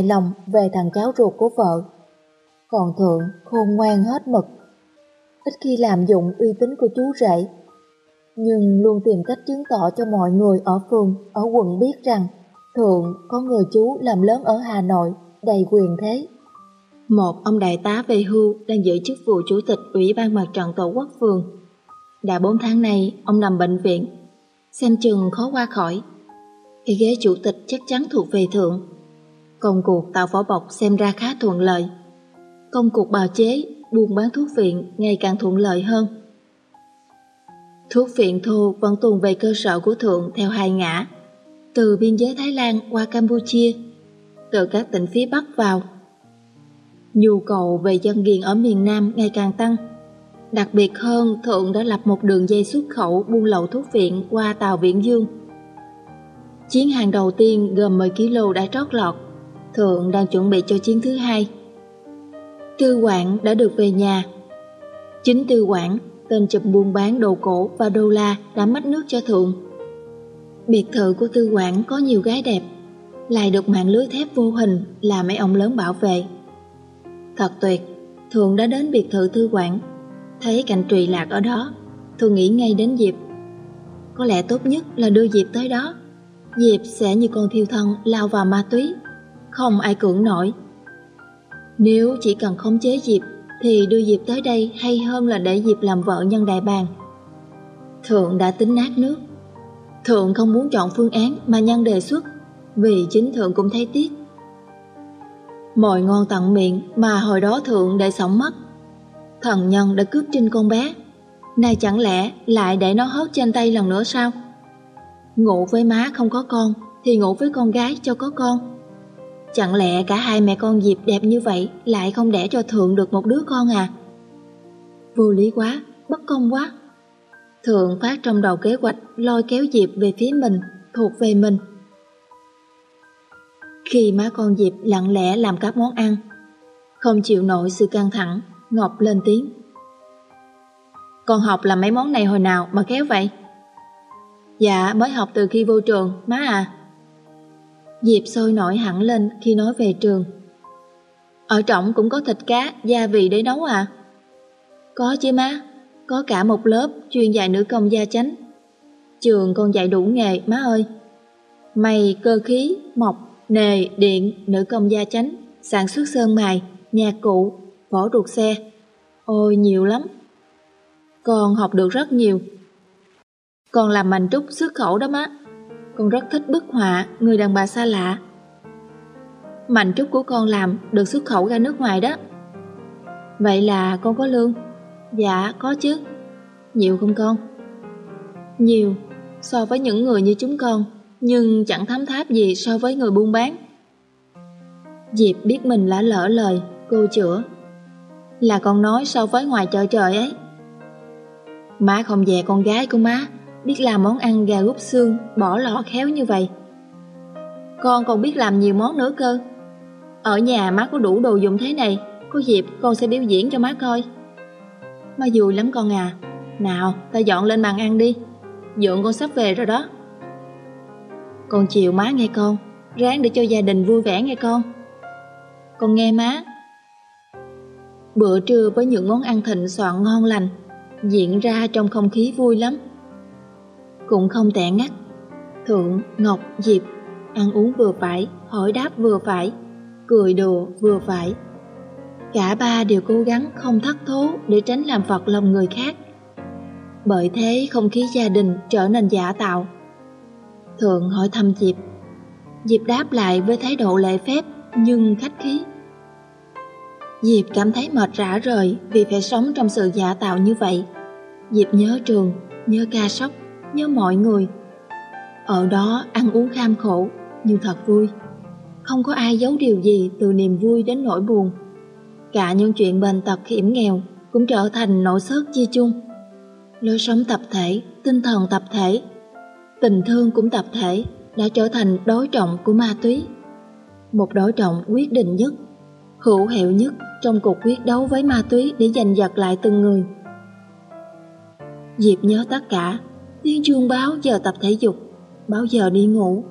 hài lòng về thằng cháu ruột của vợ. Còn Thượng khôn ngoan hết mực, ít khi làm dụng uy tín của chú rể, nhưng luôn tìm cách chứng tỏ cho mọi người ở phường, ở quận biết rằng Thượng có người chú làm lớn ở Hà Nội, đầy quyền thế. Một ông đại tá về hưu đang giữ chức vụ chủ tịch Ủy ban Mặt trận Tổ quốc phường. Đã 4 tháng nay, ông nằm bệnh viện, xem chừng khó qua khỏi. Cái ghế chủ tịch chắc chắn thuộc về Thượng. Công cuộc tạo vỏ bọc xem ra khá thuận lợi. Công cuộc bào chế, buôn bán thuốc viện ngày càng thuận lợi hơn. Thuốc viện thô vẫn tuồn về cơ sở của Thượng theo hai ngã, từ biên giới Thái Lan qua Campuchia, từ các tỉnh phía Bắc vào. Nhu cầu về dân nghiền ở miền Nam ngày càng tăng. Đặc biệt hơn, Thượng đã lập một đường dây xuất khẩu buôn lậu thuốc viện qua tàu Viễn Dương. Chiến hàng đầu tiên gồm 10 kg đã trót lọt, Thượng đang chuẩn bị cho chiến thứ hai. Tư quản đã được về nhà. Chính tư quản, tên chụp buôn bán đồ cổ và đô la đã mất nước cho Thượng. Biệt thự của tư quản có nhiều gái đẹp, lại được mạng lưới thép vô hình là mấy ông lớn bảo vệ. Thật tuyệt, Thượng đã đến biệt thự tư quản, thấy cảnh trùy lạc ở đó, Thượng nghĩ ngay đến Diệp. Có lẽ tốt nhất là đưa Diệp tới đó. Diệp sẽ như con thiêu thân lao vào ma túy, không ai cưỡng nổi. Nếu chỉ cần khống chế Diệp, thì đưa Diệp tới đây hay hơn là để Diệp làm vợ nhân đại bàng. Thượng đã tính nát nước. Thượng không muốn chọn phương án mà nhân đề xuất, vì chính Thượng cũng thấy tiếc. Mồi ngon tận miệng mà hồi đó Thượng để sống mất. Thần nhân đã cướp trinh con bé. Nay chẳng lẽ lại để nó hớt trên tay lần nữa sao? Ngủ với má không có con thì ngủ với con gái cho có con. Chẳng lẽ cả hai mẹ con Diệp đẹp như vậy lại không đẻ cho Thượng được một đứa con à? Vô lý quá, bất công quá. Thượng phát trong đầu kế hoạch lôi kéo Diệp về phía mình, thuộc về mình. Khi má con Diệp lặng lẽ làm các món ăn, không chịu nổi sự căng thẳng, Ngọc lên tiếng. Con học làm mấy món này hồi nào mà kéo vậy? Dạ, mới học từ khi vô trường, má à. Diệp sôi nổi hẳn lên khi nói về trường. Ở trọng cũng có thịt cá, gia vị để nấu à? Có chứ má, có cả một lớp chuyên dạy nữ công gia chánh. Trường còn dạy đủ nghề, má ơi. Mày, cơ khí, mộc, nề, điện, nữ công gia chánh, sản xuất sơn mài, nhạc cụ, vỏ ruột xe. Ôi, nhiều lắm. Con học được rất nhiều. Con làm mành trúc xuất khẩu đó má. Con rất thích bức họa người đàn bà xa lạ. mạnh trúc của con làm được xuất khẩu ra nước ngoài đó. Vậy là con có lương? Dạ, có chứ. Nhiều không con? Nhiều, so với những người như chúng con, nhưng chẳng thấm tháp gì so với người buôn bán. Diệp biết mình đã lỡ lời, cô chữa. Là con nói so với ngoài chợ trời ấy. Má không về con gái của má biết làm món ăn gà rút xương, bỏ lọ khéo như vậy. Con còn biết làm nhiều món nữa cơ. Ở nhà má có đủ đồ dùng thế này, có dịp con sẽ biểu diễn cho má coi. Má vui lắm con à. Nào, ta dọn lên bàn ăn đi. Dượng con sắp về rồi đó. Con chiều má nghe con, ráng để cho gia đình vui vẻ nghe con. Con nghe má. Bữa trưa với những món ăn thịnh soạn ngon lành, diễn ra trong không khí vui lắm cũng không tẻ ngắt. Thượng, Ngọc, Diệp, ăn uống vừa phải, hỏi đáp vừa phải, cười đùa vừa phải. Cả ba đều cố gắng không thất thố để tránh làm phật lòng người khác. Bởi thế không khí gia đình trở nên giả tạo. Thượng hỏi thăm Diệp. Diệp đáp lại với thái độ lễ phép nhưng khách khí. Diệp cảm thấy mệt rã rời vì phải sống trong sự giả tạo như vậy. Diệp nhớ trường, nhớ ca sóc, nhớ mọi người. Ở đó ăn uống kham khổ, nhưng thật vui. Không có ai giấu điều gì từ niềm vui đến nỗi buồn. Cả những chuyện bệnh tật hiểm nghèo cũng trở thành nỗi sớt chia chung. Lối sống tập thể, tinh thần tập thể, tình thương cũng tập thể đã trở thành đối trọng của ma túy. Một đối trọng quyết định nhất, hữu hiệu nhất trong cuộc quyết đấu với ma túy để giành giật lại từng người. Diệp nhớ tất cả Tiếng chuông báo giờ tập thể dục, báo giờ đi ngủ.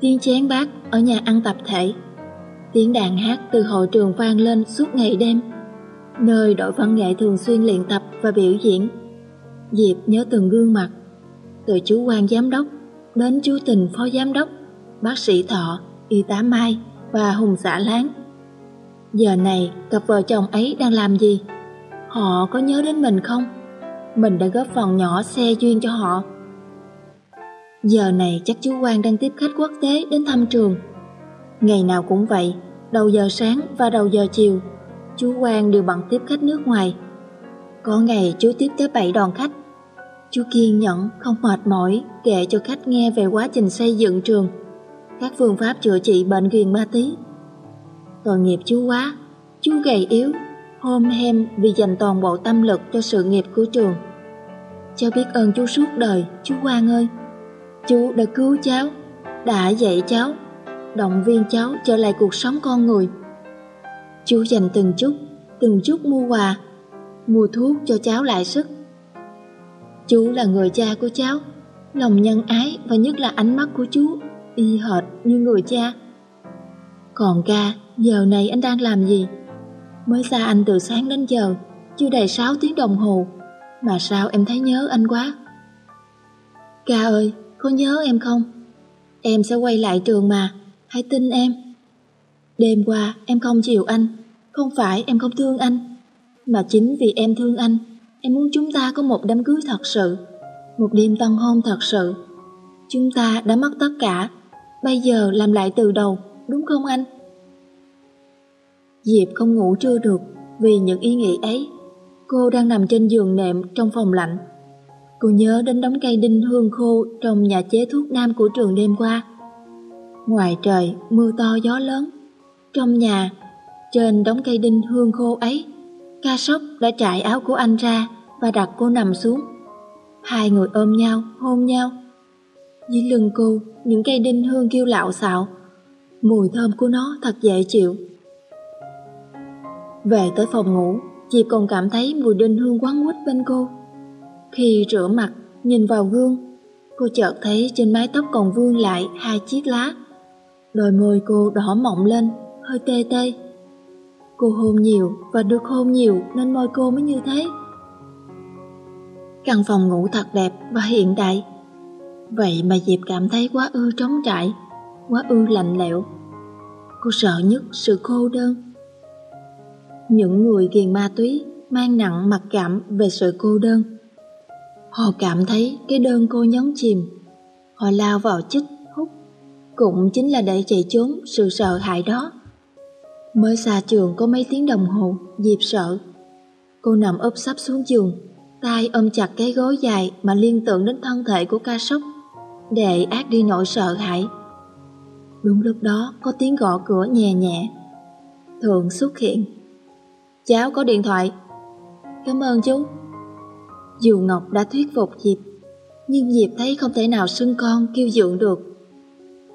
Tiếng chén bát ở nhà ăn tập thể. Tiếng đàn hát từ hội trường vang lên suốt ngày đêm, nơi đội văn nghệ thường xuyên luyện tập và biểu diễn. Diệp nhớ từng gương mặt, từ chú quan giám đốc đến chú tình phó giám đốc, bác sĩ Thọ, y tá Mai và Hùng xã Láng. Giờ này, cặp vợ chồng ấy đang làm gì? Họ có nhớ đến mình không? Mình đã góp phần nhỏ xe duyên cho họ. Giờ này chắc chú Quang đang tiếp khách quốc tế đến thăm trường. Ngày nào cũng vậy, đầu giờ sáng và đầu giờ chiều, chú Quang đều bận tiếp khách nước ngoài. Có ngày chú tiếp tới 7 đoàn khách. Chú kiên nhẫn, không mệt mỏi, kể cho khách nghe về quá trình xây dựng trường, các phương pháp chữa trị bệnh ghiền ma tí. Tội nghiệp chú quá, chú gầy yếu, hôm hem vì dành toàn bộ tâm lực cho sự nghiệp của trường. Cháu biết ơn chú suốt đời, chú Quang ơi. Chú đã cứu cháu, đã dạy cháu, động viên cháu trở lại cuộc sống con người. Chú dành từng chút, từng chút mua quà, mua thuốc cho cháu lại sức. Chú là người cha của cháu, lòng nhân ái và nhất là ánh mắt của chú y hệt như người cha. Còn ca, giờ này anh đang làm gì? Mới xa anh từ sáng đến giờ, chưa đầy 6 tiếng đồng hồ, mà sao em thấy nhớ anh quá? Ca ơi, có nhớ em không? Em sẽ quay lại trường mà, hãy tin em. Đêm qua em không chịu anh, không phải em không thương anh, mà chính vì em thương anh, em muốn chúng ta có một đám cưới thật sự, một đêm tân hôn thật sự. Chúng ta đã mất tất cả, bây giờ làm lại từ đầu, đúng không anh? Diệp không ngủ trưa được vì những ý nghĩ ấy. Cô đang nằm trên giường nệm trong phòng lạnh. Cô nhớ đến đống cây đinh hương khô trong nhà chế thuốc nam của trường đêm qua. Ngoài trời, mưa to gió lớn. Trong nhà, trên đống cây đinh hương khô ấy, ca sóc đã trải áo của anh ra và đặt cô nằm xuống. Hai người ôm nhau, hôn nhau. Dưới lưng cô, những cây đinh hương kêu lạo xạo. Mùi thơm của nó thật dễ chịu. Về tới phòng ngủ, chị còn cảm thấy mùi đinh hương quán quýt bên cô. Khi rửa mặt, nhìn vào gương, cô chợt thấy trên mái tóc còn vương lại hai chiếc lá. Đôi môi cô đỏ mọng lên, hơi tê tê. Cô hôn nhiều và được hôn nhiều nên môi cô mới như thế. Căn phòng ngủ thật đẹp và hiện đại. Vậy mà Diệp cảm thấy quá ư trống trải, quá ư lạnh lẽo. Cô sợ nhất sự cô đơn. Những người ghiền ma túy mang nặng mặc cảm về sự cô đơn. Họ cảm thấy cái đơn cô nhấn chìm. Họ lao vào chích, hút. Cũng chính là để chạy trốn sự sợ hãi đó. Mới xa trường có mấy tiếng đồng hồ, dịp sợ. Cô nằm úp sắp xuống giường, tay ôm chặt cái gối dài mà liên tưởng đến thân thể của ca sốc, để ác đi nỗi sợ hãi. Đúng lúc đó có tiếng gõ cửa nhẹ nhẹ. Thượng xuất hiện. Cháu có điện thoại. Cảm ơn chú. Dù Ngọc đã thuyết phục Diệp, nhưng Diệp thấy không thể nào xưng con kêu dượng được.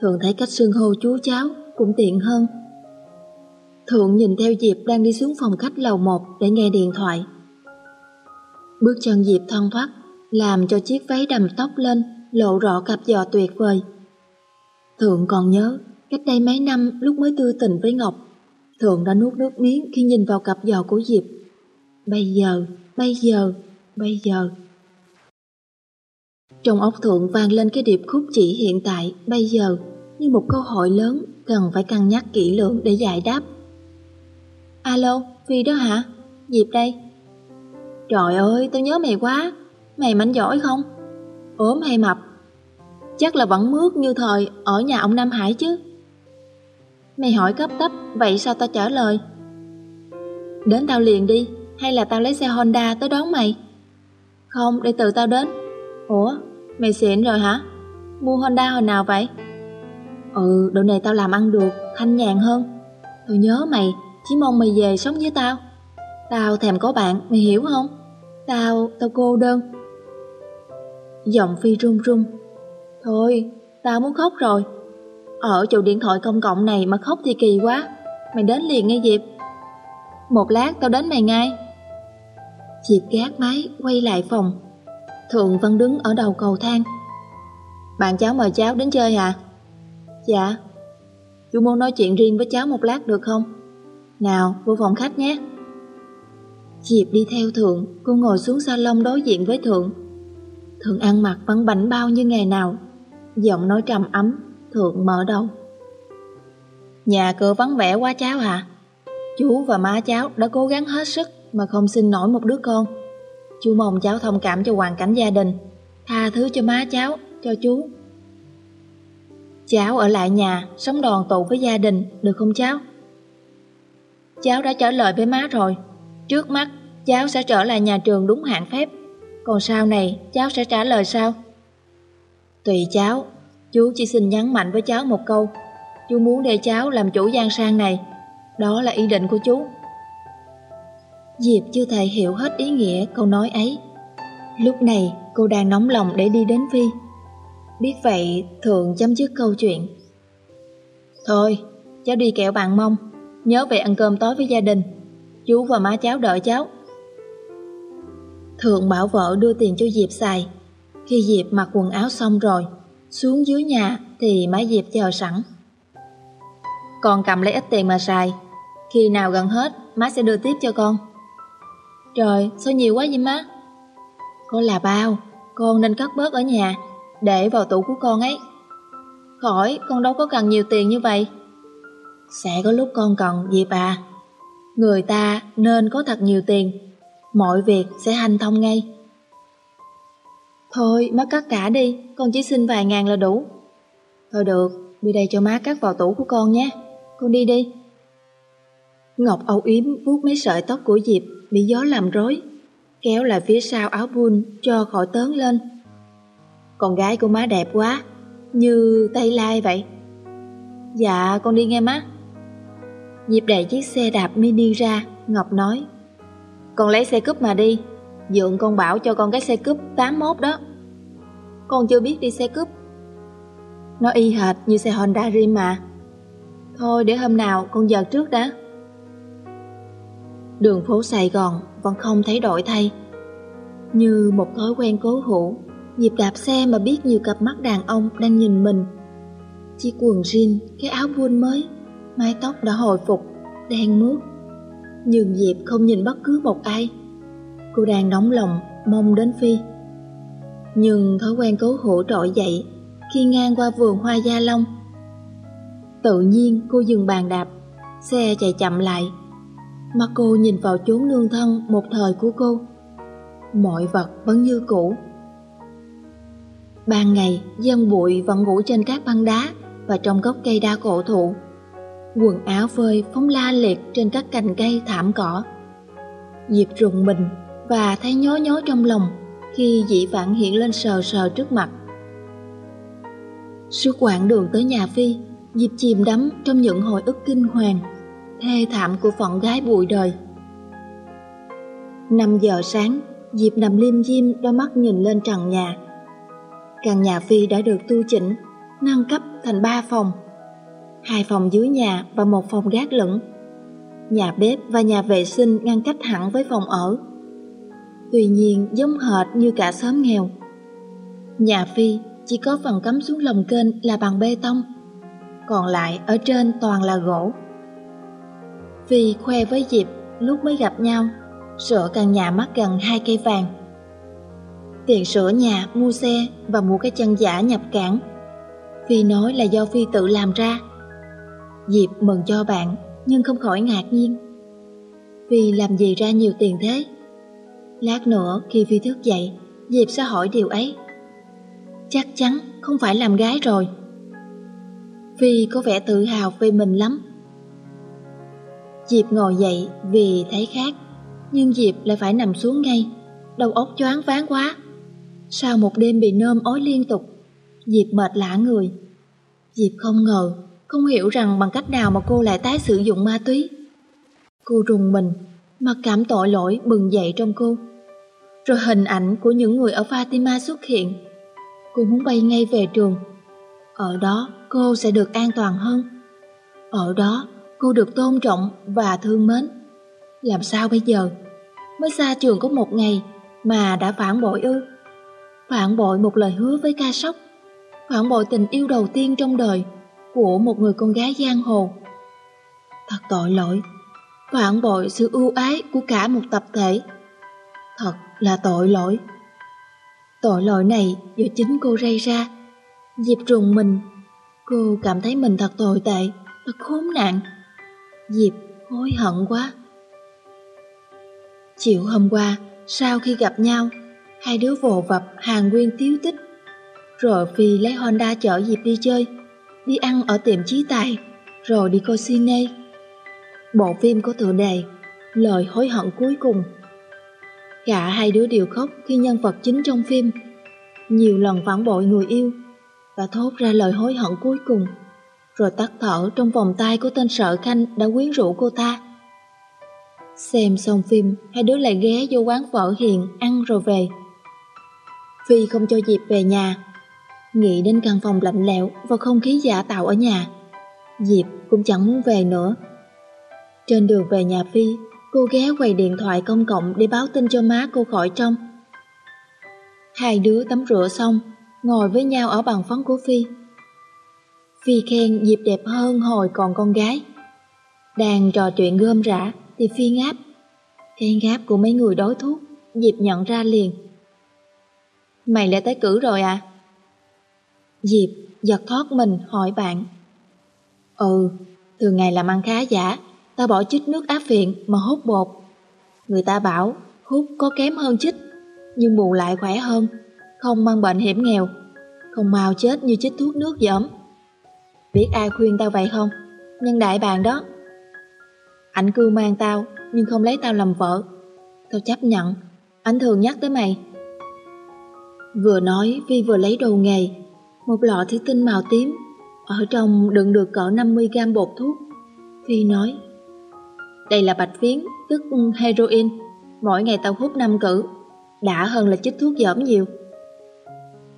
Thường thấy cách xưng hô chú cháu cũng tiện hơn. Thượng nhìn theo Diệp đang đi xuống phòng khách lầu 1 để nghe điện thoại. Bước chân Diệp thoăn thoát, làm cho chiếc váy đầm tóc lên, lộ rõ cặp giò tuyệt vời. Thượng còn nhớ, cách đây mấy năm lúc mới tư tình với Ngọc, Thượng đã nuốt nước miếng khi nhìn vào cặp giò của Diệp. Bây giờ, bây giờ, bây giờ. Trong óc Thượng vang lên cái điệp khúc chỉ hiện tại, bây giờ, như một câu hỏi lớn cần phải cân nhắc kỹ lưỡng để giải đáp. Alo, Phi đó hả? Diệp đây. Trời ơi, tao nhớ mày quá. Mày mạnh giỏi không? ốm hay mập? Chắc là vẫn mướt như thời ở nhà ông Nam Hải chứ. Mày hỏi cấp tấp, vậy sao tao trả lời? Đến tao liền đi, hay là tao lấy xe Honda tới đón mày? Không, để tự tao đến. Ủa, mày xịn rồi hả? Mua Honda hồi nào vậy? Ừ, độ này tao làm ăn được, thanh nhàn hơn. Tao nhớ mày, chỉ mong mày về sống với tao. Tao thèm có bạn, mày hiểu không? Tao, tao cô đơn. Giọng Phi run run. Thôi, tao muốn khóc rồi. Ở chỗ điện thoại công cộng này mà khóc thì kỳ quá. Mày đến liền nghe Diệp. Một lát tao đến mày ngay. Diệp gác máy, quay lại phòng. Thượng vẫn đứng ở đầu cầu thang. Bạn cháu mời cháu đến chơi hả? Dạ. Chú muốn nói chuyện riêng với cháu một lát được không? Nào, vô phòng khách nhé. Diệp đi theo Thượng, cô ngồi xuống salon đối diện với Thượng. Thượng ăn mặc vẫn bảnh bao như ngày nào. Giọng nói trầm ấm, Thượng mở đầu. Nhà cửa vắng vẻ quá cháu hả? Chú và má cháu đã cố gắng hết sức mà không sinh nổi một đứa con. Chú mong cháu thông cảm cho hoàn cảnh gia đình, tha thứ cho má cháu, cho chú. Cháu ở lại nhà, sống đoàn tụ với gia đình, được không cháu? Cháu đã trả lời với má rồi. Trước mắt, cháu sẽ trở lại nhà trường đúng hạn phép. Còn sau này, cháu sẽ trả lời sao? Tùy cháu, chú chỉ xin nhắn mạnh với cháu một câu. Chú muốn để cháu làm chủ gian sang này. Đó là ý định của chú. Diệp chưa thể hiểu hết ý nghĩa câu nói ấy. Lúc này cô đang nóng lòng để đi đến Phi. Biết vậy Thượng chấm dứt câu chuyện. Thôi, cháu đi kẹo bạn mong, nhớ về ăn cơm tối với gia đình. Chú và má cháu đợi cháu. Thượng bảo vợ đưa tiền cho Diệp xài. Khi Diệp mặc quần áo xong rồi, xuống dưới nhà thì má Diệp chờ sẵn. Con cầm lấy ít tiền mà xài. Khi nào gần hết, má sẽ đưa tiếp cho con. Trời, sao nhiều quá vậy má? Con là bao, con nên cất bớt ở nhà, để vào tủ của con ấy. Khỏi, con đâu có cần nhiều tiền như vậy. Sẽ có lúc con cần, Diệp à. Người ta nên có thật nhiều tiền, mọi việc sẽ hành thông ngay. Thôi, má cắt cả đi, con chỉ xin vài ngàn là đủ. Thôi được, đi đây cho má cắt vào tủ của con nhé. Con đi đi. Ngọc âu yếm vuốt mấy sợi tóc của Diệp bị gió làm rối, kéo lại phía sau áo bun cho khỏi tớn lên. Con gái của má đẹp quá, như Tây Lai vậy. Dạ, con đi nghe má. Diệp đẩy chiếc xe đạp mini ra, Ngọc nói. Con lấy xe cúp mà đi, dượng con bảo cho con cái xe cúp 81 đó. Con chưa biết đi xe cúp. Nó y hệt như xe Honda Rim mà. Thôi để hôm nào con giờ trước đã. Đường phố Sài Gòn vẫn không thấy đổi thay. Như một thói quen cố hữu, Diệp đạp xe mà biết nhiều cặp mắt đàn ông đang nhìn mình. Chiếc quần jean, cái áo buôn mới, mái tóc đã hồi phục, đen mướt. Nhưng Diệp không nhìn bất cứ một ai. Cô đang nóng lòng, mong đến Phi. Nhưng thói quen cố hữu trội dậy khi ngang qua vườn hoa gia long. Tự nhiên cô dừng bàn đạp, xe chạy chậm lại mà cô nhìn vào chốn nương thân một thời của cô. Mọi vật vẫn như cũ. Ban ngày, dân bụi vẫn ngủ trên các băng đá và trong gốc cây đa cổ thụ. Quần áo phơi phóng la liệt trên các cành cây thảm cỏ. Diệp rùng mình và thấy nhói nhói trong lòng khi dị vạn hiện lên sờ sờ trước mặt. Suốt quãng đường tới nhà Phi, Diệp chìm đắm trong những hồi ức kinh hoàng thê thảm của phận gái bụi đời. 5 giờ sáng, Diệp nằm liêm diêm đôi mắt nhìn lên trần nhà. Căn nhà Phi đã được tu chỉnh, nâng cấp thành 3 phòng. Hai phòng dưới nhà và một phòng gác lửng. Nhà bếp và nhà vệ sinh ngăn cách hẳn với phòng ở. Tuy nhiên giống hệt như cả xóm nghèo. Nhà Phi chỉ có phần cắm xuống lòng kênh là bằng bê tông, còn lại ở trên toàn là gỗ. Phi khoe với Diệp lúc mới gặp nhau, sửa căn nhà mắc gần hai cây vàng. Tiền sửa nhà, mua xe và mua cái chân giả nhập cảng. Phi nói là do Phi tự làm ra. Diệp mừng cho bạn, nhưng không khỏi ngạc nhiên. Phi làm gì ra nhiều tiền thế? Lát nữa khi Phi thức dậy, Diệp sẽ hỏi điều ấy. Chắc chắn không phải làm gái rồi. Phi có vẻ tự hào về mình lắm Diệp ngồi dậy vì thấy khác, nhưng Diệp lại phải nằm xuống ngay, đầu óc choáng váng quá. Sau một đêm bị nôm ói liên tục, Diệp mệt lạ người. Diệp không ngờ, không hiểu rằng bằng cách nào mà cô lại tái sử dụng ma túy. Cô rùng mình, mặc cảm tội lỗi bừng dậy trong cô. Rồi hình ảnh của những người ở Fatima xuất hiện. Cô muốn bay ngay về trường. Ở đó cô sẽ được an toàn hơn. Ở đó cô được tôn trọng và thương mến. Làm sao bây giờ? Mới xa trường có một ngày mà đã phản bội ư? Phản bội một lời hứa với ca sóc, phản bội tình yêu đầu tiên trong đời của một người con gái giang hồ. Thật tội lỗi, phản bội sự ưu ái của cả một tập thể. Thật là tội lỗi. Tội lỗi này do chính cô gây ra. Diệp trùng mình, cô cảm thấy mình thật tồi tệ, thật khốn nạn. Diệp hối hận quá. Chiều hôm qua, sau khi gặp nhau, hai đứa vồ vập hàng nguyên tiếu tích. Rồi Phi lấy Honda chở Diệp đi chơi, đi ăn ở tiệm trí tài, rồi đi coi cine. Bộ phim có tựa đề Lời hối hận cuối cùng. Cả hai đứa đều khóc khi nhân vật chính trong phim nhiều lần phản bội người yêu và thốt ra lời hối hận cuối cùng, rồi tắt thở trong vòng tay của tên sợ khanh đã quyến rũ cô ta. Xem xong phim, hai đứa lại ghé vô quán phở hiền ăn rồi về. Phi không cho Diệp về nhà, nghĩ đến căn phòng lạnh lẽo và không khí giả tạo ở nhà. Diệp cũng chẳng muốn về nữa. Trên đường về nhà Phi, cô ghé quầy điện thoại công cộng để báo tin cho má cô khỏi trong. Hai đứa tắm rửa xong, ngồi với nhau ở bàn phấn của Phi. Phi khen Diệp đẹp hơn hồi còn con gái. Đang trò chuyện gom rã thì Phi ngáp. Cái ngáp của mấy người đối thuốc, Diệp nhận ra liền. Mày lại tới cử rồi à? Diệp giật thoát mình hỏi bạn. Ừ, từ ngày làm ăn khá giả, ta bỏ chích nước áp viện mà hút bột. Người ta bảo hút có kém hơn chích, nhưng bù lại khỏe hơn, không mang bệnh hiểm nghèo, không mau chết như chích thuốc nước giấm Biết ai khuyên tao vậy không? Nhân đại bàn đó. Anh cưu mang tao, nhưng không lấy tao làm vợ. Tao chấp nhận, anh thường nhắc tới mày. Vừa nói Vi vừa lấy đồ nghề, một lọ thủy tinh màu tím, ở trong đựng được cỡ 50g bột thuốc. Vi nói, đây là bạch phiến, tức heroin, mỗi ngày tao hút 5 cử, đã hơn là chích thuốc giỡm nhiều.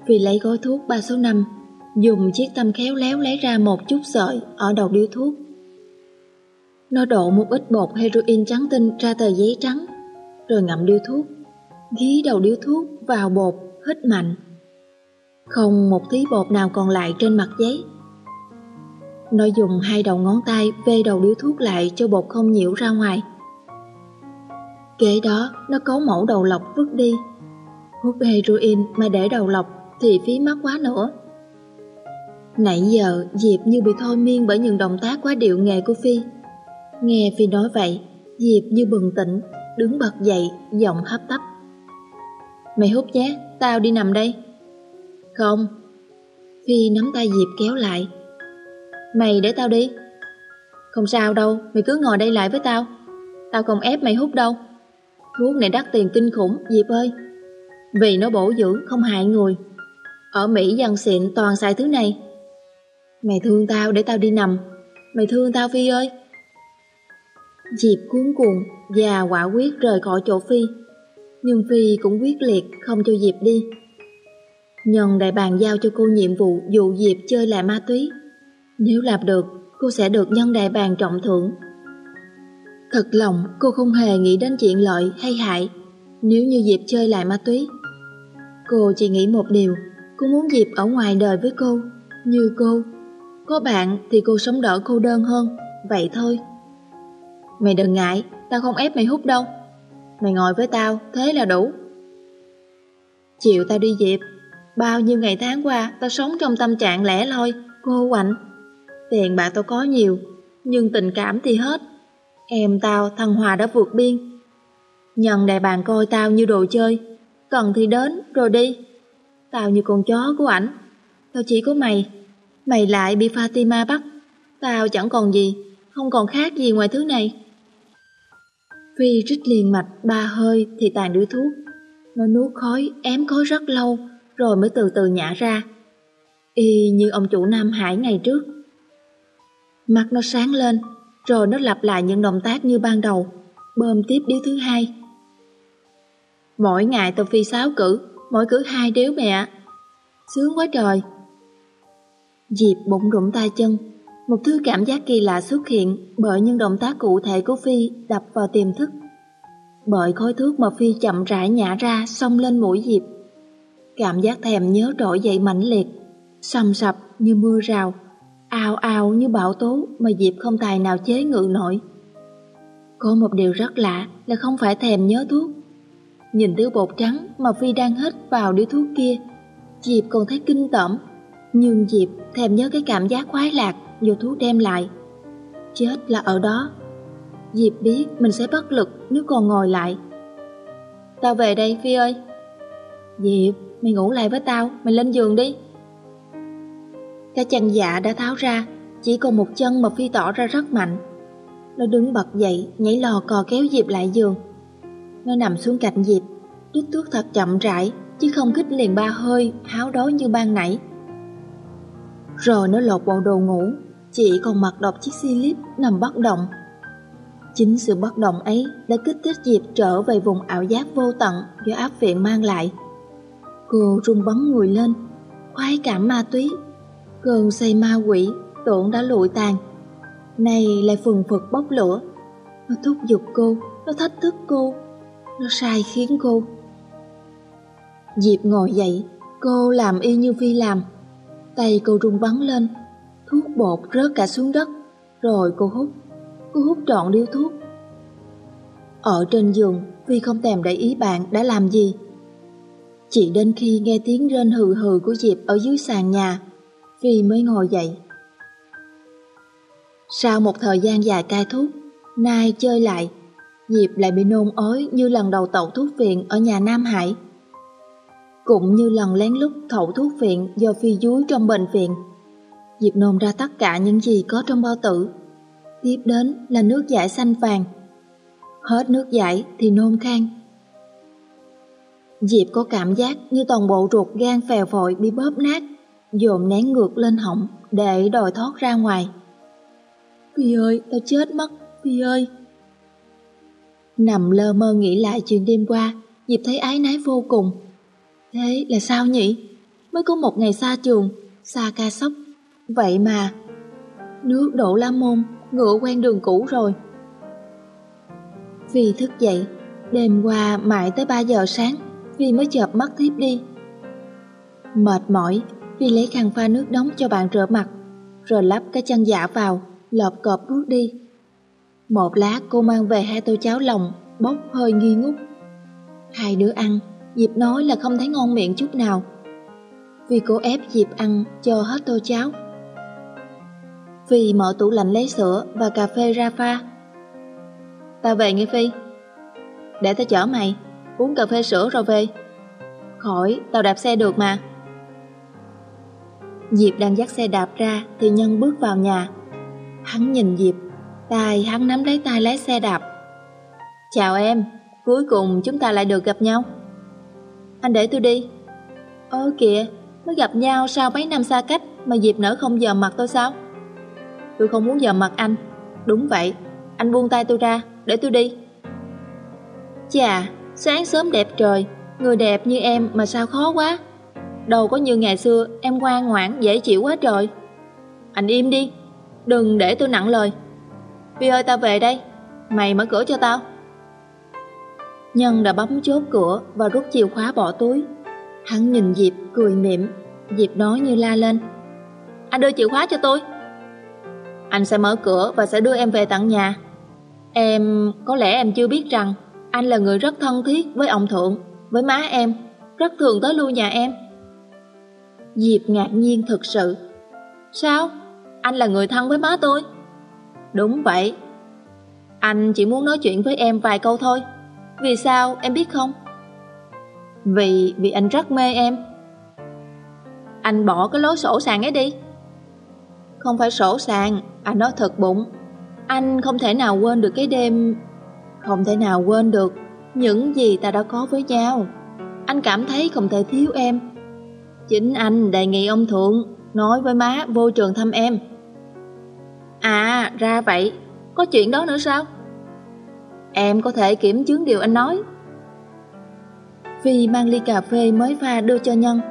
vì lấy gói thuốc 3 số 5, dùng chiếc tâm khéo léo lấy ra một chút sợi ở đầu điếu thuốc. Nó đổ một ít bột heroin trắng tinh ra tờ giấy trắng, rồi ngậm điếu thuốc, ghi đầu điếu thuốc vào bột, hít mạnh. Không một tí bột nào còn lại trên mặt giấy. Nó dùng hai đầu ngón tay vê đầu điếu thuốc lại cho bột không nhiễu ra ngoài. Kế đó, nó cấu mẫu đầu lọc vứt đi. Hút heroin mà để đầu lọc thì phí mắc quá nữa. Nãy giờ, Diệp như bị thôi miên bởi những động tác quá điệu nghề của Phi. Nghe Phi nói vậy, Diệp như bừng tỉnh, đứng bật dậy, giọng hấp tấp. Mày hút nhé, tao đi nằm đây. Không. Phi nắm tay Diệp kéo lại. Mày để tao đi. Không sao đâu, mày cứ ngồi đây lại với tao. Tao không ép mày hút đâu. Thuốc này đắt tiền kinh khủng, Diệp ơi. Vì nó bổ dưỡng, không hại người. Ở Mỹ dân xịn toàn xài thứ này. Mày thương tao để tao đi nằm. Mày thương tao Phi ơi. Diệp cuốn cuồng và quả quyết rời khỏi chỗ Phi. Nhưng Phi cũng quyết liệt không cho Diệp đi. Nhân đại bàn giao cho cô nhiệm vụ dụ Diệp chơi lại ma túy. Nếu làm được, cô sẽ được nhân đại bàn trọng thưởng. Thật lòng cô không hề nghĩ đến chuyện lợi hay hại nếu như Diệp chơi lại ma túy. Cô chỉ nghĩ một điều, cô muốn Diệp ở ngoài đời với cô, như cô. Có bạn thì cô sống đỡ cô đơn hơn, vậy thôi. Mày đừng ngại, tao không ép mày hút đâu. Mày ngồi với tao, thế là đủ. Chịu tao đi Diệp, bao nhiêu ngày tháng qua tao sống trong tâm trạng lẻ loi, cô quạnh. Tiền bạc tao có nhiều, nhưng tình cảm thì hết. Em tao thằng Hòa đã vượt biên. nhân đại bàn coi tao như đồ chơi, cần thì đến rồi đi. Tao như con chó của ảnh, tao chỉ có mày. Mày lại bị Fatima bắt, tao chẳng còn gì, không còn khác gì ngoài thứ này. Phi rít liền mạch ba hơi thì tàn đứa thuốc. Nó nuốt khói, ém khói rất lâu, rồi mới từ từ nhả ra. Y như ông chủ Nam Hải ngày trước mặt nó sáng lên, rồi nó lặp lại những động tác như ban đầu, bơm tiếp điếu thứ hai. Mỗi ngày tôi phi sáu cử, mỗi cử hai điếu mẹ. Sướng quá trời. Diệp bụng rụng tay chân, một thứ cảm giác kỳ lạ xuất hiện bởi những động tác cụ thể của Phi đập vào tiềm thức. Bởi khói thuốc mà Phi chậm rãi nhả ra xông lên mũi Diệp. Cảm giác thèm nhớ trỗi dậy mãnh liệt, sầm sập như mưa rào, ào ào như bão tố mà Diệp không tài nào chế ngự nổi. Có một điều rất lạ là không phải thèm nhớ thuốc. Nhìn thứ bột trắng mà Phi đang hít vào điếu thuốc kia, Diệp còn thấy kinh tởm, nhưng Diệp thèm nhớ cái cảm giác khoái lạc do thuốc đem lại. Chết là ở đó. Diệp biết mình sẽ bất lực nếu còn ngồi lại. Tao về đây Phi ơi. Diệp, mày ngủ lại với tao, mày lên giường đi cả chân dạ đã tháo ra, chỉ còn một chân mà Phi tỏ ra rất mạnh. Nó đứng bật dậy, nhảy lò cò kéo Diệp lại giường. Nó nằm xuống cạnh Diệp, đứt thuốc thật chậm rãi, chứ không khích liền ba hơi, háo đói như ban nãy. Rồi nó lột bộ đồ ngủ, chỉ còn mặc đọc chiếc slip nằm bất động. Chính sự bất động ấy đã kích thích Diệp trở về vùng ảo giác vô tận do áp viện mang lại. Cô rung bắn người lên, khoái cảm ma túy, cơn say ma quỷ, tưởng đã lụi tàn. Này lại phừng phực bốc lửa, nó thúc giục cô, nó thách thức cô, nó sai khiến cô. Diệp ngồi dậy, cô làm y như Phi làm. Tay cô rung bắn lên, thuốc bột rớt cả xuống đất, rồi cô hút. Cô hút trọn điếu thuốc. Ở trên giường, Phi không thèm để ý bạn đã làm gì. Chỉ đến khi nghe tiếng rên hừ hừ của Diệp ở dưới sàn nhà, Phi mới ngồi dậy. Sau một thời gian dài cai thuốc, Nai chơi lại, Diệp lại bị nôn ói như lần đầu tẩu thuốc viện ở nhà Nam Hải. Cũng như lần lén lút thẩu thuốc viện do Phi dúi trong bệnh viện. Diệp nôn ra tất cả những gì có trong bao tử. Tiếp đến là nước giải xanh vàng. Hết nước giải thì nôn khan. Diệp có cảm giác như toàn bộ ruột gan phèo vội bị bóp nát, dồn nén ngược lên họng để đòi thoát ra ngoài. Phi ơi, tao chết mất, Phi ơi. Nằm lơ mơ nghĩ lại chuyện đêm qua, Diệp thấy ái nái vô cùng. Thế là sao nhỉ? Mới có một ngày xa trường, xa ca sóc. Vậy mà, nước đổ lá môn, ngựa quen đường cũ rồi. Phi thức dậy, đêm qua mãi tới 3 giờ sáng, Phi mới chợp mắt thiếp đi. Mệt mỏi, Vi lấy khăn pha nước nóng cho bạn rửa mặt, rồi lắp cái chân giả vào, lọp cọp bước đi. Một lát cô mang về hai tô cháo lòng, bốc hơi nghi ngút. Hai đứa ăn, Diệp nói là không thấy ngon miệng chút nào. Vì cô ép Diệp ăn cho hết tô cháo. Vì mở tủ lạnh lấy sữa và cà phê ra pha. Tao về nghe Phi. Để tao chở mày, uống cà phê sữa rồi về. Khỏi, tao đạp xe được mà. Diệp đang dắt xe đạp ra thì Nhân bước vào nhà. Hắn nhìn Diệp, tay hắn nắm lấy tay lái xe đạp. Chào em, cuối cùng chúng ta lại được gặp nhau. Anh để tôi đi. Ơ kìa, mới gặp nhau sau mấy năm xa cách mà Diệp nở không dòm mặt tôi sao? Tôi không muốn dòm mặt anh. Đúng vậy, anh buông tay tôi ra, để tôi đi. Chà, sáng sớm đẹp trời, người đẹp như em mà sao khó quá. Đâu có như ngày xưa em ngoan ngoãn dễ chịu quá trời. Anh im đi, đừng để tôi nặng lời. Vi ơi tao về đây, mày mở cửa cho tao. Nhân đã bấm chốt cửa và rút chìa khóa bỏ túi. Hắn nhìn Diệp cười mỉm, Diệp nói như la lên. Anh đưa chìa khóa cho tôi. Anh sẽ mở cửa và sẽ đưa em về tận nhà. Em, có lẽ em chưa biết rằng anh là người rất thân thiết với ông Thượng, với má em, rất thường tới lui nhà em. Diệp ngạc nhiên thực sự. Sao? Anh là người thân với má tôi? Đúng vậy. Anh chỉ muốn nói chuyện với em vài câu thôi. Vì sao em biết không? Vì, vì anh rất mê em. Anh bỏ cái lối sổ sàng ấy đi. Không phải sổ sàng, anh nói thật bụng. Anh không thể nào quên được cái đêm... Không thể nào quên được những gì ta đã có với nhau. Anh cảm thấy không thể thiếu em. Chính anh đề nghị ông Thượng nói với má vô trường thăm em. À, ra vậy, có chuyện đó nữa sao? Em có thể kiểm chứng điều anh nói. Phi mang ly cà phê mới pha đưa cho Nhân.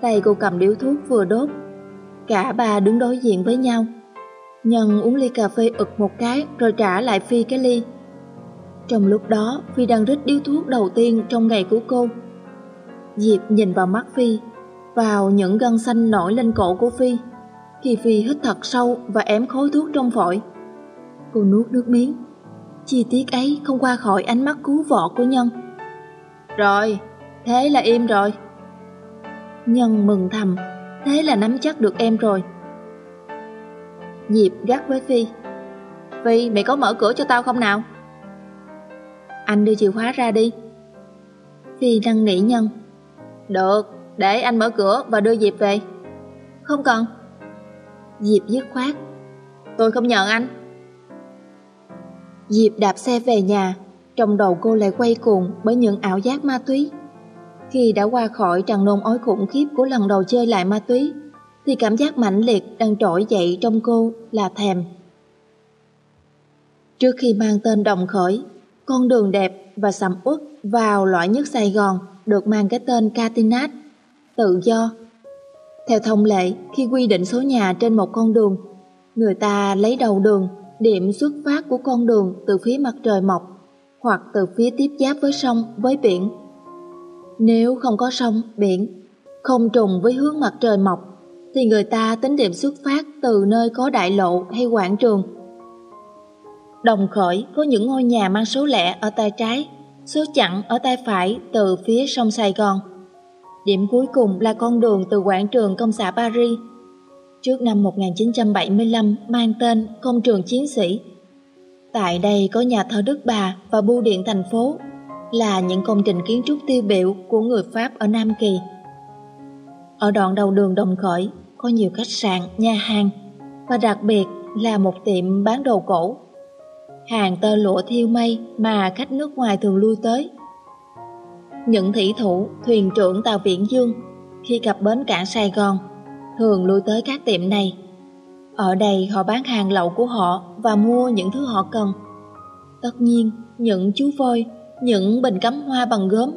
Tay cô cầm điếu thuốc vừa đốt. Cả ba đứng đối diện với nhau. Nhân uống ly cà phê ực một cái rồi trả lại Phi cái ly. Trong lúc đó, Phi đang rít điếu thuốc đầu tiên trong ngày của cô. Diệp nhìn vào mắt Phi, vào những gân xanh nổi lên cổ của Phi. khi Phi hít thật sâu và ém khối thuốc trong phổi. Cô nuốt nước miếng. Chi tiết ấy không qua khỏi ánh mắt cứu vọ của Nhân. Rồi, thế là im rồi. Nhân mừng thầm, thế là nắm chắc được em rồi. Diệp gắt với Phi. Phi, mày có mở cửa cho tao không nào? Anh đưa chìa khóa ra đi. Phi năn nỉ Nhân. Được, để anh mở cửa và đưa Diệp về. Không cần. Diệp dứt khoát. Tôi không nhận anh. Diệp đạp xe về nhà, trong đầu cô lại quay cuồng bởi những ảo giác ma túy. Khi đã qua khỏi tràn nôn ói khủng khiếp của lần đầu chơi lại ma túy, thì cảm giác mãnh liệt đang trỗi dậy trong cô là thèm. Trước khi mang tên đồng khởi, con đường đẹp và sầm uất vào loại nhất Sài Gòn được mang cái tên Catinat, tự do. Theo thông lệ, khi quy định số nhà trên một con đường, người ta lấy đầu đường, điểm xuất phát của con đường từ phía mặt trời mọc hoặc từ phía tiếp giáp với sông, với biển. Nếu không có sông, biển, không trùng với hướng mặt trời mọc, thì người ta tính điểm xuất phát từ nơi có đại lộ hay quảng trường. Đồng khởi có những ngôi nhà mang số lẻ ở tay trái, số chặn ở tay phải từ phía sông Sài Gòn. Điểm cuối cùng là con đường từ quảng trường công xã Paris. Trước năm 1975 mang tên Công trường Chiến sĩ. Tại đây có nhà thờ Đức Bà và bưu điện thành phố là những công trình kiến trúc tiêu biểu của người Pháp ở Nam Kỳ. Ở đoạn đầu đường Đồng Khởi có nhiều khách sạn, nhà hàng và đặc biệt là một tiệm bán đồ cổ. Hàng tơ lụa thiêu mây mà khách nước ngoài thường lui tới. Những thủy thủ, thuyền trưởng tàu Viễn Dương khi cập bến cảng Sài Gòn thường lui tới các tiệm này. Ở đây họ bán hàng lậu của họ và mua những thứ họ cần. Tất nhiên, những chú voi, những bình cắm hoa bằng gốm,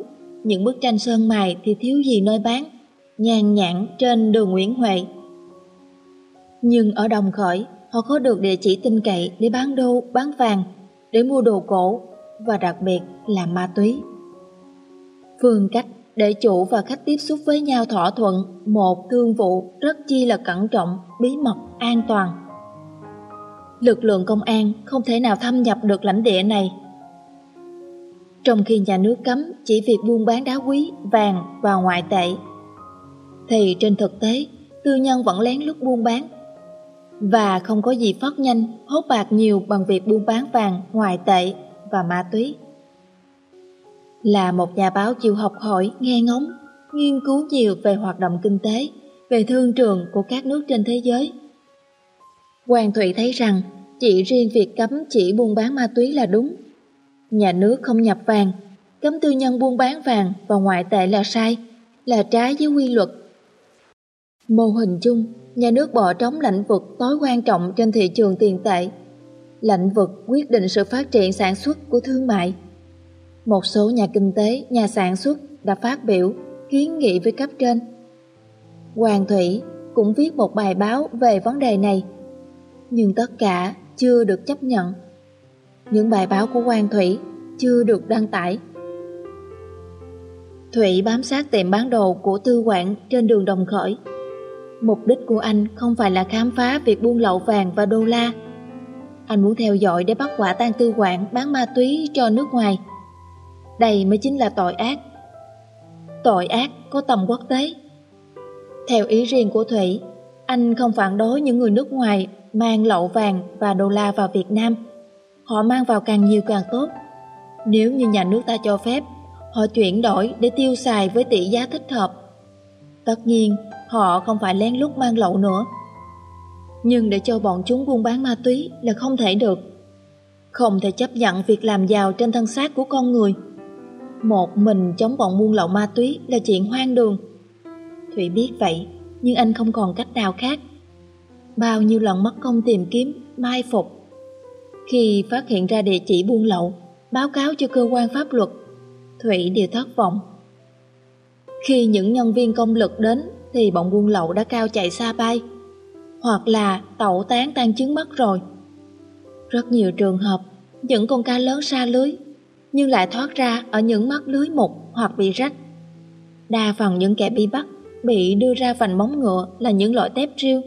những bức tranh sơn mài thì thiếu gì nơi bán nhàn nhãn trên đường Nguyễn Huệ. Nhưng ở Đồng Khởi, họ có được địa chỉ tin cậy để bán đô, bán vàng, để mua đồ cổ và đặc biệt là ma túy. Phương cách để chủ và khách tiếp xúc với nhau thỏa thuận một thương vụ rất chi là cẩn trọng, bí mật, an toàn. Lực lượng công an không thể nào thâm nhập được lãnh địa này. Trong khi nhà nước cấm chỉ việc buôn bán đá quý, vàng và ngoại tệ thì trên thực tế tư nhân vẫn lén lút buôn bán và không có gì phát nhanh hốt bạc nhiều bằng việc buôn bán vàng, ngoại tệ và ma túy. Là một nhà báo chịu học hỏi, nghe ngóng, nghiên cứu nhiều về hoạt động kinh tế, về thương trường của các nước trên thế giới. Hoàng Thụy thấy rằng chỉ riêng việc cấm chỉ buôn bán ma túy là đúng. Nhà nước không nhập vàng, cấm tư nhân buôn bán vàng và ngoại tệ là sai, là trái với quy luật Mô hình chung, nhà nước bỏ trống lãnh vực tối quan trọng trên thị trường tiền tệ. Lãnh vực quyết định sự phát triển sản xuất của thương mại. Một số nhà kinh tế, nhà sản xuất đã phát biểu, kiến nghị với cấp trên. Hoàng Thủy cũng viết một bài báo về vấn đề này, nhưng tất cả chưa được chấp nhận. Những bài báo của Hoàng Thủy chưa được đăng tải. Thủy bám sát tiệm bán đồ của tư quản trên đường Đồng Khởi Mục đích của anh không phải là khám phá việc buôn lậu vàng và đô la. Anh muốn theo dõi để bắt quả tang tư quản bán ma túy cho nước ngoài. Đây mới chính là tội ác. Tội ác có tầm quốc tế. Theo ý riêng của Thủy, anh không phản đối những người nước ngoài mang lậu vàng và đô la vào Việt Nam. Họ mang vào càng nhiều càng tốt. Nếu như nhà nước ta cho phép, họ chuyển đổi để tiêu xài với tỷ giá thích hợp. Tất nhiên, họ không phải lén lút mang lậu nữa. Nhưng để cho bọn chúng buôn bán ma túy là không thể được. Không thể chấp nhận việc làm giàu trên thân xác của con người. Một mình chống bọn buôn lậu ma túy là chuyện hoang đường. Thủy biết vậy, nhưng anh không còn cách nào khác. Bao nhiêu lần mất công tìm kiếm, mai phục. Khi phát hiện ra địa chỉ buôn lậu, báo cáo cho cơ quan pháp luật, Thủy đều thất vọng. Khi những nhân viên công lực đến thì bọn buôn lậu đã cao chạy xa bay, hoặc là tẩu tán tan chứng mất rồi. Rất nhiều trường hợp, những con cá lớn xa lưới, nhưng lại thoát ra ở những mắt lưới mục hoặc bị rách. Đa phần những kẻ bị bắt, bị đưa ra vành móng ngựa là những loại tép riêu.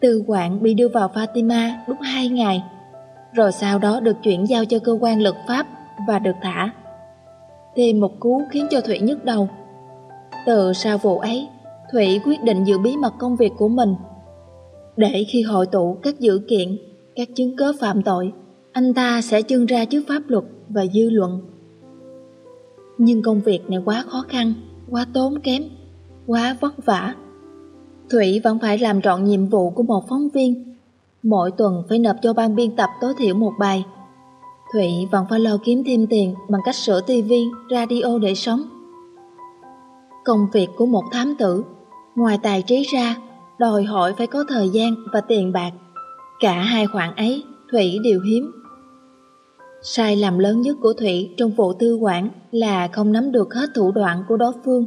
Tư quản bị đưa vào Fatima đúng 2 ngày, rồi sau đó được chuyển giao cho cơ quan luật pháp và được thả. Thêm một cú khiến cho Thủy nhức đầu. Từ sau vụ ấy, Thủy quyết định giữ bí mật công việc của mình. Để khi hội tụ các dữ kiện, các chứng cớ phạm tội, anh ta sẽ trưng ra trước pháp luật và dư luận. Nhưng công việc này quá khó khăn, quá tốn kém, quá vất vả. Thủy vẫn phải làm trọn nhiệm vụ của một phóng viên. Mỗi tuần phải nộp cho ban biên tập tối thiểu một bài. Thủy vẫn phải lo kiếm thêm tiền bằng cách sửa tivi, radio để sống. Công việc của một thám tử, ngoài tài trí ra, đòi hỏi phải có thời gian và tiền bạc. Cả hai khoản ấy, Thủy đều hiếm. Sai lầm lớn nhất của Thủy trong vụ tư quản là không nắm được hết thủ đoạn của đối phương.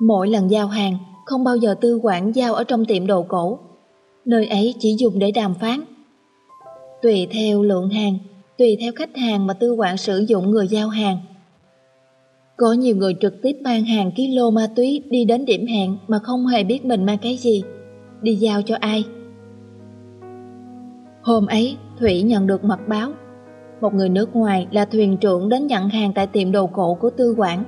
Mỗi lần giao hàng, không bao giờ tư quản giao ở trong tiệm đồ cổ. Nơi ấy chỉ dùng để đàm phán. Tùy theo lượng hàng, tùy theo khách hàng mà tư quản sử dụng người giao hàng. Có nhiều người trực tiếp mang hàng kilo ma túy đi đến điểm hẹn mà không hề biết mình mang cái gì, đi giao cho ai. Hôm ấy, Thủy nhận được mật báo. Một người nước ngoài là thuyền trưởng đến nhận hàng tại tiệm đồ cổ của tư quản.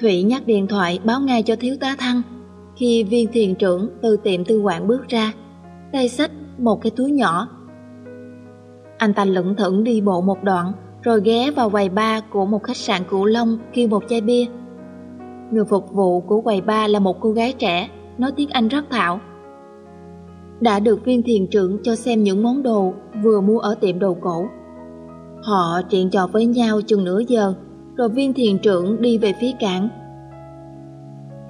Thủy nhắc điện thoại báo ngay cho thiếu tá Thăng. Khi viên thiền trưởng từ tiệm tư quản bước ra, tay xách một cái túi nhỏ. Anh ta lững thững đi bộ một đoạn, rồi ghé vào quầy bar của một khách sạn Cửu Long kêu một chai bia. Người phục vụ của quầy bar là một cô gái trẻ, nói tiếng Anh rất thạo. Đã được viên thiền trưởng cho xem những món đồ vừa mua ở tiệm đồ cổ. Họ chuyện trò với nhau chừng nửa giờ rồi viên thiền trưởng đi về phía cảng.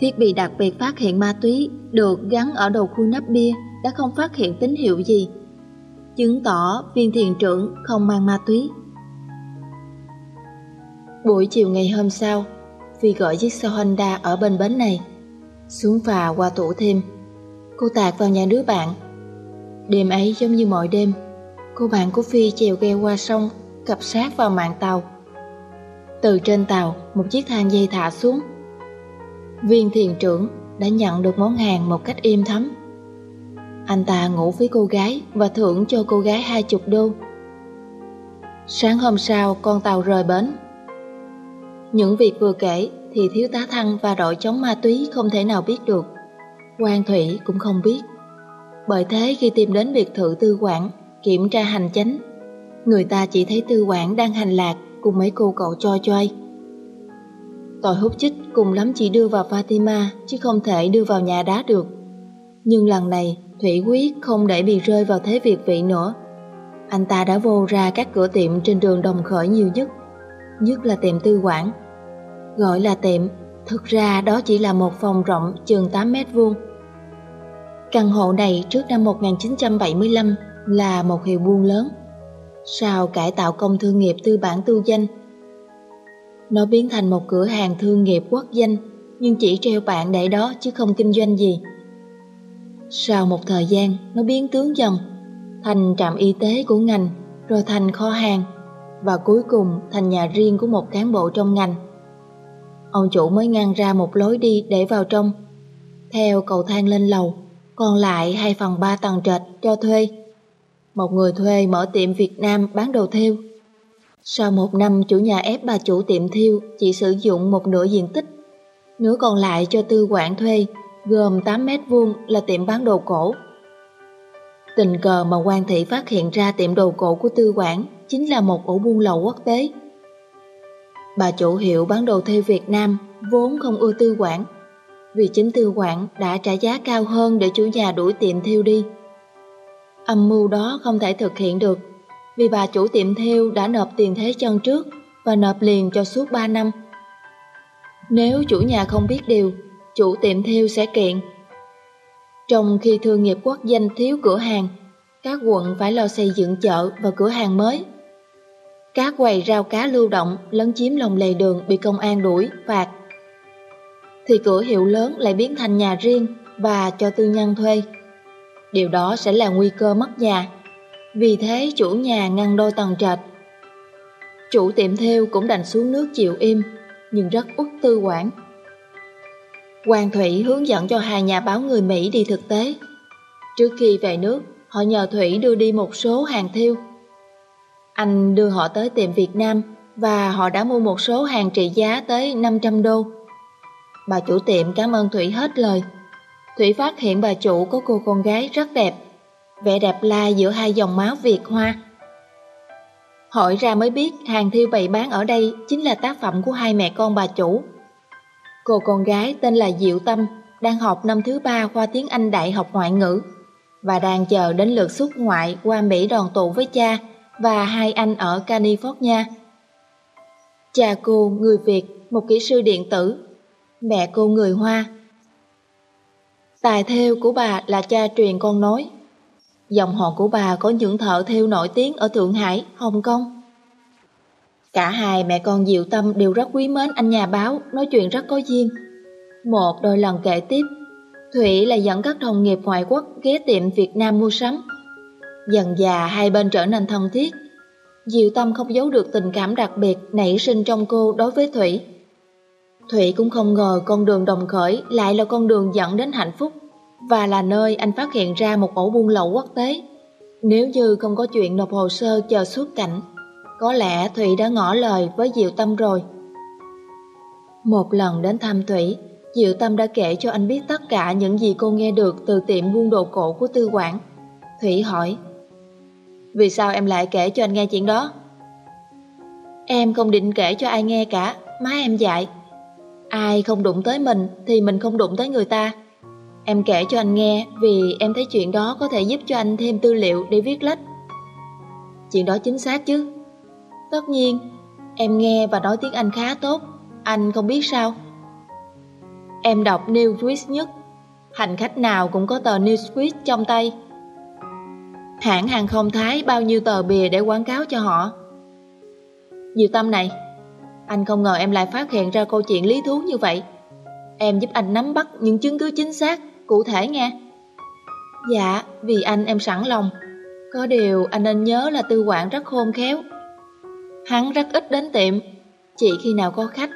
Thiết bị đặc biệt phát hiện ma túy được gắn ở đầu khu nắp bia đã không phát hiện tín hiệu gì, chứng tỏ viên thiền trưởng không mang ma túy. Buổi chiều ngày hôm sau, Phi gọi chiếc xe Honda ở bên bến này, xuống phà qua tủ thêm. Cô tạt vào nhà đứa bạn. Đêm ấy giống như mọi đêm, cô bạn của Phi chèo ghe qua sông, cập sát vào mạng tàu. Từ trên tàu, một chiếc thang dây thả xuống. Viên thiền trưởng đã nhận được món hàng một cách êm thấm. Anh ta ngủ với cô gái và thưởng cho cô gái hai chục đô. Sáng hôm sau, con tàu rời bến. Những việc vừa kể thì thiếu tá Thăng và đội chống ma túy không thể nào biết được. Quan Thủy cũng không biết. Bởi thế khi tìm đến biệt thự tư quản, kiểm tra hành chánh, người ta chỉ thấy tư quản đang hành lạc cùng mấy cô cậu choi choi. Tội hút chích cùng lắm chỉ đưa vào Fatima chứ không thể đưa vào nhà đá được. Nhưng lần này Thủy quyết không để bị rơi vào thế việc vị nữa. Anh ta đã vô ra các cửa tiệm trên đường đồng khởi nhiều nhất, nhất là tiệm tư quản. Gọi là tiệm, thực ra đó chỉ là một phòng rộng chừng 8 mét vuông. Căn hộ này trước năm 1975 là một hiệu buôn lớn sau cải tạo công thương nghiệp tư bản tư danh. Nó biến thành một cửa hàng thương nghiệp quốc danh, nhưng chỉ treo bạn để đó chứ không kinh doanh gì. Sau một thời gian, nó biến tướng dần, thành trạm y tế của ngành, rồi thành kho hàng, và cuối cùng thành nhà riêng của một cán bộ trong ngành. Ông chủ mới ngăn ra một lối đi để vào trong, theo cầu thang lên lầu, còn lại hai phần ba tầng trệt cho thuê. Một người thuê mở tiệm Việt Nam bán đồ thêu. Sau một năm chủ nhà ép bà chủ tiệm thiêu chỉ sử dụng một nửa diện tích, nửa còn lại cho tư quản thuê, gồm 8 mét vuông là tiệm bán đồ cổ. Tình cờ mà quan thị phát hiện ra tiệm đồ cổ của tư quản chính là một ổ buôn lậu quốc tế. Bà chủ hiệu bán đồ thuê Việt Nam vốn không ưa tư quản, vì chính tư quản đã trả giá cao hơn để chủ nhà đuổi tiệm thiêu đi. Âm mưu đó không thể thực hiện được vì bà chủ tiệm theo đã nộp tiền thế chân trước và nộp liền cho suốt 3 năm. Nếu chủ nhà không biết điều, chủ tiệm theo sẽ kiện. Trong khi thương nghiệp quốc danh thiếu cửa hàng, các quận phải lo xây dựng chợ và cửa hàng mới. Các quầy rau cá lưu động lấn chiếm lòng lề đường bị công an đuổi, phạt. Thì cửa hiệu lớn lại biến thành nhà riêng và cho tư nhân thuê. Điều đó sẽ là nguy cơ mất nhà. Vì thế chủ nhà ngăn đôi tầng trệt. Chủ tiệm theo cũng đành xuống nước chịu im, nhưng rất út tư quản. Hoàng Thủy hướng dẫn cho hai nhà báo người Mỹ đi thực tế. Trước khi về nước, họ nhờ Thủy đưa đi một số hàng thiêu. Anh đưa họ tới tiệm Việt Nam và họ đã mua một số hàng trị giá tới 500 đô. Bà chủ tiệm cảm ơn Thủy hết lời. Thủy phát hiện bà chủ có cô con gái rất đẹp, vẻ đẹp lai giữa hai dòng máu Việt Hoa. Hỏi ra mới biết hàng thiêu bày bán ở đây chính là tác phẩm của hai mẹ con bà chủ. Cô con gái tên là Diệu Tâm, đang học năm thứ ba khoa tiếng Anh Đại học Ngoại ngữ và đang chờ đến lượt xuất ngoại qua Mỹ đoàn tụ với cha và hai anh ở California. Cha cô người Việt, một kỹ sư điện tử, mẹ cô người Hoa. Tài theo của bà là cha truyền con nối. Dòng họ của bà có những thợ theo nổi tiếng ở Thượng Hải, Hồng Kông. Cả hai mẹ con Diệu Tâm đều rất quý mến anh nhà báo, nói chuyện rất có duyên. Một đôi lần kể tiếp, Thủy là dẫn các đồng nghiệp ngoại quốc ghé tiệm Việt Nam mua sắm. Dần già hai bên trở nên thân thiết. Diệu Tâm không giấu được tình cảm đặc biệt nảy sinh trong cô đối với Thủy. Thủy cũng không ngờ con đường đồng khởi lại là con đường dẫn đến hạnh phúc và là nơi anh phát hiện ra một ổ buôn lậu quốc tế. Nếu như không có chuyện nộp hồ sơ chờ xuất cảnh, có lẽ Thủy đã ngỏ lời với Diệu Tâm rồi. Một lần đến thăm Thủy, Diệu Tâm đã kể cho anh biết tất cả những gì cô nghe được từ tiệm buôn đồ cổ của Tư Quảng. Thủy hỏi, Vì sao em lại kể cho anh nghe chuyện đó? Em không định kể cho ai nghe cả, má em dạy. Ai không đụng tới mình thì mình không đụng tới người ta. Em kể cho anh nghe vì em thấy chuyện đó có thể giúp cho anh thêm tư liệu để viết lách. Chuyện đó chính xác chứ? Tất nhiên, em nghe và nói tiếng Anh khá tốt, anh không biết sao? Em đọc Newsweek nhất, hành khách nào cũng có tờ Newsweek trong tay. Hãng hàng không Thái bao nhiêu tờ bìa để quảng cáo cho họ. Diệu tâm này, anh không ngờ em lại phát hiện ra câu chuyện lý thú như vậy. Em giúp anh nắm bắt những chứng cứ chính xác, cụ thể nghe. Dạ, vì anh em sẵn lòng. Có điều anh nên nhớ là tư quản rất khôn khéo. Hắn rất ít đến tiệm, chỉ khi nào có khách,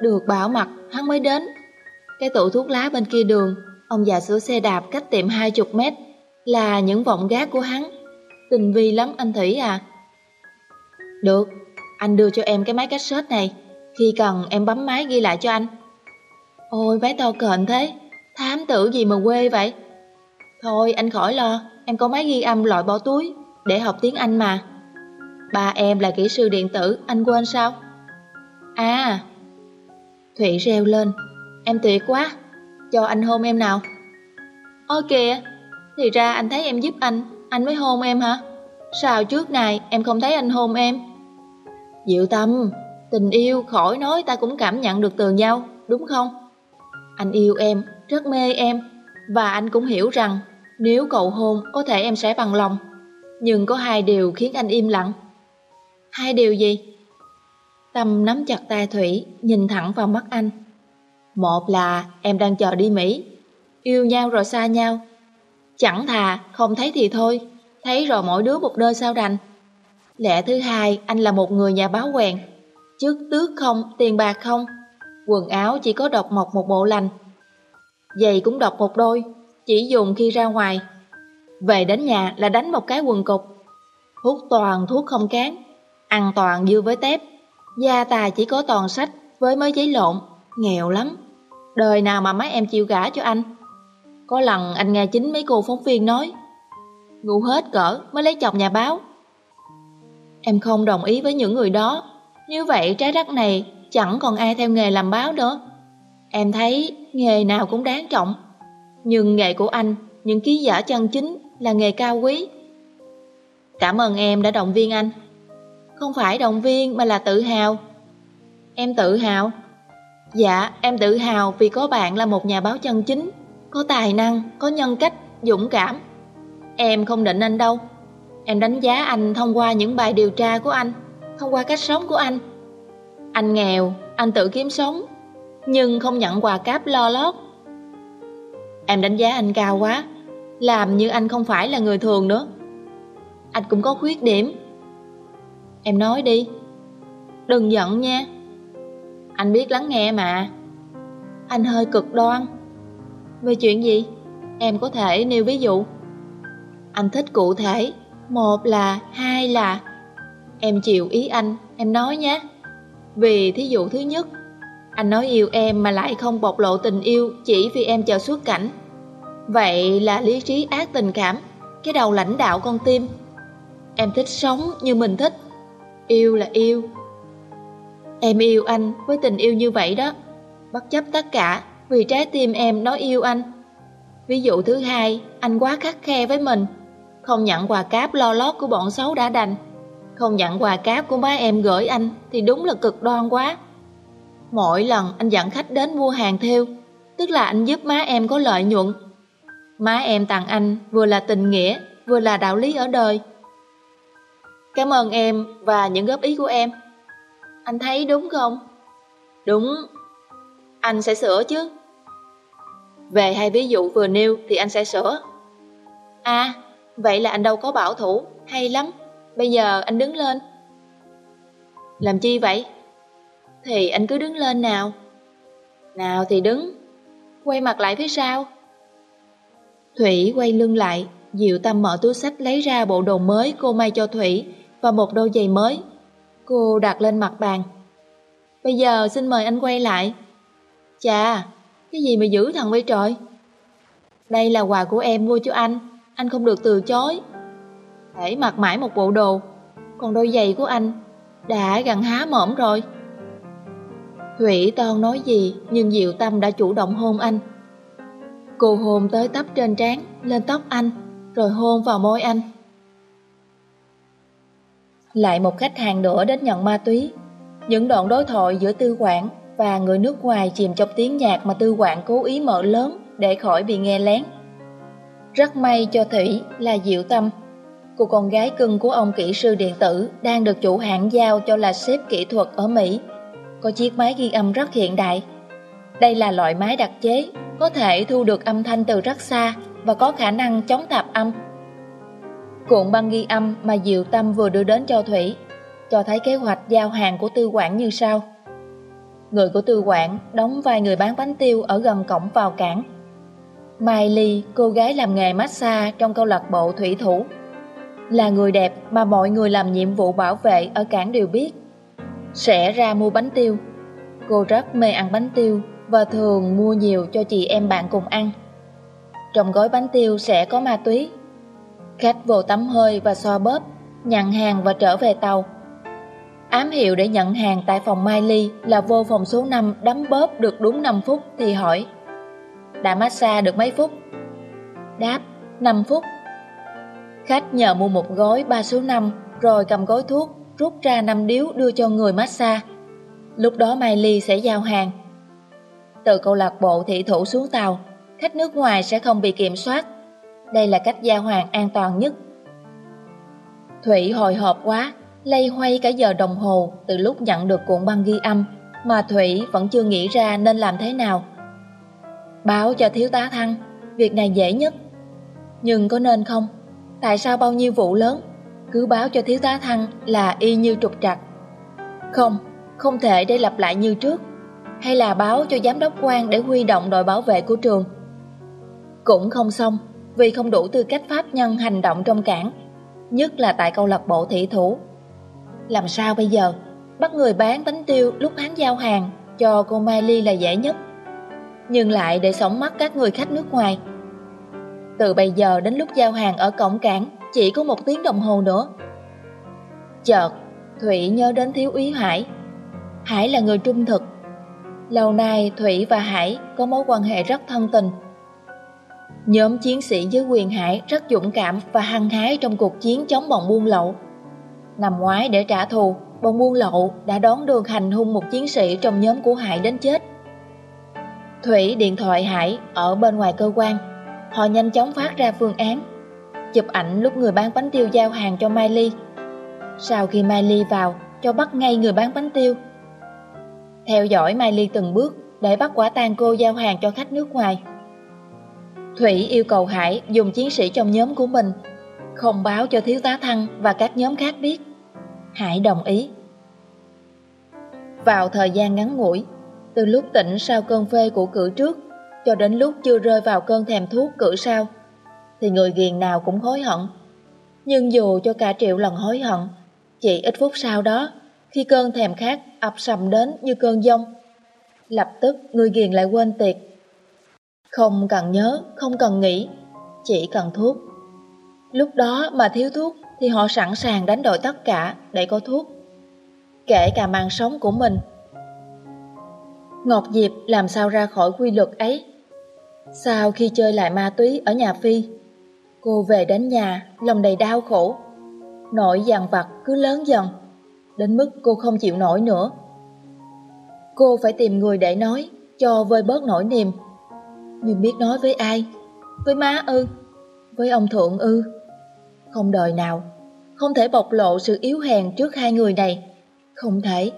được bảo mặt hắn mới đến. Cái tủ thuốc lá bên kia đường, ông già sửa xe đạp cách tiệm hai chục mét, là những vọng gác của hắn. Tình vi lắm anh Thủy à. Được, anh đưa cho em cái máy cassette này, khi cần em bấm máy ghi lại cho anh. Ôi bé to cệnh thế, thám tử gì mà quê vậy? Thôi anh khỏi lo, em có máy ghi âm loại bỏ túi, để học tiếng Anh mà. Ba em là kỹ sư điện tử, anh quên sao? À, Thụy reo lên, em tuyệt quá, cho anh hôn em nào. Ôi kìa, thì ra anh thấy em giúp anh, anh mới hôn em hả? Sao trước này em không thấy anh hôn em? Diệu tâm, tình yêu khỏi nói ta cũng cảm nhận được từ nhau, đúng không? Anh yêu em, rất mê em, và anh cũng hiểu rằng nếu cậu hôn có thể em sẽ bằng lòng. Nhưng có hai điều khiến anh im lặng. Hai điều gì? Tâm nắm chặt tay Thủy, nhìn thẳng vào mắt anh. Một là em đang chờ đi Mỹ, yêu nhau rồi xa nhau. Chẳng thà không thấy thì thôi, thấy rồi mỗi đứa một nơi sao đành. Lẽ thứ hai, anh là một người nhà báo quèn. Chức tước không, tiền bạc không. Quần áo chỉ có độc mộc một bộ lành. Giày cũng độc một đôi, chỉ dùng khi ra ngoài. Về đến nhà là đánh một cái quần cục. Hút toàn thuốc không cán, ăn toàn dưa với tép. Gia tài chỉ có toàn sách với mấy giấy lộn, nghèo lắm. Đời nào mà mấy em chịu gả cho anh. Có lần anh nghe chính mấy cô phóng viên nói, ngu hết cỡ mới lấy chồng nhà báo. Em không đồng ý với những người đó. Như vậy trái đất này chẳng còn ai theo nghề làm báo nữa. Em thấy nghề nào cũng đáng trọng. Nhưng nghề của anh, những ký giả chân chính là nghề cao quý. Cảm ơn em đã động viên anh. Không phải động viên mà là tự hào. Em tự hào? Dạ, em tự hào vì có bạn là một nhà báo chân chính, có tài năng, có nhân cách, dũng cảm. Em không định anh đâu. Em đánh giá anh thông qua những bài điều tra của anh, thông qua cách sống của anh. Anh nghèo, anh tự kiếm sống, nhưng không nhận quà cáp lo lót. Em đánh giá anh cao quá, làm như anh không phải là người thường nữa. Anh cũng có khuyết điểm. Em nói đi. Đừng giận nha. Anh biết lắng nghe mà. Anh hơi cực đoan. Về chuyện gì? Em có thể nêu ví dụ. Anh thích cụ thể, một là, hai là. Em chịu ý anh, em nói nhé. Vì thí dụ thứ nhất, anh nói yêu em mà lại không bộc lộ tình yêu chỉ vì em chờ xuất cảnh. Vậy là lý trí ác tình cảm, cái đầu lãnh đạo con tim. Em thích sống như mình thích, yêu là yêu. Em yêu anh với tình yêu như vậy đó, bất chấp tất cả vì trái tim em nói yêu anh. Ví dụ thứ hai, anh quá khắc khe với mình, không nhận quà cáp lo lót của bọn xấu đã đành. Không nhận quà cáp của má em gửi anh thì đúng là cực đoan quá. Mỗi lần anh dẫn khách đến mua hàng theo, tức là anh giúp má em có lợi nhuận. Má em tặng anh vừa là tình nghĩa, vừa là đạo lý ở đời. Cảm ơn em và những góp ý của em. Anh thấy đúng không? Đúng. Anh sẽ sửa chứ. Về hai ví dụ vừa nêu thì anh sẽ sửa. À, vậy là anh đâu có bảo thủ, hay lắm. Bây giờ anh đứng lên. Làm chi vậy? Thì anh cứ đứng lên nào. Nào thì đứng. Quay mặt lại phía sau. Thủy quay lưng lại, Diệu Tâm mở túi sách lấy ra bộ đồ mới cô may cho Thủy và một đôi giày mới. Cô đặt lên mặt bàn. Bây giờ xin mời anh quay lại. Chà, cái gì mà giữ thằng quay trời? Đây là quà của em mua cho anh, anh không được từ chối. Hãy mặc mãi một bộ đồ, còn đôi giày của anh đã gần há mỏm rồi. Thủy toan nói gì nhưng Diệu Tâm đã chủ động hôn anh. Cô hôn tới tấp trên trán, lên tóc anh, rồi hôn vào môi anh. Lại một khách hàng nữa đến nhận ma túy. Những đoạn đối thoại giữa tư quản và người nước ngoài chìm trong tiếng nhạc mà tư quản cố ý mở lớn để khỏi bị nghe lén. Rất may cho Thủy là Diệu Tâm. Cô con gái cưng của ông kỹ sư điện tử đang được chủ hãng giao cho là sếp kỹ thuật ở Mỹ. Có chiếc máy ghi âm rất hiện đại. Đây là loại máy đặc chế, có thể thu được âm thanh từ rất xa và có khả năng chống tạp âm. Cuộn băng ghi âm mà Diệu Tâm vừa đưa đến cho Thủy cho thấy kế hoạch giao hàng của tư quản như sau. Người của tư quản đóng vai người bán bánh tiêu ở gần cổng vào cảng. Mai Ly, cô gái làm nghề massage trong câu lạc bộ thủy thủ, là người đẹp mà mọi người làm nhiệm vụ bảo vệ ở cảng đều biết. Sẽ ra mua bánh tiêu. Cô rất mê ăn bánh tiêu và thường mua nhiều cho chị em bạn cùng ăn. Trong gói bánh tiêu sẽ có ma túy. Khách vô tắm hơi và xoa bóp, nhận hàng và trở về tàu. Ám hiệu để nhận hàng tại phòng Mai Ly là vô phòng số 5 đấm bóp được đúng 5 phút thì hỏi đã massage được mấy phút? Đáp 5 phút. Khách nhờ mua một gói 3 số 5 rồi cầm gói thuốc, rút ra 5 điếu đưa cho người massage. Lúc đó Mai Ly sẽ giao hàng. Từ câu lạc bộ thị thủ xuống tàu, Khách nước ngoài sẽ không bị kiểm soát. Đây là cách giao hàng an toàn nhất. Thủy hồi hộp quá, lây hoay cả giờ đồng hồ từ lúc nhận được cuộn băng ghi âm mà Thủy vẫn chưa nghĩ ra nên làm thế nào. Báo cho thiếu tá Thăng, việc này dễ nhất. Nhưng có nên không? Tại sao bao nhiêu vụ lớn cứ báo cho thiếu tá Thăng là y như trục trặc? Không, không thể để lặp lại như trước. Hay là báo cho giám đốc quan để huy động đội bảo vệ của trường? Cũng không xong, vì không đủ tư cách pháp nhân hành động trong cảng, nhất là tại câu lạc bộ thị thủ làm sao bây giờ? Bắt người bán bánh tiêu lúc hắn giao hàng cho cô Mai Ly là dễ nhất. Nhưng lại để sống mắt các người khách nước ngoài. Từ bây giờ đến lúc giao hàng ở cổng cảng chỉ có một tiếng đồng hồ nữa. Chợt, Thủy nhớ đến Thiếu úy Hải. Hải là người trung thực. Lâu nay Thủy và Hải có mối quan hệ rất thân tình. Nhóm chiến sĩ dưới quyền Hải rất dũng cảm và hăng hái trong cuộc chiến chống bọn buôn lậu. Năm ngoái để trả thù, bọn buôn lậu đã đón đường hành hung một chiến sĩ trong nhóm của Hải đến chết. Thủy điện thoại Hải ở bên ngoài cơ quan. Họ nhanh chóng phát ra phương án, chụp ảnh lúc người bán bánh tiêu giao hàng cho Mai Ly. Sau khi Mai Ly vào, cho bắt ngay người bán bánh tiêu. Theo dõi Mai Ly từng bước để bắt quả tang cô giao hàng cho khách nước ngoài. Thủy yêu cầu Hải dùng chiến sĩ trong nhóm của mình không báo cho thiếu tá Thăng và các nhóm khác biết. Hải đồng ý. Vào thời gian ngắn ngủi, từ lúc tỉnh sau cơn phê của cử trước cho đến lúc chưa rơi vào cơn thèm thuốc cử sau, thì người ghiền nào cũng hối hận. Nhưng dù cho cả triệu lần hối hận, chỉ ít phút sau đó, khi cơn thèm khát ập sầm đến như cơn giông, lập tức người ghiền lại quên tiệc. Không cần nhớ, không cần nghĩ, chỉ cần thuốc. Lúc đó mà thiếu thuốc thì họ sẵn sàng đánh đổi tất cả để có thuốc. Kể cả mạng sống của mình. Ngọc Diệp làm sao ra khỏi quy luật ấy? Sau khi chơi lại ma túy ở nhà Phi, cô về đến nhà lòng đầy đau khổ. Nỗi dằn vặt cứ lớn dần, đến mức cô không chịu nổi nữa. Cô phải tìm người để nói, cho vơi bớt nỗi niềm. Nhưng biết nói với ai? Với má ư? Với ông Thượng ư? Không đời nào, không thể bộc lộ sự yếu hèn trước hai người này. Không thể.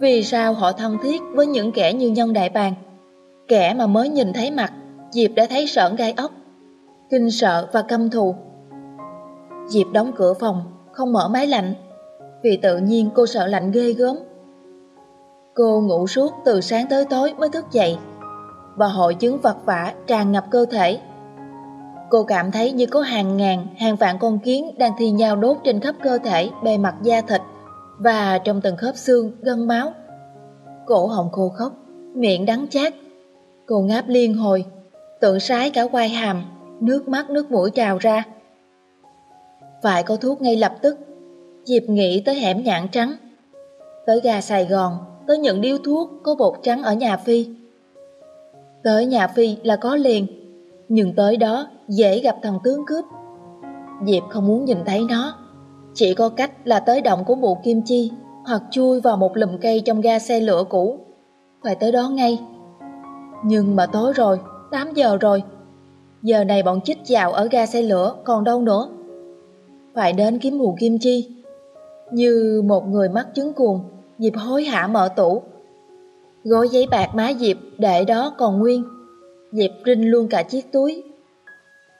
Vì sao họ thân thiết với những kẻ như nhân đại bàng? Kẻ mà mới nhìn thấy mặt, Diệp đã thấy sợn gai ốc, kinh sợ và căm thù. Diệp đóng cửa phòng, không mở máy lạnh, vì tự nhiên cô sợ lạnh ghê gớm. Cô ngủ suốt từ sáng tới tối mới thức dậy, và hội chứng vật vả tràn ngập cơ thể. Cô cảm thấy như có hàng ngàn, hàng vạn con kiến đang thi nhau đốt trên khắp cơ thể, bề mặt da thịt và trong từng khớp xương, gân máu. Cổ họng khô khốc, miệng đắng chát. Cô ngáp liên hồi, tượng sái cả quai hàm, nước mắt nước mũi trào ra. Phải có thuốc ngay lập tức. Diệp nghĩ tới hẻm nhãn trắng, tới gà Sài Gòn, tới những điếu thuốc có bột trắng ở nhà Phi. Tới nhà Phi là có liền, nhưng tới đó dễ gặp thằng tướng cướp. Diệp không muốn nhìn thấy nó, chỉ có cách là tới động của mụ Kim Chi hoặc chui vào một lùm cây trong ga xe lửa cũ. Phải tới đó ngay. Nhưng mà tối rồi, 8 giờ rồi. Giờ này bọn chích dạo ở ga xe lửa còn đâu nữa. Phải đến kiếm mụ Kim Chi. Như một người mắc chứng cuồng, Diệp hối hả mở tủ. Gói giấy bạc má Diệp để đó còn nguyên. Diệp rinh luôn cả chiếc túi.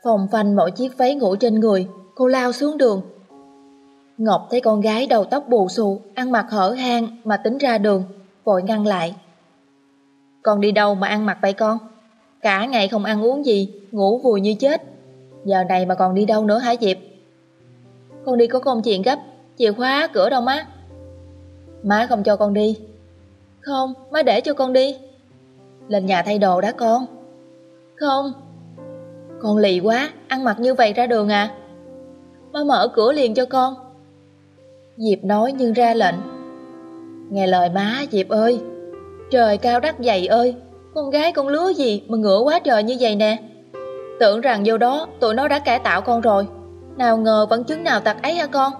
Phòng phanh mỗi chiếc váy ngủ trên người, cô lao xuống đường. Ngọc thấy con gái đầu tóc bù xù, ăn mặc hở hang mà tính ra đường, vội ngăn lại. Con đi đâu mà ăn mặc vậy con? Cả ngày không ăn uống gì, ngủ vùi như chết. Giờ này mà còn đi đâu nữa hả Diệp? Con đi có công chuyện gấp, chìa khóa cửa đâu má? Má không cho con đi. Không, má để cho con đi. Lên nhà thay đồ đã con. Không. Con lì quá, ăn mặc như vậy ra đường à? Má mở cửa liền cho con. Diệp nói nhưng ra lệnh. Nghe lời má Diệp ơi, trời cao đất dày ơi, con gái con lứa gì mà ngửa quá trời như vậy nè. Tưởng rằng vô đó tụi nó đã cải tạo con rồi, nào ngờ vẫn chứng nào tật ấy hả con?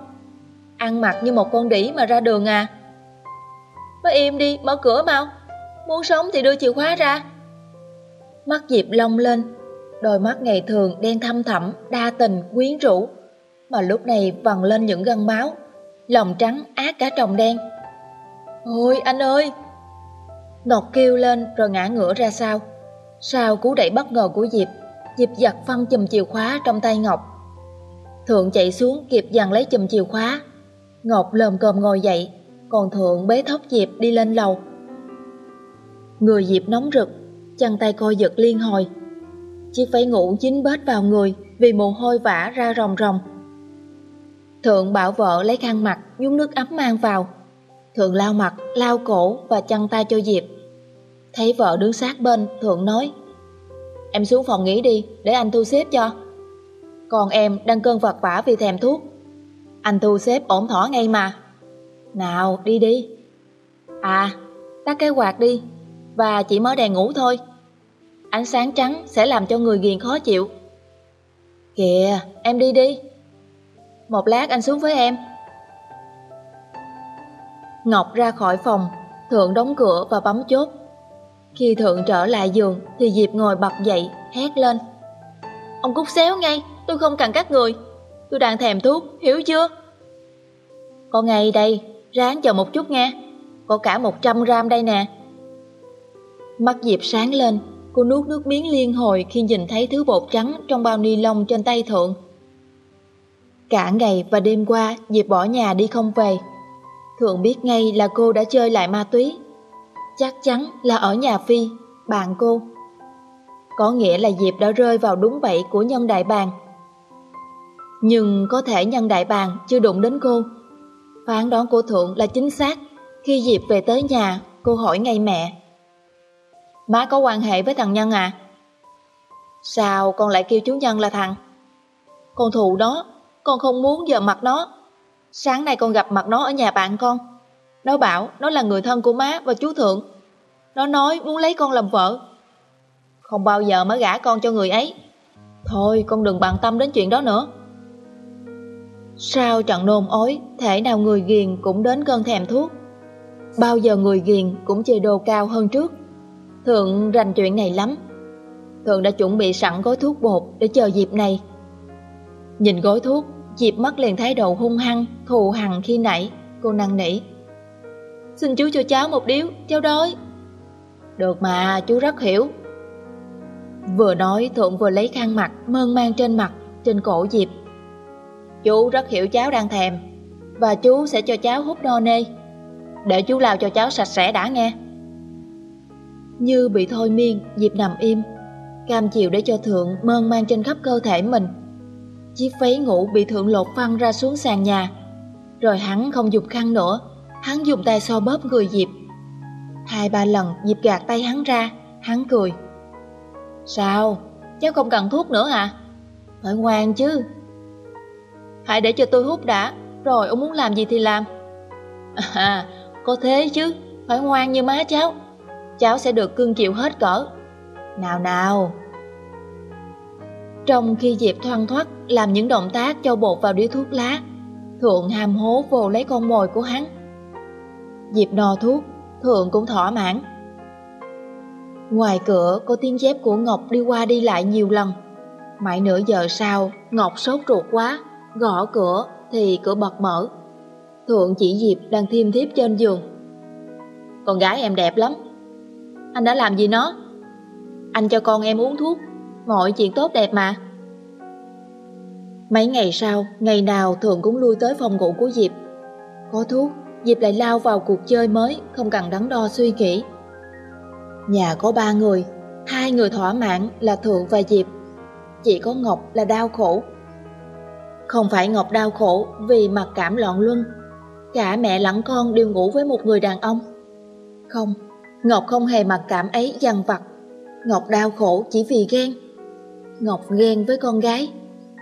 Ăn mặc như một con đỉ mà ra đường à? Má im đi, mở cửa mau. Muốn sống thì đưa chìa khóa ra. Mắt Diệp long lên, đôi mắt ngày thường đen thâm thẳm, đa tình, quyến rũ, mà lúc này vằn lên những gân máu, lòng trắng ác cả tròng đen. Ôi anh ơi! Ngọc kêu lên rồi ngã ngửa ra sau. Sau cú đẩy bất ngờ của Diệp, Diệp giật phăng chùm chìa khóa trong tay Ngọc. Thượng chạy xuống kịp dằn lấy chùm chìa khóa. Ngọc lồm cồm ngồi dậy, còn Thượng bế thóc Diệp đi lên lầu. Người Diệp nóng rực, chân tay coi giật liên hồi. Chiếc váy ngủ dính bết vào người vì mồ hôi vã ra ròng ròng. Thượng bảo vợ lấy khăn mặt nhúng nước ấm mang vào. Thượng lau mặt, lau cổ và chăn tay cho Diệp. Thấy vợ đứng sát bên, Thượng nói Em xuống phòng nghỉ đi, để anh thu xếp cho. Còn em đang cơn vật vả vì thèm thuốc. Anh thu xếp ổn thỏa ngay mà. Nào, đi đi. À, tắt cái quạt đi, và chỉ mở đèn ngủ thôi. Ánh sáng trắng sẽ làm cho người ghiền khó chịu. Kìa, em đi đi. Một lát anh xuống với em. Ngọc ra khỏi phòng, Thượng đóng cửa và bấm chốt. Khi Thượng trở lại giường thì Diệp ngồi bật dậy, hét lên. Ông cút xéo ngay, tôi không cần các người. Tôi đang thèm thuốc, hiểu chưa? Có ngay đây, ráng chờ một chút nghe. Có cả 100 gram đây nè. Mắt Diệp sáng lên, cô nuốt nước miếng liên hồi khi nhìn thấy thứ bột trắng trong bao ni lông trên tay Thượng. Cả ngày và đêm qua, Diệp bỏ nhà đi không về. Thượng biết ngay là cô đã chơi lại ma túy. Chắc chắn là ở nhà Phi, bạn cô. Có nghĩa là Diệp đã rơi vào đúng bẫy của nhân đại bàng, Nhưng có thể nhân đại bàng chưa đụng đến cô. Phán đoán của Thượng là chính xác. Khi Diệp về tới nhà, cô hỏi ngay mẹ. Má có quan hệ với thằng Nhân à? Sao con lại kêu chú Nhân là thằng? Con thù đó, con không muốn giờ mặt nó. Sáng nay con gặp mặt nó ở nhà bạn con. Nó bảo nó là người thân của má và chú Thượng. Nó nói muốn lấy con làm vợ. Không bao giờ má gả con cho người ấy. Thôi, con đừng bận tâm đến chuyện đó nữa. Sao trận nôn ói, thể nào người ghiền cũng đến cơn thèm thuốc. Bao giờ người ghiền cũng chê đồ cao hơn trước. Thượng rành chuyện này lắm. Thượng đã chuẩn bị sẵn gói thuốc bột để chờ dịp này. Nhìn gói thuốc, dịp mắt liền thái độ hung hăng, thù hằn khi nãy, cô năn nỉ. Xin chú cho cháu một điếu, cháu đói. Được mà, chú rất hiểu. Vừa nói Thượng vừa lấy khăn mặt mơn mang trên mặt, trên cổ Diệp. Chú rất hiểu cháu đang thèm, và chú sẽ cho cháu hút no nê. Để chú lao cho cháu sạch sẽ đã nghe. Như bị thôi miên, Diệp nằm im, cam chịu để cho Thượng mơn mang trên khắp cơ thể mình. Chiếc váy ngủ bị Thượng lột văng ra xuống sàn nhà. Rồi hắn không dùng khăn nữa, hắn dùng tay so bóp người Diệp. Hai ba lần Diệp gạt tay hắn ra, hắn cười. Sao? Cháu không cần thuốc nữa hả? Phải ngoan chứ. Hãy để cho tôi hút đã, rồi ông muốn làm gì thì làm. À, có thế chứ, phải ngoan như má cháu. Cháu sẽ được cưng chịu hết cỡ. Nào nào. Trong khi Diệp thoăn thoắt làm những động tác cho bột vào điếu thuốc lá, Thượng hàm hố vô lấy con mồi của hắn. Diệp no thuốc, Thượng cũng thỏa mãn. Ngoài cửa có tiếng dép của Ngọc đi qua đi lại nhiều lần. Mãi nửa giờ sau, Ngọc sốt ruột quá, gõ cửa thì cửa bật mở. Thượng chỉ Diệp đang thiêm thiếp trên giường. Con gái em đẹp lắm. Anh đã làm gì nó? Anh cho con em uống thuốc, mọi chuyện tốt đẹp mà. Mấy ngày sau, ngày nào thường cũng lui tới phòng ngủ của Diệp. Có thuốc, Diệp lại lao vào cuộc chơi mới, không cần đắn đo suy nghĩ. Nhà có ba người, hai người thỏa mãn là Thượng và Diệp. Chỉ có Ngọc là đau khổ. Không phải Ngọc đau khổ vì mặc cảm loạn luân. Cả mẹ lẫn con đều ngủ với một người đàn ông. Không, Ngọc không hề mặc cảm ấy dằn vặt. Ngọc đau khổ chỉ vì ghen. Ngọc ghen với con gái,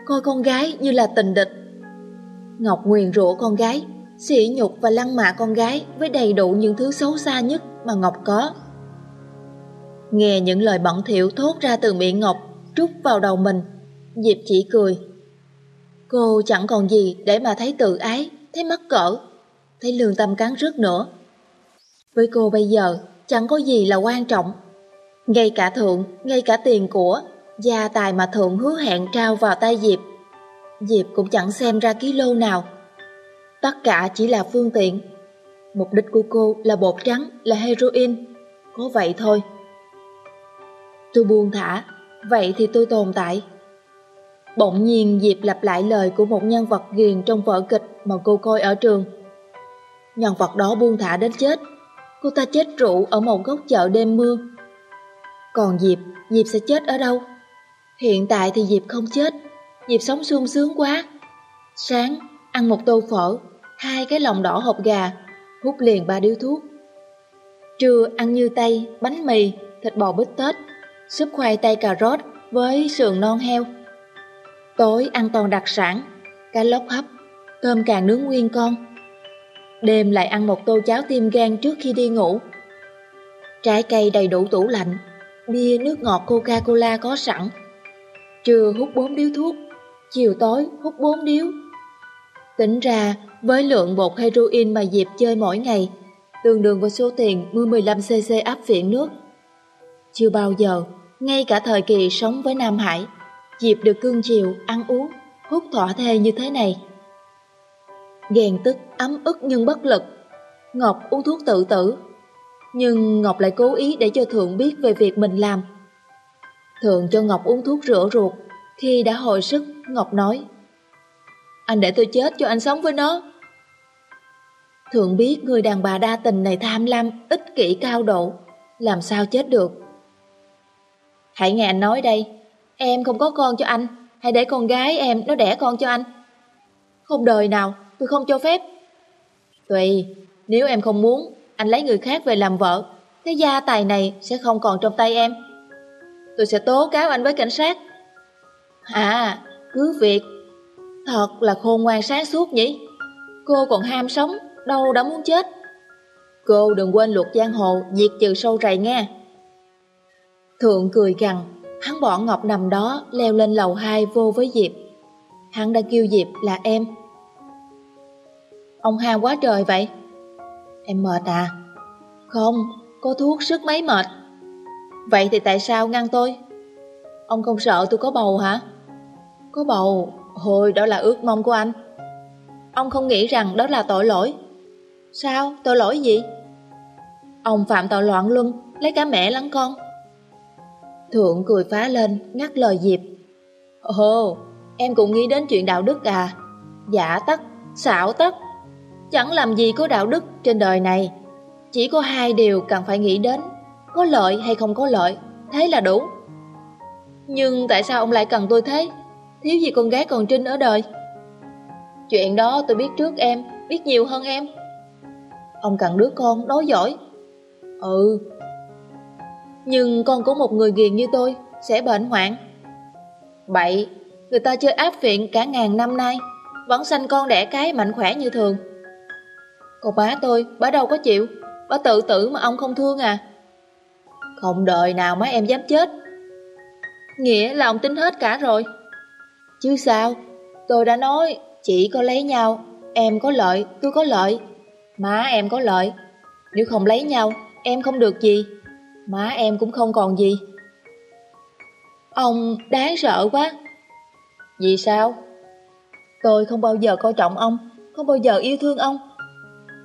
coi con gái như là tình địch. Ngọc nguyền rủa con gái, sỉ nhục và lăng mạ con gái với đầy đủ những thứ xấu xa nhất mà Ngọc có. Nghe những lời bẩn thỉu thốt ra từ miệng Ngọc trút vào đầu mình, Diệp chỉ cười. Cô chẳng còn gì để mà thấy tự ái, thấy mắc cỡ, thấy lương tâm cắn rứt nữa. Với cô bây giờ, chẳng có gì là quan trọng. Ngay cả thượng, ngay cả tiền của, gia tài mà thượng hứa hẹn trao vào tay Diệp. Diệp cũng chẳng xem ra ký lô nào. Tất cả chỉ là phương tiện. Mục đích của cô là bột trắng, là heroin. Có vậy thôi. Tôi buông thả, vậy thì tôi tồn tại. Bỗng nhiên Diệp lặp lại lời của một nhân vật ghiền trong vở kịch mà cô coi ở trường. Nhân vật đó buông thả đến chết. Cô ta chết rượu ở một góc chợ đêm mưa. Còn Diệp, Diệp sẽ chết ở đâu? Hiện tại thì Diệp không chết. Diệp sống sung sướng quá. Sáng, ăn một tô phở, hai cái lòng đỏ hộp gà, hút liền ba điếu thuốc. Trưa ăn như tây, bánh mì, thịt bò bít tết, súp khoai tây cà rốt với sườn non heo. Tối ăn toàn đặc sản, cá lóc hấp, cơm càng nướng nguyên con. Đêm lại ăn một tô cháo tim gan trước khi đi ngủ. Trái cây đầy đủ tủ lạnh, bia nước ngọt Coca-Cola có sẵn. Trưa hút bốn điếu thuốc, chiều tối hút bốn điếu. Tính ra, với lượng bột heroin mà Diệp chơi mỗi ngày, tương đương với số tiền mua 15cc áp viện nước. Chưa bao giờ, ngay cả thời kỳ sống với Nam Hải, Diệp được cương chiều, ăn uống, hút thỏa thê như thế này. Ghen tức, ấm ức nhưng bất lực. Ngọc uống thuốc tự tử. Nhưng Ngọc lại cố ý để cho Thượng biết về việc mình làm thường cho Ngọc uống thuốc rửa ruột. Khi đã hồi sức, Ngọc nói Anh để tôi chết cho anh sống với nó. Thượng biết người đàn bà đa tình này tham lam, ích kỷ cao độ. Làm sao chết được? Hãy nghe anh nói đây, em không có con cho anh, hãy để con gái em nó đẻ con cho anh. Không đời nào, tôi không cho phép. Tùy, nếu em không muốn, anh lấy người khác về làm vợ, cái gia tài này sẽ không còn trong tay em. Tôi sẽ tố cáo anh với cảnh sát. À, cứ việc. Thật là khôn ngoan sáng suốt nhỉ. Cô còn ham sống, đâu đã muốn chết. Cô đừng quên luật giang hồ, diệt trừ sâu rầy nghe. Thượng cười gằn, hắn bỏ Ngọc nằm đó, leo lên lầu 2 vô với Diệp. Hắn đã kêu Diệp là em. Ông ham quá trời vậy. Em mệt à? Không, có thuốc sức mấy mệt. Vậy thì tại sao ngăn tôi? Ông không sợ tôi có bầu hả? Có bầu, hồi đó là ước mong của anh. Ông không nghĩ rằng đó là tội lỗi. Sao? Tội lỗi gì? Ông phạm tội loạn luân, lấy cả mẹ lẫn con. Thượng cười phá lên, ngắt lời Diệp. Ồ, em cũng nghĩ đến chuyện đạo đức à? Giả tắc, xảo tắc. Chẳng làm gì có đạo đức trên đời này. Chỉ có hai điều cần phải nghĩ đến, có lợi hay không có lợi, thế là đủ. Nhưng tại sao ông lại cần tôi thế? Thiếu gì con gái còn Trinh ở đời? Chuyện đó tôi biết trước em, biết nhiều hơn em. Ông cần đứa con đối giỏi. Ừ. Nhưng con của một người ghiền như tôi sẽ bệnh hoạn. Bậy, người ta chơi áp viện cả ngàn năm nay, vẫn sanh con đẻ cái mạnh khỏe như thường. Còn bá tôi, bá đâu có chịu, bá tự tử mà ông không thương à. Không đời nào mấy em dám chết. Nghĩa là ông tính hết cả rồi. Chứ sao, tôi đã nói chỉ có lấy nhau, em có lợi, tôi có lợi. Má em có lợi, nếu không lấy nhau, em không được gì. Má em cũng không còn gì. Ông đáng sợ quá. Vì sao? Tôi không bao giờ coi trọng ông, không bao giờ yêu thương ông.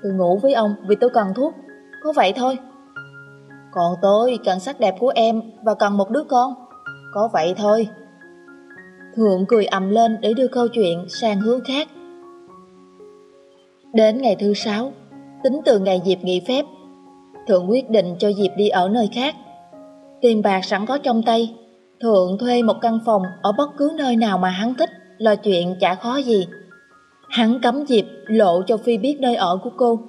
Tôi ngủ với ông vì tôi cần thuốc, có vậy thôi. Còn tôi cần sắc đẹp của em và cần một đứa con, có vậy thôi. Thượng cười ầm lên để đưa câu chuyện sang hướng khác. Đến ngày thứ sáu, tính từ ngày Diệp nghỉ phép, Thượng quyết định cho Diệp đi ở nơi khác. Tiền bạc sẵn có trong tay, Thượng thuê một căn phòng ở bất cứ nơi nào mà hắn thích là chuyện chả khó gì. Hắn cấm Diệp lộ cho Phi biết nơi ở của cô.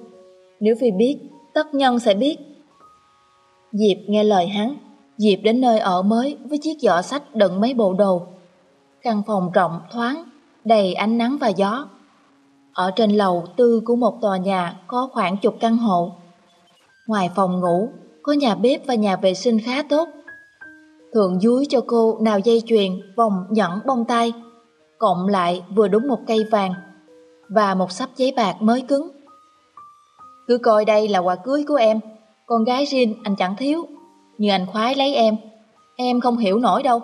Nếu Phi biết, tất nhân sẽ biết. Diệp nghe lời hắn, Diệp đến nơi ở mới với chiếc giỏ sách đựng mấy bộ đồ. Căn phòng rộng, thoáng, đầy ánh nắng và gió. Ở trên lầu tư của một tòa nhà có khoảng chục căn hộ. Ngoài phòng ngủ, có nhà bếp và nhà vệ sinh khá tốt. Thượng dúi cho cô nào dây chuyền, vòng nhẫn bông tay, cộng lại vừa đúng một cây vàng và một sắp giấy bạc mới cứng. Cứ coi đây là quà cưới của em, con gái riêng anh chẳng thiếu, nhưng anh khoái lấy em, em không hiểu nổi đâu.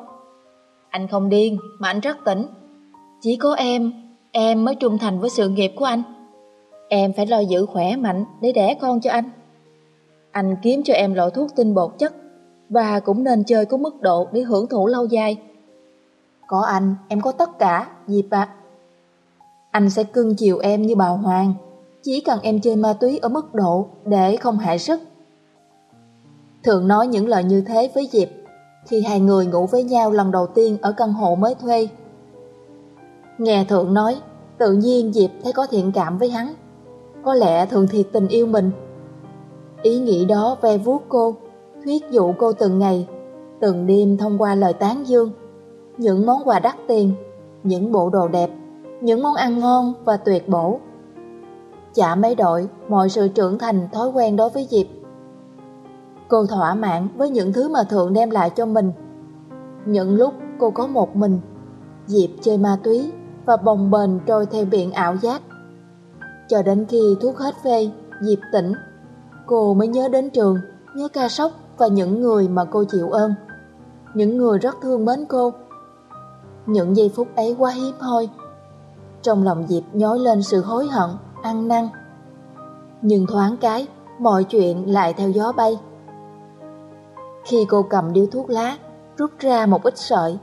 Anh không điên mà anh rất tỉnh. Chỉ có em, em mới trung thành với sự nghiệp của anh. Em phải lo giữ khỏe mạnh để đẻ con cho anh. Anh kiếm cho em loại thuốc tinh bột chất và cũng nên chơi có mức độ để hưởng thụ lâu dài. Có anh, em có tất cả, dịp ạ. Anh sẽ cưng chiều em như bà hoàng, chỉ cần em chơi ma túy ở mức độ để không hại sức. Thường nói những lời như thế với Diệp khi hai người ngủ với nhau lần đầu tiên ở căn hộ mới thuê. Nghe Thượng nói, tự nhiên Diệp thấy có thiện cảm với hắn. Có lẽ Thượng thiệt tình yêu mình. Ý nghĩ đó ve vuốt cô, thuyết dụ cô từng ngày, từng đêm thông qua lời tán dương. Những món quà đắt tiền, những bộ đồ đẹp, những món ăn ngon và tuyệt bổ. Chả mấy đội mọi sự trưởng thành thói quen đối với Diệp Cô thỏa mãn với những thứ mà Thượng đem lại cho mình. Những lúc cô có một mình, Diệp chơi ma túy và bồng bềnh trôi theo biển ảo giác. Cho đến khi thuốc hết phê, Diệp tỉnh, cô mới nhớ đến trường, nhớ ca sóc và những người mà cô chịu ơn. Những người rất thương mến cô. Những giây phút ấy quá hiếm hoi. Trong lòng Diệp nhói lên sự hối hận, ăn năn. Nhưng thoáng cái, mọi chuyện lại theo gió bay. Khi cô cầm điếu thuốc lá, rút ra một ít sợi,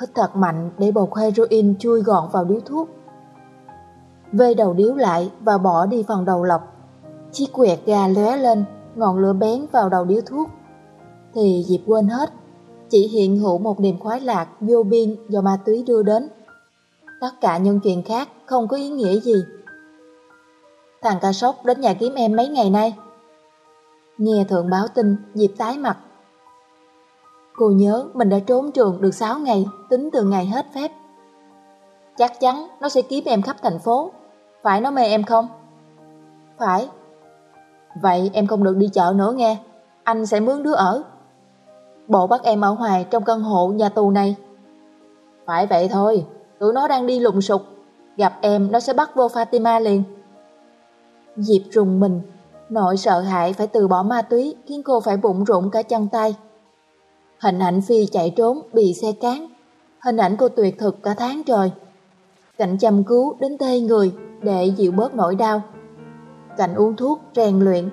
hít thật mạnh để bột heroin chui gọn vào điếu thuốc. Vê đầu điếu lại và bỏ đi phần đầu lọc. Chiếc quẹt gà lóe lên, ngọn lửa bén vào đầu điếu thuốc. Thì Diệp quên hết, chỉ hiện hữu một niềm khoái lạc vô biên do ma túy đưa đến. Tất cả những chuyện khác không có ý nghĩa gì. Thằng ca sốc đến nhà kiếm em mấy ngày nay. Nghe thượng báo tin, Diệp tái mặt. Cô nhớ mình đã trốn trường được 6 ngày, tính từ ngày hết phép. Chắc chắn nó sẽ kiếm em khắp thành phố. Phải nó mê em không? Phải. Vậy em không được đi chợ nữa nghe. Anh sẽ mướn đứa ở. Bộ bắt em ở hoài trong căn hộ nhà tù này. Phải vậy thôi, tụi nó đang đi lùng sục. Gặp em nó sẽ bắt vô Fatima liền. Diệp rùng mình, nỗi sợ hãi phải từ bỏ ma túy khiến cô phải bụng rụng cả chân tay. Hình ảnh Phi chạy trốn bị xe cán, hình ảnh cô tuyệt thực cả tháng trời. Cảnh chăm cứu đến tê người để dịu bớt nỗi đau. Cảnh uống thuốc, rèn luyện.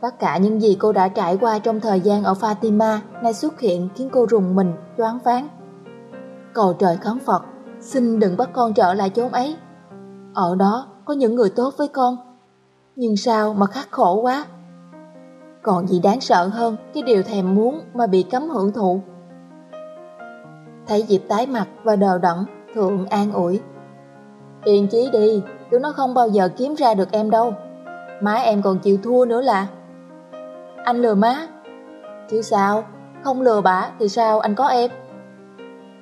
Tất cả những gì cô đã trải qua trong thời gian ở Fatima nay xuất hiện khiến cô rùng mình, choáng váng. Cầu trời khấn Phật, xin đừng bắt con trở lại chốn ấy. Ở đó có những người tốt với con. Nhưng sao mà khắc khổ quá? Còn gì đáng sợ hơn cái điều thèm muốn mà bị cấm hưởng thụ? Thấy Diệp tái mặt và đờ đẫn, Thượng an ủi. Yên chí đi, tụi nó không bao giờ kiếm ra được em đâu. Má em còn chịu thua nữa là. Anh lừa má. Chứ sao, không lừa bả thì sao anh có em?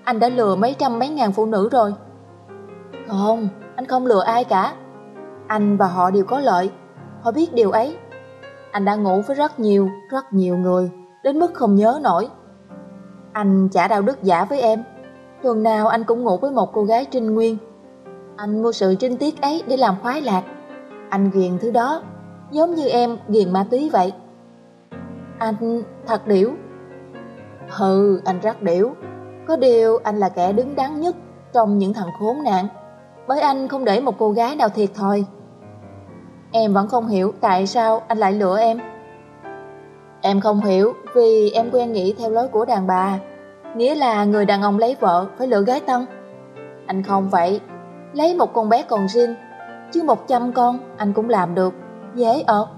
Anh đã lừa mấy trăm mấy ngàn phụ nữ rồi. Không, anh không lừa ai cả. Anh và họ đều có lợi. Họ biết điều ấy. Anh đã ngủ với rất nhiều, rất nhiều người, đến mức không nhớ nổi. Anh chả đạo đức giả với em. Tuần nào anh cũng ngủ với một cô gái trinh nguyên. Anh mua sự trinh tiết ấy để làm khoái lạc. Anh ghiền thứ đó, giống như em ghiền ma túy vậy. Anh thật điểu. Hừ, anh rất điểu. Có điều anh là kẻ đứng đắn nhất trong những thằng khốn nạn. Bởi anh không để một cô gái nào thiệt thòi. Em vẫn không hiểu tại sao anh lại lựa em. Em không hiểu vì em quen nghĩ theo lối của đàn bà. Nghĩa là người đàn ông lấy vợ phải lựa gái tân. Anh không vậy. Lấy một con bé còn riêng, chứ một trăm con anh cũng làm được. Dễ ợt.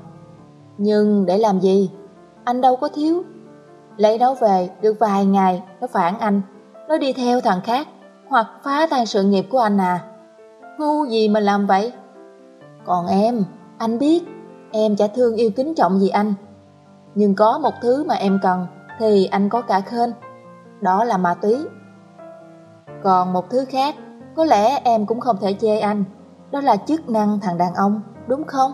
Nhưng để làm gì? Anh đâu có thiếu. Lấy nó về được vài ngày nó phản anh. Nó đi theo thằng khác hoặc phá tan sự nghiệp của anh à. Ngu gì mà làm vậy? Còn em, anh biết, em chả thương yêu kính trọng gì anh. Nhưng có một thứ mà em cần thì anh có cả khên. Đó là ma túy. Còn một thứ khác, có lẽ em cũng không thể chê anh. Đó là chức năng thằng đàn ông, đúng không?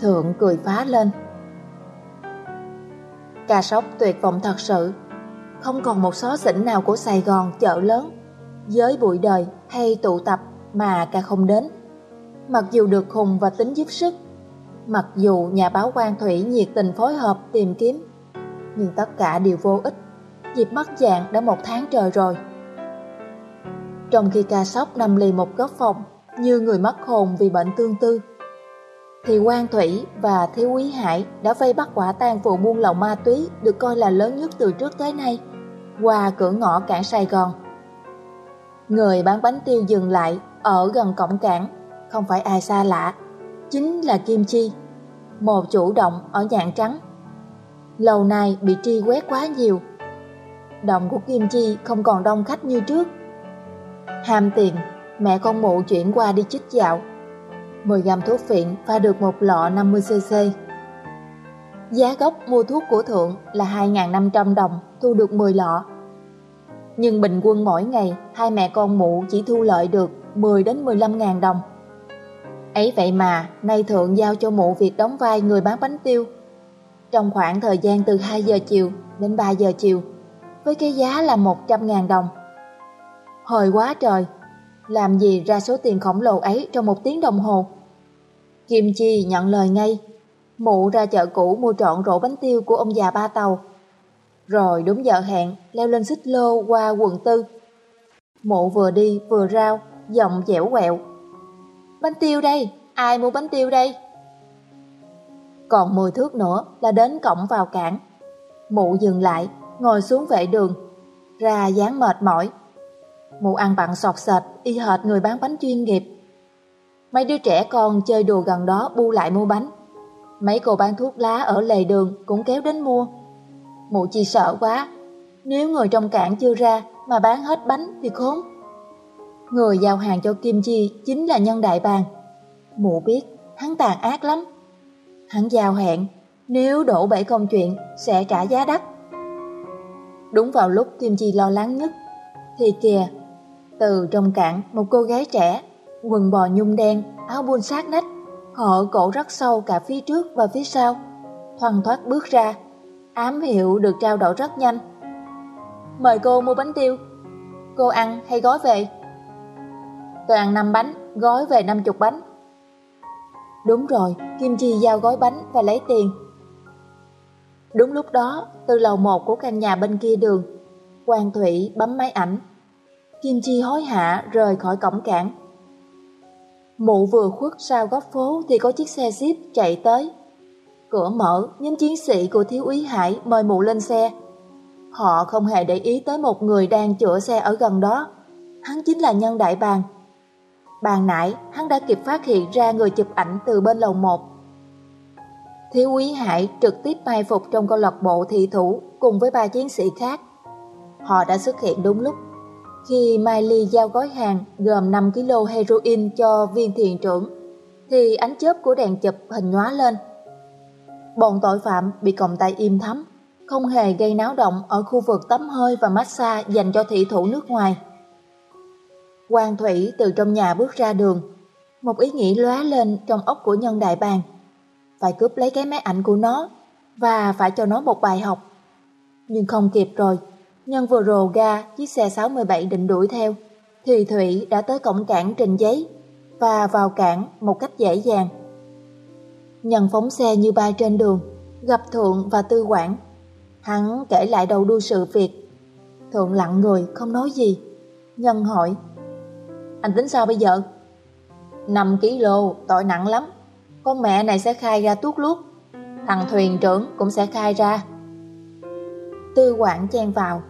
Thượng cười phá lên. Cà sóc tuyệt vọng thật sự. Không còn một xó xỉnh nào của Sài Gòn chợ lớn, giới bụi đời hay tụ tập mà ca không đến. Mặc dù được Hùng và tính giúp sức, mặc dù nhà báo quan Thủy nhiệt tình phối hợp tìm kiếm, nhưng tất cả đều vô ích. Dịp mất dạng đã một tháng trời rồi. Trong khi ca sóc nằm lì một góc phòng, như người mất hồn vì bệnh tương tư, thì quan Thủy và Thiếu Quý Hải đã vây bắt quả tang vụ buôn lậu ma túy được coi là lớn nhất từ trước tới nay, qua cửa ngõ cảng Sài Gòn. Người bán bánh tiêu dừng lại ở gần cổng cảng không phải ai xa lạ, chính là Kim Chi, một chủ động ở nhạn trắng. Lâu nay bị tri quét quá nhiều, đồng của Kim Chi không còn đông khách như trước. Ham tiền, mẹ con mụ chuyển qua đi chích dạo. 10 gam thuốc phiện pha được một lọ 50cc. Giá gốc mua thuốc của Thượng là 2.500 đồng, thu được 10 lọ. Nhưng bình quân mỗi ngày, hai mẹ con mụ chỉ thu lợi được 10 đến 15 ngàn đồng. Ấy vậy mà, nay Thượng giao cho mụ việc đóng vai người bán bánh tiêu. Trong khoảng thời gian từ 2 giờ chiều đến 3 giờ chiều, với cái giá là 100.000 đồng. Hồi quá trời, làm gì ra số tiền khổng lồ ấy trong một tiếng đồng hồ? Kim Chi nhận lời ngay, mụ ra chợ cũ mua trọn rổ bánh tiêu của ông già ba tàu. Rồi đúng giờ hẹn, leo lên xích lô qua quận tư. Mụ vừa đi vừa rao, giọng dẻo quẹo. Bánh tiêu đây, ai mua bánh tiêu đây? Còn 10 thước nữa là đến cổng vào cảng. Mụ dừng lại, ngồi xuống vệ đường, ra dáng mệt mỏi. Mụ ăn bặn sọt sệt, y hệt người bán bánh chuyên nghiệp. Mấy đứa trẻ con chơi đùa gần đó bu lại mua bánh. Mấy cô bán thuốc lá ở lề đường cũng kéo đến mua. Mụ chỉ sợ quá, nếu người trong cảng chưa ra mà bán hết bánh thì khốn. Người giao hàng cho Kim Chi chính là nhân đại bàng. Mụ biết hắn tàn ác lắm. Hắn giao hẹn, nếu đổ bể công chuyện sẽ trả giá đắt. Đúng vào lúc Kim Chi lo lắng nhất, thì kìa, từ trong cảng một cô gái trẻ, quần bò nhung đen, áo buôn sát nách, họ cổ rất sâu cả phía trước và phía sau, thoăn thoát bước ra, ám hiệu được trao đổi rất nhanh. Mời cô mua bánh tiêu, cô ăn hay gói về? Tôi ăn 5 bánh, gói về 50 bánh. Đúng rồi, Kim Chi giao gói bánh và lấy tiền. Đúng lúc đó, từ lầu một của căn nhà bên kia đường, Quang Thủy bấm máy ảnh. Kim Chi hối hả rời khỏi cổng cảng. Mụ vừa khuất sau góc phố thì có chiếc xe jeep chạy tới. Cửa mở, nhóm chiến sĩ của thiếu úy Hải mời mụ lên xe. Họ không hề để ý tới một người đang chữa xe ở gần đó. Hắn chính là nhân đại bàng. Bàn nãy, hắn đã kịp phát hiện ra người chụp ảnh từ bên lầu 1. Thiếu úy Hải trực tiếp mai phục trong câu lạc bộ thị thủ cùng với ba chiến sĩ khác. Họ đã xuất hiện đúng lúc. Khi Mai Ly giao gói hàng gồm 5 kg heroin cho viên thiền trưởng, thì ánh chớp của đèn chụp hình nhóa lên. Bọn tội phạm bị còng tay im thấm, không hề gây náo động ở khu vực tắm hơi và massage dành cho thị thủ nước ngoài. Quan Thủy từ trong nhà bước ra đường, một ý nghĩ lóe lên trong ốc của nhân đại bàng. Phải cướp lấy cái máy ảnh của nó và phải cho nó một bài học. Nhưng không kịp rồi, nhân vừa rồ ga chiếc xe 67 định đuổi theo, thì Thủy đã tới cổng cảng trình giấy và vào cảng một cách dễ dàng. Nhân phóng xe như bay trên đường, gặp Thượng và Tư Quảng. Hắn kể lại đầu đuôi sự việc. Thượng lặng người không nói gì. Nhân hỏi anh tính sao bây giờ? 5 kg, tội nặng lắm. Con mẹ này sẽ khai ra tuốt lút Thằng thuyền trưởng cũng sẽ khai ra. Tư quản chen vào.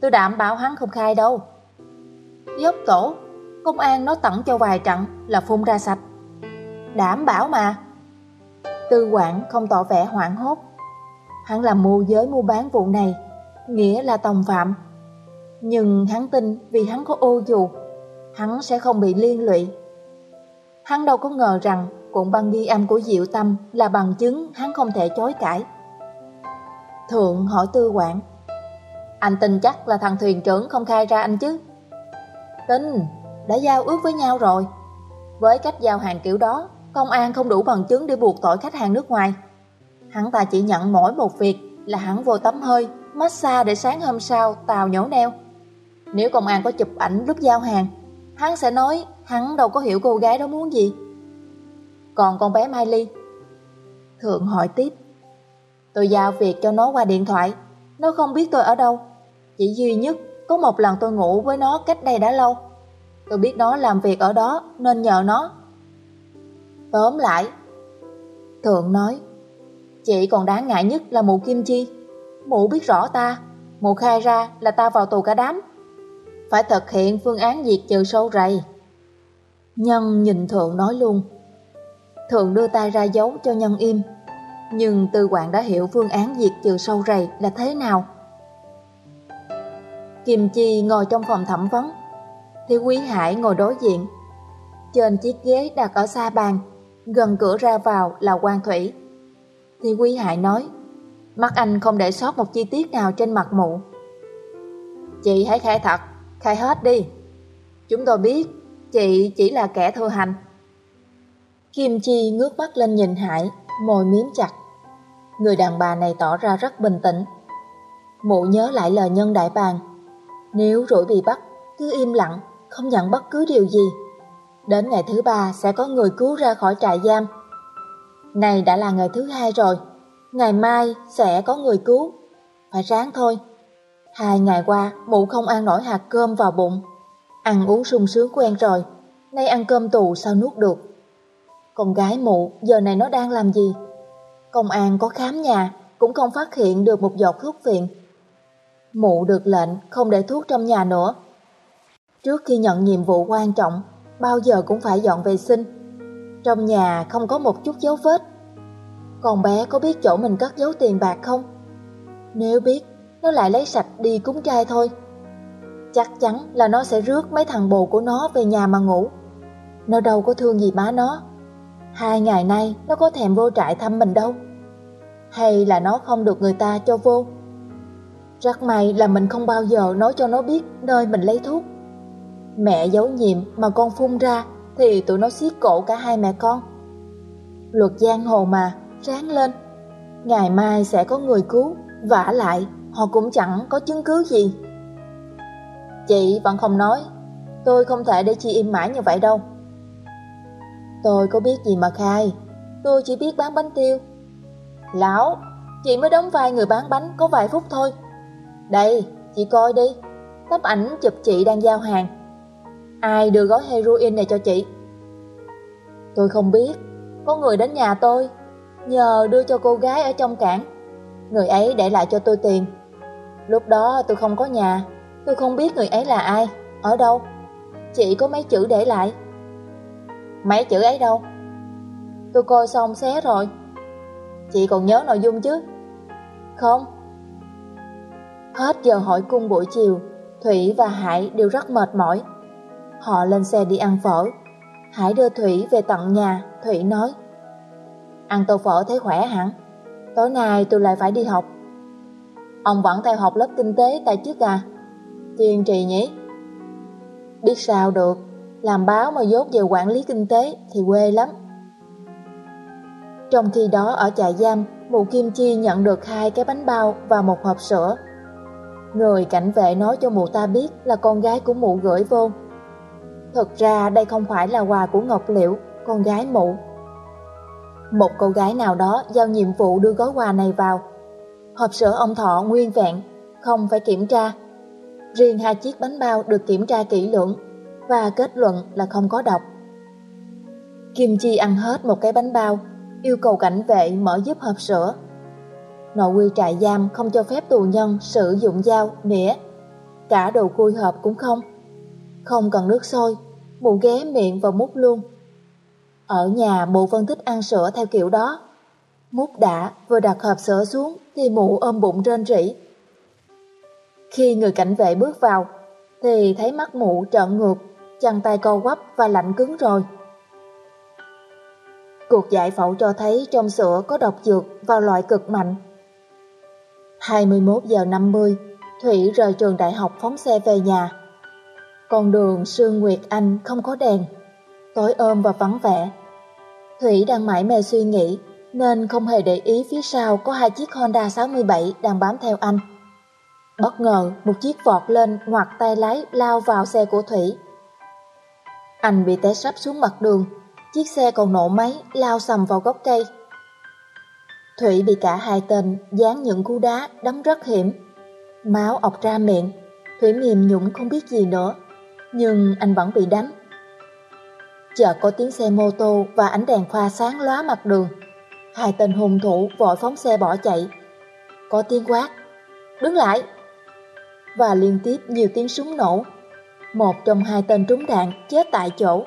Tôi đảm bảo hắn không khai đâu. Dốc tổ, công an nó tặng cho vài trận là phun ra sạch. Đảm bảo mà. Tư quản không tỏ vẻ hoảng hốt. Hắn làm mưu giới mua bán vụ này, nghĩa là tòng phạm. Nhưng hắn tin vì hắn có ô dù hắn sẽ không bị liên lụy. Hắn đâu có ngờ rằng cuộn băng ghi âm của Diệu Tâm là bằng chứng hắn không thể chối cãi. Thượng hỏi tư quản, anh tin chắc là thằng thuyền trưởng không khai ra anh chứ? Tin, đã giao ước với nhau rồi. Với cách giao hàng kiểu đó, công an không đủ bằng chứng để buộc tội khách hàng nước ngoài. Hắn ta chỉ nhận mỗi một việc là hắn vô tắm hơi, massage để sáng hôm sau tàu nhổ neo. Nếu công an có chụp ảnh lúc giao hàng Hắn sẽ nói, hắn đâu có hiểu cô gái đó muốn gì. Còn con bé Mai Ly? Thượng hỏi tiếp. Tôi giao việc cho nó qua điện thoại. Nó không biết tôi ở đâu. Chỉ duy nhất có một lần tôi ngủ với nó cách đây đã lâu. Tôi biết nó làm việc ở đó, nên nhờ nó. Tóm lại, Thượng nói, Chị còn đáng ngại nhất là mụ Kim Chi. Mụ biết rõ ta. Mụ khai ra là ta vào tù cả đám phải thực hiện phương án diệt trừ sâu rầy. Nhân nhìn Thượng nói luôn. Thượng đưa tay ra dấu cho Nhân im, nhưng Tư Quảng đã hiểu phương án diệt trừ sâu rầy là thế nào. Kim Chi ngồi trong phòng thẩm vấn, Thiếu Quý Hải ngồi đối diện. Trên chiếc ghế đặt ở xa bàn, gần cửa ra vào là quan thủy. Thì Quý Hải nói, mắt anh không để sót một chi tiết nào trên mặt mụ. Chị hãy khai thật, khai hết đi. Chúng tôi biết chị chỉ là kẻ thô hành. Kim Chi ngước mắt lên nhìn Hải, môi miếm chặt. Người đàn bà này tỏ ra rất bình tĩnh. Mụ nhớ lại lời nhân đại bàng. Nếu rủi bị bắt, cứ im lặng, không nhận bất cứ điều gì. Đến ngày thứ ba sẽ có người cứu ra khỏi trại giam. Này đã là ngày thứ hai rồi, ngày mai sẽ có người cứu. Phải ráng thôi. Hai ngày qua, mụ không ăn nổi hạt cơm vào bụng. Ăn uống sung sướng quen rồi, nay ăn cơm tù sao nuốt được. Con gái mụ giờ này nó đang làm gì? Công an có khám nhà, cũng không phát hiện được một giọt thuốc viện. Mụ được lệnh không để thuốc trong nhà nữa. Trước khi nhận nhiệm vụ quan trọng, bao giờ cũng phải dọn vệ sinh. Trong nhà không có một chút dấu vết. Con bé có biết chỗ mình cất giấu tiền bạc không? Nếu biết, nó lại lấy sạch đi cúng trai thôi. Chắc chắn là nó sẽ rước mấy thằng bồ của nó về nhà mà ngủ. Nó đâu có thương gì má nó. Hai ngày nay nó có thèm vô trại thăm mình đâu. Hay là nó không được người ta cho vô. Rất may là mình không bao giờ nói cho nó biết nơi mình lấy thuốc. Mẹ giấu nhiệm mà con phun ra thì tụi nó xiết cổ cả hai mẹ con. Luật giang hồ mà, ráng lên. Ngày mai sẽ có người cứu, vả lại họ cũng chẳng có chứng cứ gì. Chị vẫn không nói, tôi không thể để chị im mãi như vậy đâu. Tôi có biết gì mà khai, tôi chỉ biết bán bánh tiêu. Lão, chị mới đóng vai người bán bánh có vài phút thôi. Đây, chị coi đi, tấm ảnh chụp chị đang giao hàng. Ai đưa gói heroin này cho chị? Tôi không biết, có người đến nhà tôi, nhờ đưa cho cô gái ở trong cảng. Người ấy để lại cho tôi tiền. Lúc đó tôi không có nhà, tôi không biết người ấy là ai, ở đâu. Chị có mấy chữ để lại. Mấy chữ ấy đâu? Tôi coi xong xé rồi. Chị còn nhớ nội dung chứ? Không. Hết giờ hỏi cung buổi chiều, Thủy và Hải đều rất mệt mỏi. Họ lên xe đi ăn phở. Hải đưa Thủy về tận nhà, Thủy nói Ăn tô phở thấy khỏe hẳn Tối nay tôi lại phải đi học Ông vẫn theo học lớp kinh tế tại trước à? Kiên trì nhỉ? Biết sao được, Làm báo mà dốt về quản lý kinh tế Thì quê lắm. Trong khi đó ở trại giam, Mụ Kim Chi nhận được hai cái bánh bao Và một hộp sữa. Người cảnh vệ nói cho mụ ta biết Là con gái của mụ gửi vô. Thực ra đây không phải là quà của Ngọc Liễu, Con gái mụ. Một cô gái nào đó giao nhiệm vụ đưa gói quà này vào. Hộp sữa ông Thọ nguyên vẹn, không phải kiểm tra. Riêng hai chiếc bánh bao được kiểm tra kỹ lưỡng và kết luận là không có độc. Kim Chi ăn hết một cái bánh bao, yêu cầu cảnh vệ mở giúp hộp sữa. Nội quy trại giam không cho phép tù nhân sử dụng dao, nĩa, cả đồ cùi hộp cũng không. Không cần nước sôi, mụ ghé miệng và mút luôn. Ở nhà mụ phân thích ăn sữa theo kiểu đó. Mút đã vừa đặt hộp sữa xuống thì mụ ôm bụng rên rỉ. Khi người cảnh vệ bước vào thì thấy mắt mụ trợn ngược, chân tay co quắp và lạnh cứng rồi. Cuộc giải phẫu cho thấy trong sữa có độc dược vào loại cực mạnh. 21 giờ 50, Thủy rời trường đại học phóng xe về nhà. Con đường Sương Nguyệt Anh không có đèn, tối ôm và vắng vẻ. Thủy đang mãi mê suy nghĩ, nên không hề để ý phía sau có hai chiếc Honda 67 đang bám theo anh. Bất ngờ, một chiếc vọt lên ngoặt tay lái lao vào xe của Thủy. Anh bị té sắp xuống mặt đường, chiếc xe còn nổ máy lao sầm vào gốc cây. Thủy bị cả hai tên dán những cú đá đấm rất hiểm. Máu ọc ra miệng, Thủy mềm nhũng không biết gì nữa, nhưng anh vẫn bị đánh. Chợt có tiếng xe mô tô và ánh đèn pha sáng lóa mặt đường. Hai tên hung thủ vội phóng xe bỏ chạy. Có tiếng quát, đứng lại! Và liên tiếp nhiều tiếng súng nổ. Một trong hai tên trúng đạn chết tại chỗ.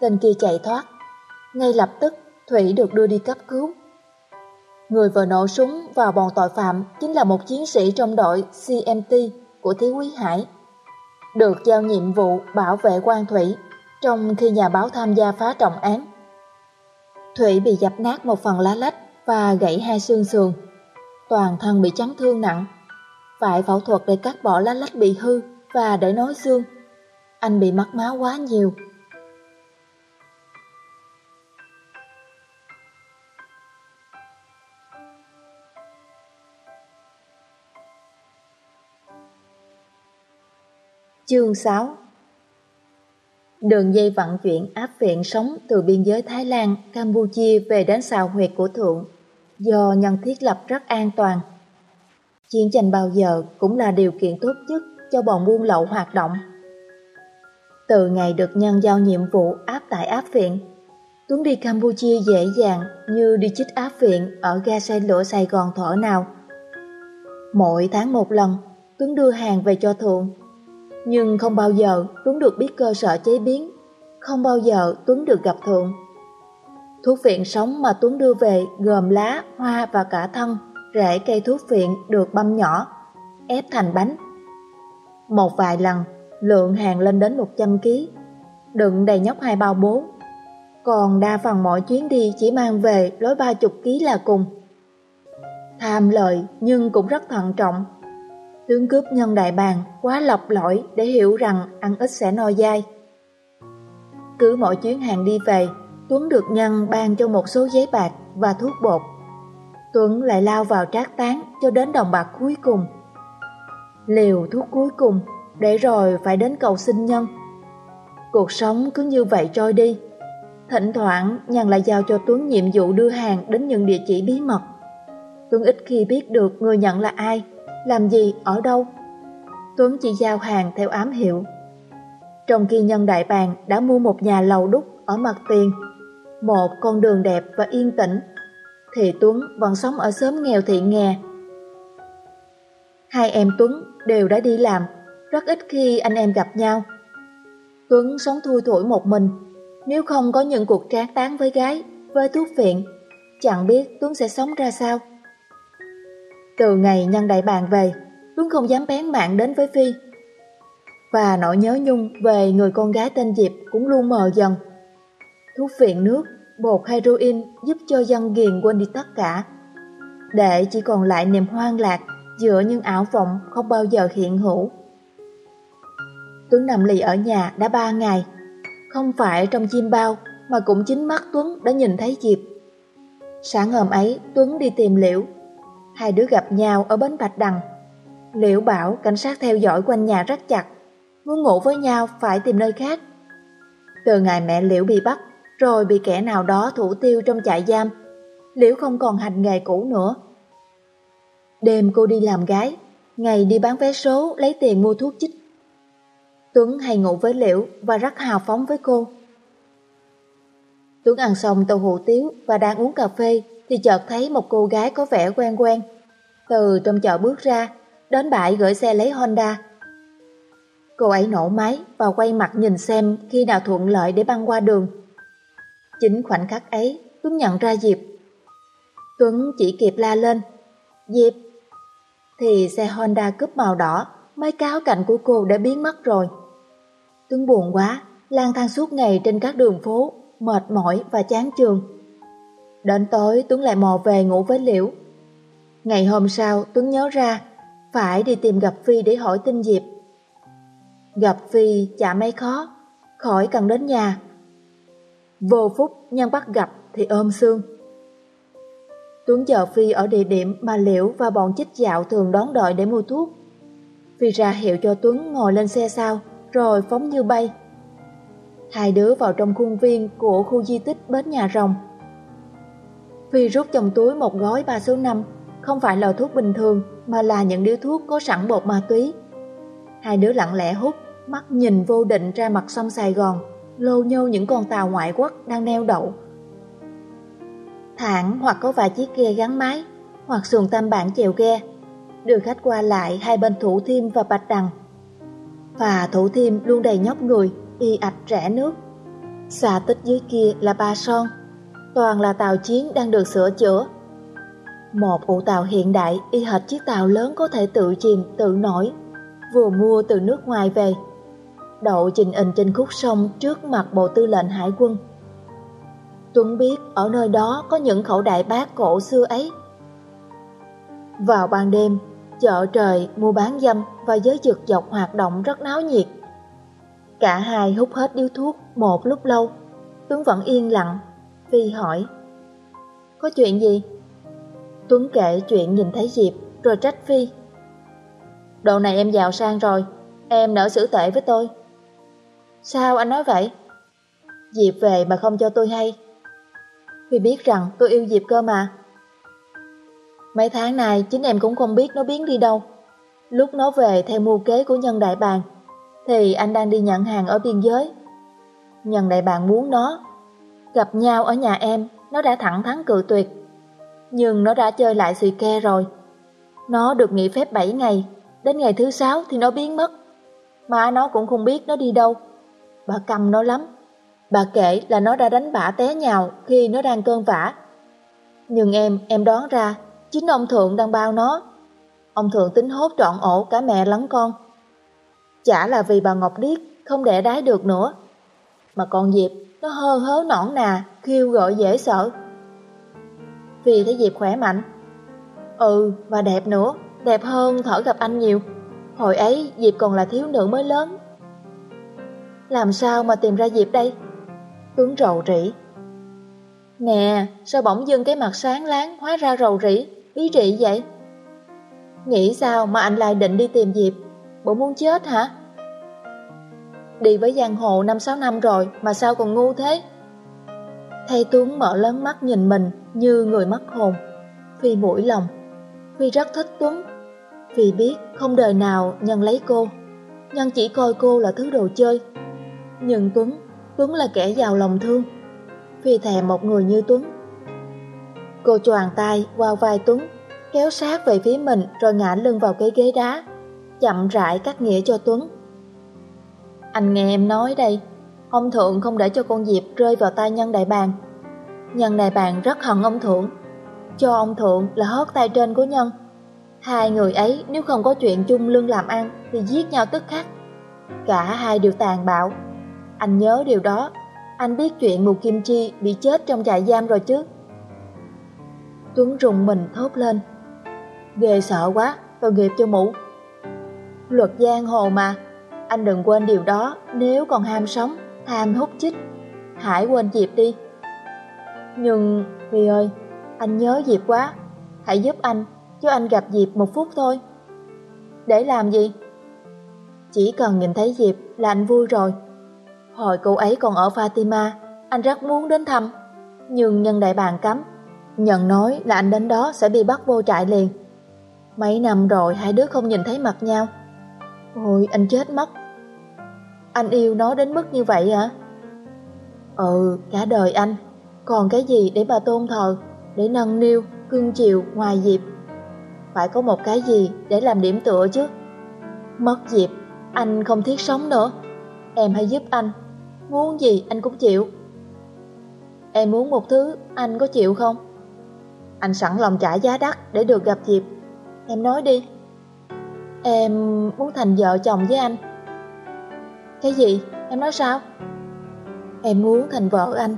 Tên kia chạy thoát. Ngay lập tức, Thủy được đưa đi cấp cứu. Người vừa nổ súng vào bọn tội phạm chính là một chiến sĩ trong đội CMT của Thiếu Quý Hải. Được giao nhiệm vụ bảo vệ quan Thủy trong khi nhà báo tham gia phá trọng án. Thủy bị dập nát một phần lá lách và gãy hai xương sườn. Toàn thân bị chấn thương nặng. Phải phẫu thuật để cắt bỏ lá lách bị hư và để nối xương. Anh bị mất máu quá nhiều. Chương 6 Đường dây vận chuyển áp viện sống từ biên giới Thái Lan, Campuchia về đến xào huyệt của Thượng, do nhân thiết lập rất an toàn. Chiến tranh bao giờ cũng là điều kiện tốt nhất cho bọn buôn lậu hoạt động. Từ ngày được nhân giao nhiệm vụ áp tại áp viện, Tuấn đi Campuchia dễ dàng như đi chích áp viện ở ga xe lửa Sài Gòn thở nào. Mỗi tháng một lần, Tuấn đưa hàng về cho Thượng nhưng không bao giờ Tuấn được biết cơ sở chế biến, không bao giờ Tuấn được gặp Thượng. Thuốc viện sống mà Tuấn đưa về gồm lá, hoa và cả thân, rễ cây thuốc viện được băm nhỏ ép thành bánh. Một vài lần, lượng hàng lên đến 100 kg, đựng đầy nhóc hai bao bố. Còn đa phần mọi chuyến đi chỉ mang về lối 30 kg là cùng. Tham lợi nhưng cũng rất thận trọng. Tướng cướp nhân đại bàng quá lọc lõi để hiểu rằng ăn ít sẽ no dai. Cứ mỗi chuyến hàng đi về, Tuấn được nhân ban cho một số giấy bạc và thuốc bột. Tuấn lại lao vào trác tán cho đến đồng bạc cuối cùng. Liều thuốc cuối cùng, để rồi phải đến cầu sinh nhân. Cuộc sống cứ như vậy trôi đi. Thỉnh thoảng Nhân lại giao cho Tuấn nhiệm vụ đưa hàng đến những địa chỉ bí mật. Tuấn ít khi biết được người nhận là ai, làm gì, ở đâu. Tuấn chỉ giao hàng theo ám hiệu. Trong khi Nhân Đại Bàng đã mua một nhà lầu đúc ở mặt tiền, một con đường đẹp và yên tĩnh, thì Tuấn vẫn sống ở xóm nghèo thị nghè. Hai em Tuấn đều đã đi làm, rất ít khi anh em gặp nhau. Tuấn sống thui thủi một mình, nếu không có những cuộc tráng tán với gái, với thuốc viện, chẳng biết Tuấn sẽ sống ra sao. Từ ngày nhân đại bàn về, Tuấn không dám bén mạng đến với Phi. Và nỗi nhớ nhung về người con gái tên Diệp cũng luôn mờ dần. Thuốc viện nước, bột heroin giúp cho dân ghiền quên đi tất cả. Để chỉ còn lại niềm hoang lạc giữa những ảo vọng không bao giờ hiện hữu. Tuấn nằm lì ở nhà đã ba ngày, không phải trong chim bao mà cũng chính mắt Tuấn đã nhìn thấy Diệp. Sáng hôm ấy Tuấn đi tìm Liễu, hai đứa gặp nhau ở bến Bạch Đằng. Liễu bảo cảnh sát theo dõi quanh nhà rất chặt, muốn ngủ với nhau phải tìm nơi khác. Từ ngày mẹ Liễu bị bắt, rồi bị kẻ nào đó thủ tiêu trong trại giam, Liễu không còn hành nghề cũ nữa. Đêm cô đi làm gái, ngày đi bán vé số lấy tiền mua thuốc chích Tuấn hay ngủ với Liễu và rất hào phóng với cô. Tuấn ăn xong tô hủ tiếu và đang uống cà phê thì chợt thấy một cô gái có vẻ quen quen. Từ trong chợ bước ra, đến bãi gửi xe lấy Honda. Cô ấy nổ máy và quay mặt nhìn xem khi nào thuận lợi để băng qua đường. Chính khoảnh khắc ấy, Tuấn nhận ra Diệp. Tuấn chỉ kịp la lên, Diệp! Thì xe Honda cướp màu đỏ, mấy cáo cạnh của cô đã biến mất rồi. Tuấn buồn quá, lang thang suốt ngày trên các đường phố, mệt mỏi và chán trường. Đến tối Tuấn lại mò về ngủ với Liễu. Ngày hôm sau Tuấn nhớ ra, phải đi tìm gặp Phi để hỏi tin Diệp. Gặp Phi chả mấy khó, khỏi cần đến nhà. Vô phút nhân bắt gặp thì ôm xương. Tuấn chờ Phi ở địa điểm mà Liễu và bọn chích dạo thường đón đợi để mua thuốc. Phi ra hiệu cho Tuấn ngồi lên xe sau, rồi phóng như bay. Hai đứa vào trong khuôn viên của khu di tích bến nhà rồng. Phi rút trong túi một gói ba số 5, không phải là thuốc bình thường mà là những điếu thuốc có sẵn bột ma túy. Hai đứa lặng lẽ hút, mắt nhìn vô định ra mặt sông Sài Gòn, lô nhô những con tàu ngoại quốc đang neo đậu. Thẳng hoặc có vài chiếc ghe gắn máy, hoặc xuồng tam bản chèo ghe, đưa khách qua lại hai bên Thủ Thiêm và Bạch Đằng và thủ thiêm luôn đầy nhóc người, y ạch rẽ nước. xà tích dưới kia là ba son, toàn là tàu chiến đang được sửa chữa. Một ụ tàu hiện đại y hệt chiếc tàu lớn có thể tự chìm, tự nổi, vừa mua từ nước ngoài về. Đậu trình hình trên khúc sông trước mặt bộ tư lệnh hải quân. Tuấn biết ở nơi đó có những khẩu đại bác cổ xưa ấy. Vào ban đêm, Chợ trời, mua bán dâm và giới dược dọc hoạt động rất náo nhiệt. Cả hai hút hết điếu thuốc một lúc lâu, Tuấn vẫn yên lặng. Phi hỏi, có chuyện gì? Tuấn kể chuyện nhìn thấy Diệp rồi trách Phi. Đồ này em giàu sang rồi, em nỡ xử tệ với tôi. Sao anh nói vậy? Diệp về mà không cho tôi hay. Phi biết rằng tôi yêu Diệp cơ mà. Mấy tháng này chính em cũng không biết nó biến đi đâu. Lúc nó về theo mưu kế của nhân đại bàng, thì anh đang đi nhận hàng ở biên giới. Nhân đại bàng muốn nó. Gặp nhau ở nhà em, nó đã thẳng thắn cự tuyệt. Nhưng nó đã chơi lại xì ke rồi. Nó được nghỉ phép 7 ngày, đến ngày thứ 6 thì nó biến mất. Mà nó cũng không biết nó đi đâu. Bà cầm nó lắm. Bà kể là nó đã đánh bả té nhào khi nó đang cơn vả. Nhưng em, em đoán ra Chính ông Thượng đang bao nó. ông thượng tính hốt trọn ổ cả mẹ lẫn con. Chả là vì bà Ngọc Điếc không đẻ đái được nữa, mà con Diệp nó hơ hớ nõn nà, khiêu gợi dễ sợ. Vì thấy Diệp khỏe mạnh. Ừ, và đẹp nữa, đẹp hơn thở gặp anh nhiều. Hồi ấy Diệp còn là thiếu nữ mới lớn. Làm sao mà tìm ra Diệp đây? Tuấn rầu rĩ. Nè, sao bỗng dưng cái mặt sáng láng hóa ra rầu rĩ, bí rị vậy? Nghĩ sao mà anh lại định đi tìm Diệp? Bộ muốn chết hả? Đi với giang hồ 5-6 năm rồi mà sao còn ngu thế? Thầy Tuấn mở lớn mắt nhìn mình như người mất hồn. Phi mũi lòng. Phi rất thích Tuấn. Phi biết không đời nào Nhân lấy cô. Nhân chỉ coi cô là thứ đồ chơi. Nhưng Tuấn, Tuấn là kẻ giàu lòng thương. Phi thèm một người như Tuấn. Cô choàng tay qua vai Tuấn, kéo sát về phía mình rồi ngã lưng vào cái ghế đá, chậm rãi cắt nghĩa cho Tuấn. Anh nghe em nói đây, ông Thượng không để cho con Diệp rơi vào tay nhân đại bàng. Nhân đại bàng rất hận ông Thượng, cho ông Thượng là hớt tay trên của nhân. Hai người ấy nếu không có chuyện chung lưng làm ăn thì giết nhau tức khắc. Cả hai đều tàn bạo. Anh nhớ điều đó, anh biết chuyện Mù Kim Chi bị chết trong trại giam rồi chứ. Tuấn rùng mình thốt lên. Ghê sợ quá, tội nghiệp cho mụ. Luật giang hồ mà, anh đừng quên điều đó nếu còn ham sống, ham hút chích. Hãy quên Diệp đi. Nhưng, Huy ơi, anh nhớ Diệp quá. Hãy giúp anh, cho anh gặp Diệp một phút thôi. Để làm gì? Chỉ cần nhìn thấy Diệp là anh vui rồi. Hồi cô ấy còn ở Fatima, anh rất muốn đến thăm. Nhưng nhân đại bàn cấm. Nhận nói là anh đến đó sẽ bị bắt vô trại liền. Mấy năm rồi hai đứa không nhìn thấy mặt nhau. Ôi anh chết mất. Anh yêu nó đến mức như vậy hả? Ừ cả đời anh. Còn cái gì để bà tôn thờ Để nâng niu, cưng chiều ngoài dịp? Phải có một cái gì để làm điểm tựa chứ? Mất dịp Anh không thiết sống nữa. Em hãy giúp anh. Muốn gì anh cũng chịu. Em muốn một thứ Anh có chịu không? Anh sẵn lòng trả giá đắt để được gặp dịp. Em nói đi. Em muốn thành vợ chồng với anh. Cái gì? Em nói sao? Em muốn thành vợ anh.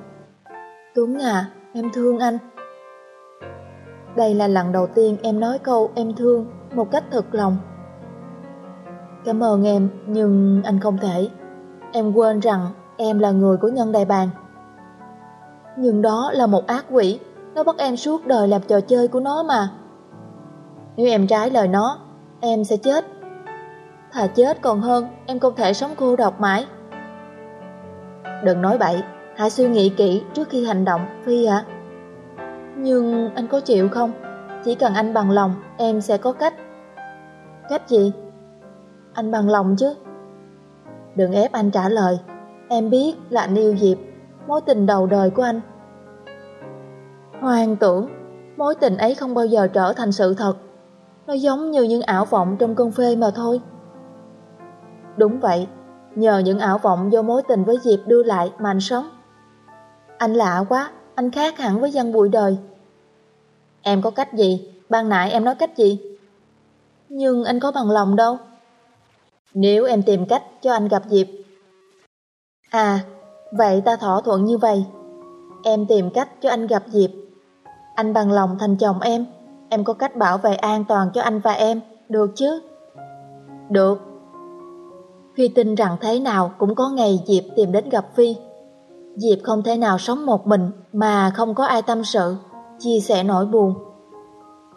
Tuấn à, em thương anh. Đây là lần đầu tiên em nói câu em thương một cách thật lòng. Cảm ơn em, nhưng anh không thể. Em quên rằng em là người của nhân đại bàng. Nhưng đó là một ác quỷ. Nó bắt em suốt đời làm trò chơi của nó mà. Nếu em trái lời nó em sẽ chết. Thà chết còn hơn, em không thể sống cô độc mãi. Đừng nói bậy, hãy suy nghĩ kỹ trước khi hành động, Phi ạ. Nhưng anh có chịu không? Chỉ cần anh bằng lòng, em sẽ có cách. Cách gì? Anh bằng lòng chứ. Đừng ép anh trả lời. Em biết là anh yêu Diệp, mối tình đầu đời của anh. Hoàng tưởng, mối tình ấy không bao giờ trở thành sự thật. Nó giống như những ảo vọng trong cơn phê mà thôi. Đúng vậy, nhờ những ảo vọng do mối tình với Diệp đưa lại mà anh sống. Anh lạ quá, anh khác hẳn với dân bụi đời. Em có cách gì? Ban nãy em nói cách gì? Nhưng anh có bằng lòng đâu. Nếu em tìm cách cho anh gặp Diệp. À, vậy ta thỏa thuận như vậy. Em tìm cách cho anh gặp Diệp. Anh bằng lòng thành chồng em. Em có cách bảo vệ an toàn cho anh và em, được chứ? Được. Phi tin rằng thế nào cũng có ngày Diệp tìm đến gặp Phi. Diệp không thể nào sống một mình mà không có ai tâm sự, chia sẻ nỗi buồn.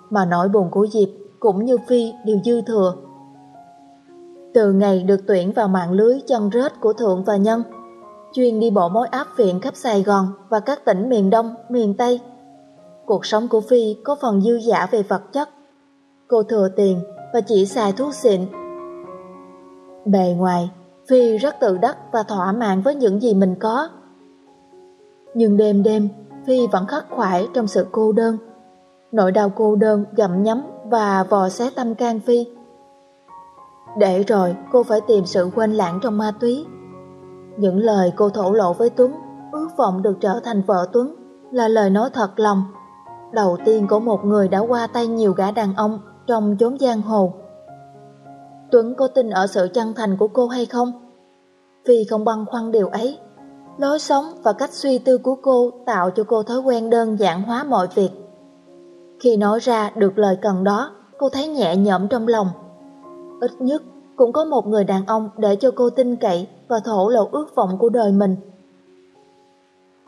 Mà nỗi buồn của Diệp cũng như Phi đều dư thừa. Từ ngày được tuyển vào mạng lưới chân rết của Thượng và Nhân, chuyên đi bộ mối áp viện khắp Sài Gòn và các tỉnh miền Đông, miền Tây, Cuộc sống của Phi có phần dư giả về vật chất. Cô thừa tiền và chỉ xài thuốc xịn. Bề ngoài, Phi rất tự đắc và thỏa mãn với những gì mình có. Nhưng đêm đêm, Phi vẫn khắc khoải trong sự cô đơn. Nỗi đau cô đơn gặm nhấm và vò xé tâm can Phi. Để rồi cô phải tìm sự quên lãng trong ma túy. Những lời cô thổ lộ với Tuấn, ước vọng được trở thành vợ Tuấn, là lời nói thật lòng đầu tiên của một người đã qua tay nhiều gã đàn ông trong chốn giang hồ. Tuấn có tin ở sự chân thành của cô hay không? Vì không băn khoăn điều ấy, lối sống và cách suy tư của cô tạo cho cô thói quen đơn giản hóa mọi việc. Khi nói ra được lời cần đó, cô thấy nhẹ nhõm trong lòng. Ít nhất cũng có một người đàn ông để cho cô tin cậy và thổ lộ ước vọng của đời mình.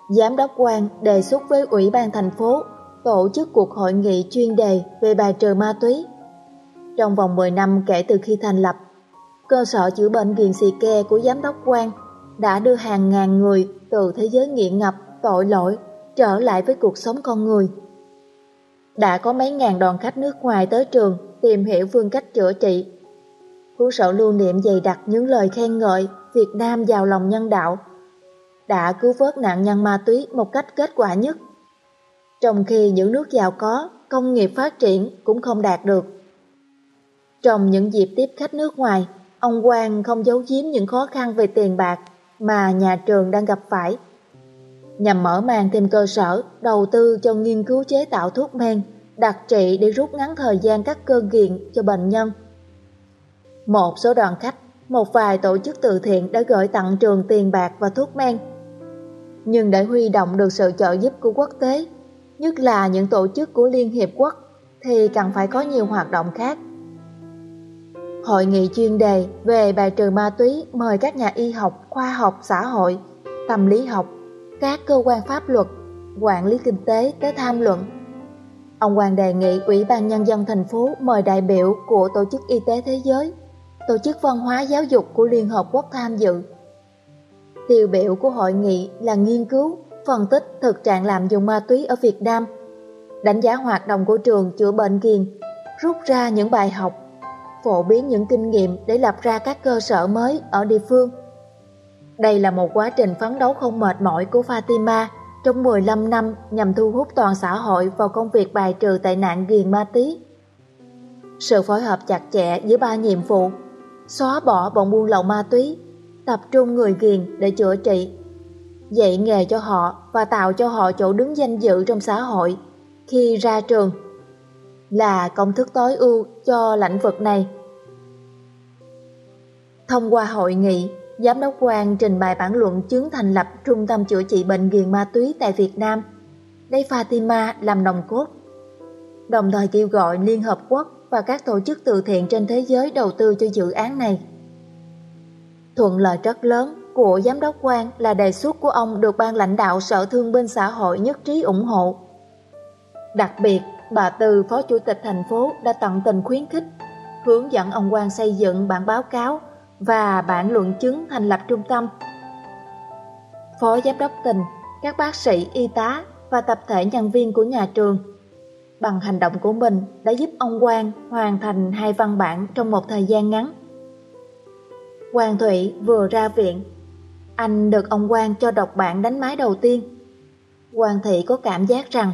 Giám đốc quan đề xuất với Ủy ban thành phố tổ chức cuộc hội nghị chuyên đề về bài trừ ma túy. Trong vòng 10 năm kể từ khi thành lập, cơ sở chữa bệnh Ghiền Xì Ke của giám đốc quan đã đưa hàng ngàn người từ thế giới nghiện ngập, tội lỗi trở lại với cuộc sống con người. Đã có mấy ngàn đoàn khách nước ngoài tới trường tìm hiểu phương cách chữa trị. Cuốn sổ lưu niệm dày đặc những lời khen ngợi Việt Nam giàu lòng nhân đạo đã cứu vớt nạn nhân ma túy một cách kết quả nhất. Trong khi những nước giàu có, công nghiệp phát triển cũng không đạt được. Trong những dịp tiếp khách nước ngoài, ông Quang không giấu giếm những khó khăn về tiền bạc mà nhà trường đang gặp phải. Nhằm mở mang thêm cơ sở, đầu tư cho nghiên cứu chế tạo thuốc men, đặc trị để rút ngắn thời gian các cơn nghiện cho bệnh nhân. Một số đoàn khách, một vài tổ chức từ thiện đã gửi tặng trường tiền bạc và thuốc men. Nhưng để huy động được sự trợ giúp của quốc tế, nhất là những tổ chức của Liên Hiệp Quốc, thì cần phải có nhiều hoạt động khác. Hội nghị chuyên đề về bài trừ ma túy mời các nhà y học, khoa học, xã hội, tâm lý học, các cơ quan pháp luật, quản lý kinh tế tới tham luận. Ông Hoàng đề nghị Ủy ban Nhân dân thành phố mời đại biểu của Tổ chức Y tế Thế giới, Tổ chức Văn hóa Giáo dục của Liên Hợp Quốc tham dự. Tiêu biểu của hội nghị là nghiên cứu, phân tích thực trạng lạm dụng ma túy ở Việt Nam, đánh giá hoạt động của trường chữa bệnh kiền, rút ra những bài học, phổ biến những kinh nghiệm để lập ra các cơ sở mới ở địa phương. Đây là một quá trình phấn đấu không mệt mỏi của Fatima trong 15 năm nhằm thu hút toàn xã hội vào công việc bài trừ tệ nạn ghiền ma túy. Sự phối hợp chặt chẽ giữa ba nhiệm vụ xóa bỏ bọn buôn lậu ma túy, tập trung người ghiền để chữa trị, dạy nghề cho họ và tạo cho họ chỗ đứng danh dự trong xã hội khi ra trường là công thức tối ưu cho lãnh vực này. Thông qua hội nghị, Giám đốc quan trình bày bản luận chứng thành lập Trung tâm chữa trị bệnh nghiện ma túy tại Việt Nam, lấy Fatima làm nòng cốt. Đồng thời kêu gọi Liên Hợp Quốc và các tổ chức từ thiện trên thế giới đầu tư cho dự án này. Thuận lợi rất lớn của giám đốc quan là đề xuất của ông được ban lãnh đạo Sở Thương binh Xã hội nhất trí ủng hộ. Đặc biệt, bà Từ, Phó Chủ tịch thành phố đã tận tình khuyến khích, hướng dẫn ông quan xây dựng bản báo cáo và bản luận chứng thành lập trung tâm. Phó Giám đốc tỉnh, các bác sĩ, y tá và tập thể nhân viên của nhà trường bằng hành động của mình đã giúp ông Quang hoàn thành hai văn bản trong một thời gian ngắn. Quang Thụy vừa ra viện, anh được ông Quang cho đọc bản đánh máy đầu tiên. Quang Thị có cảm giác rằng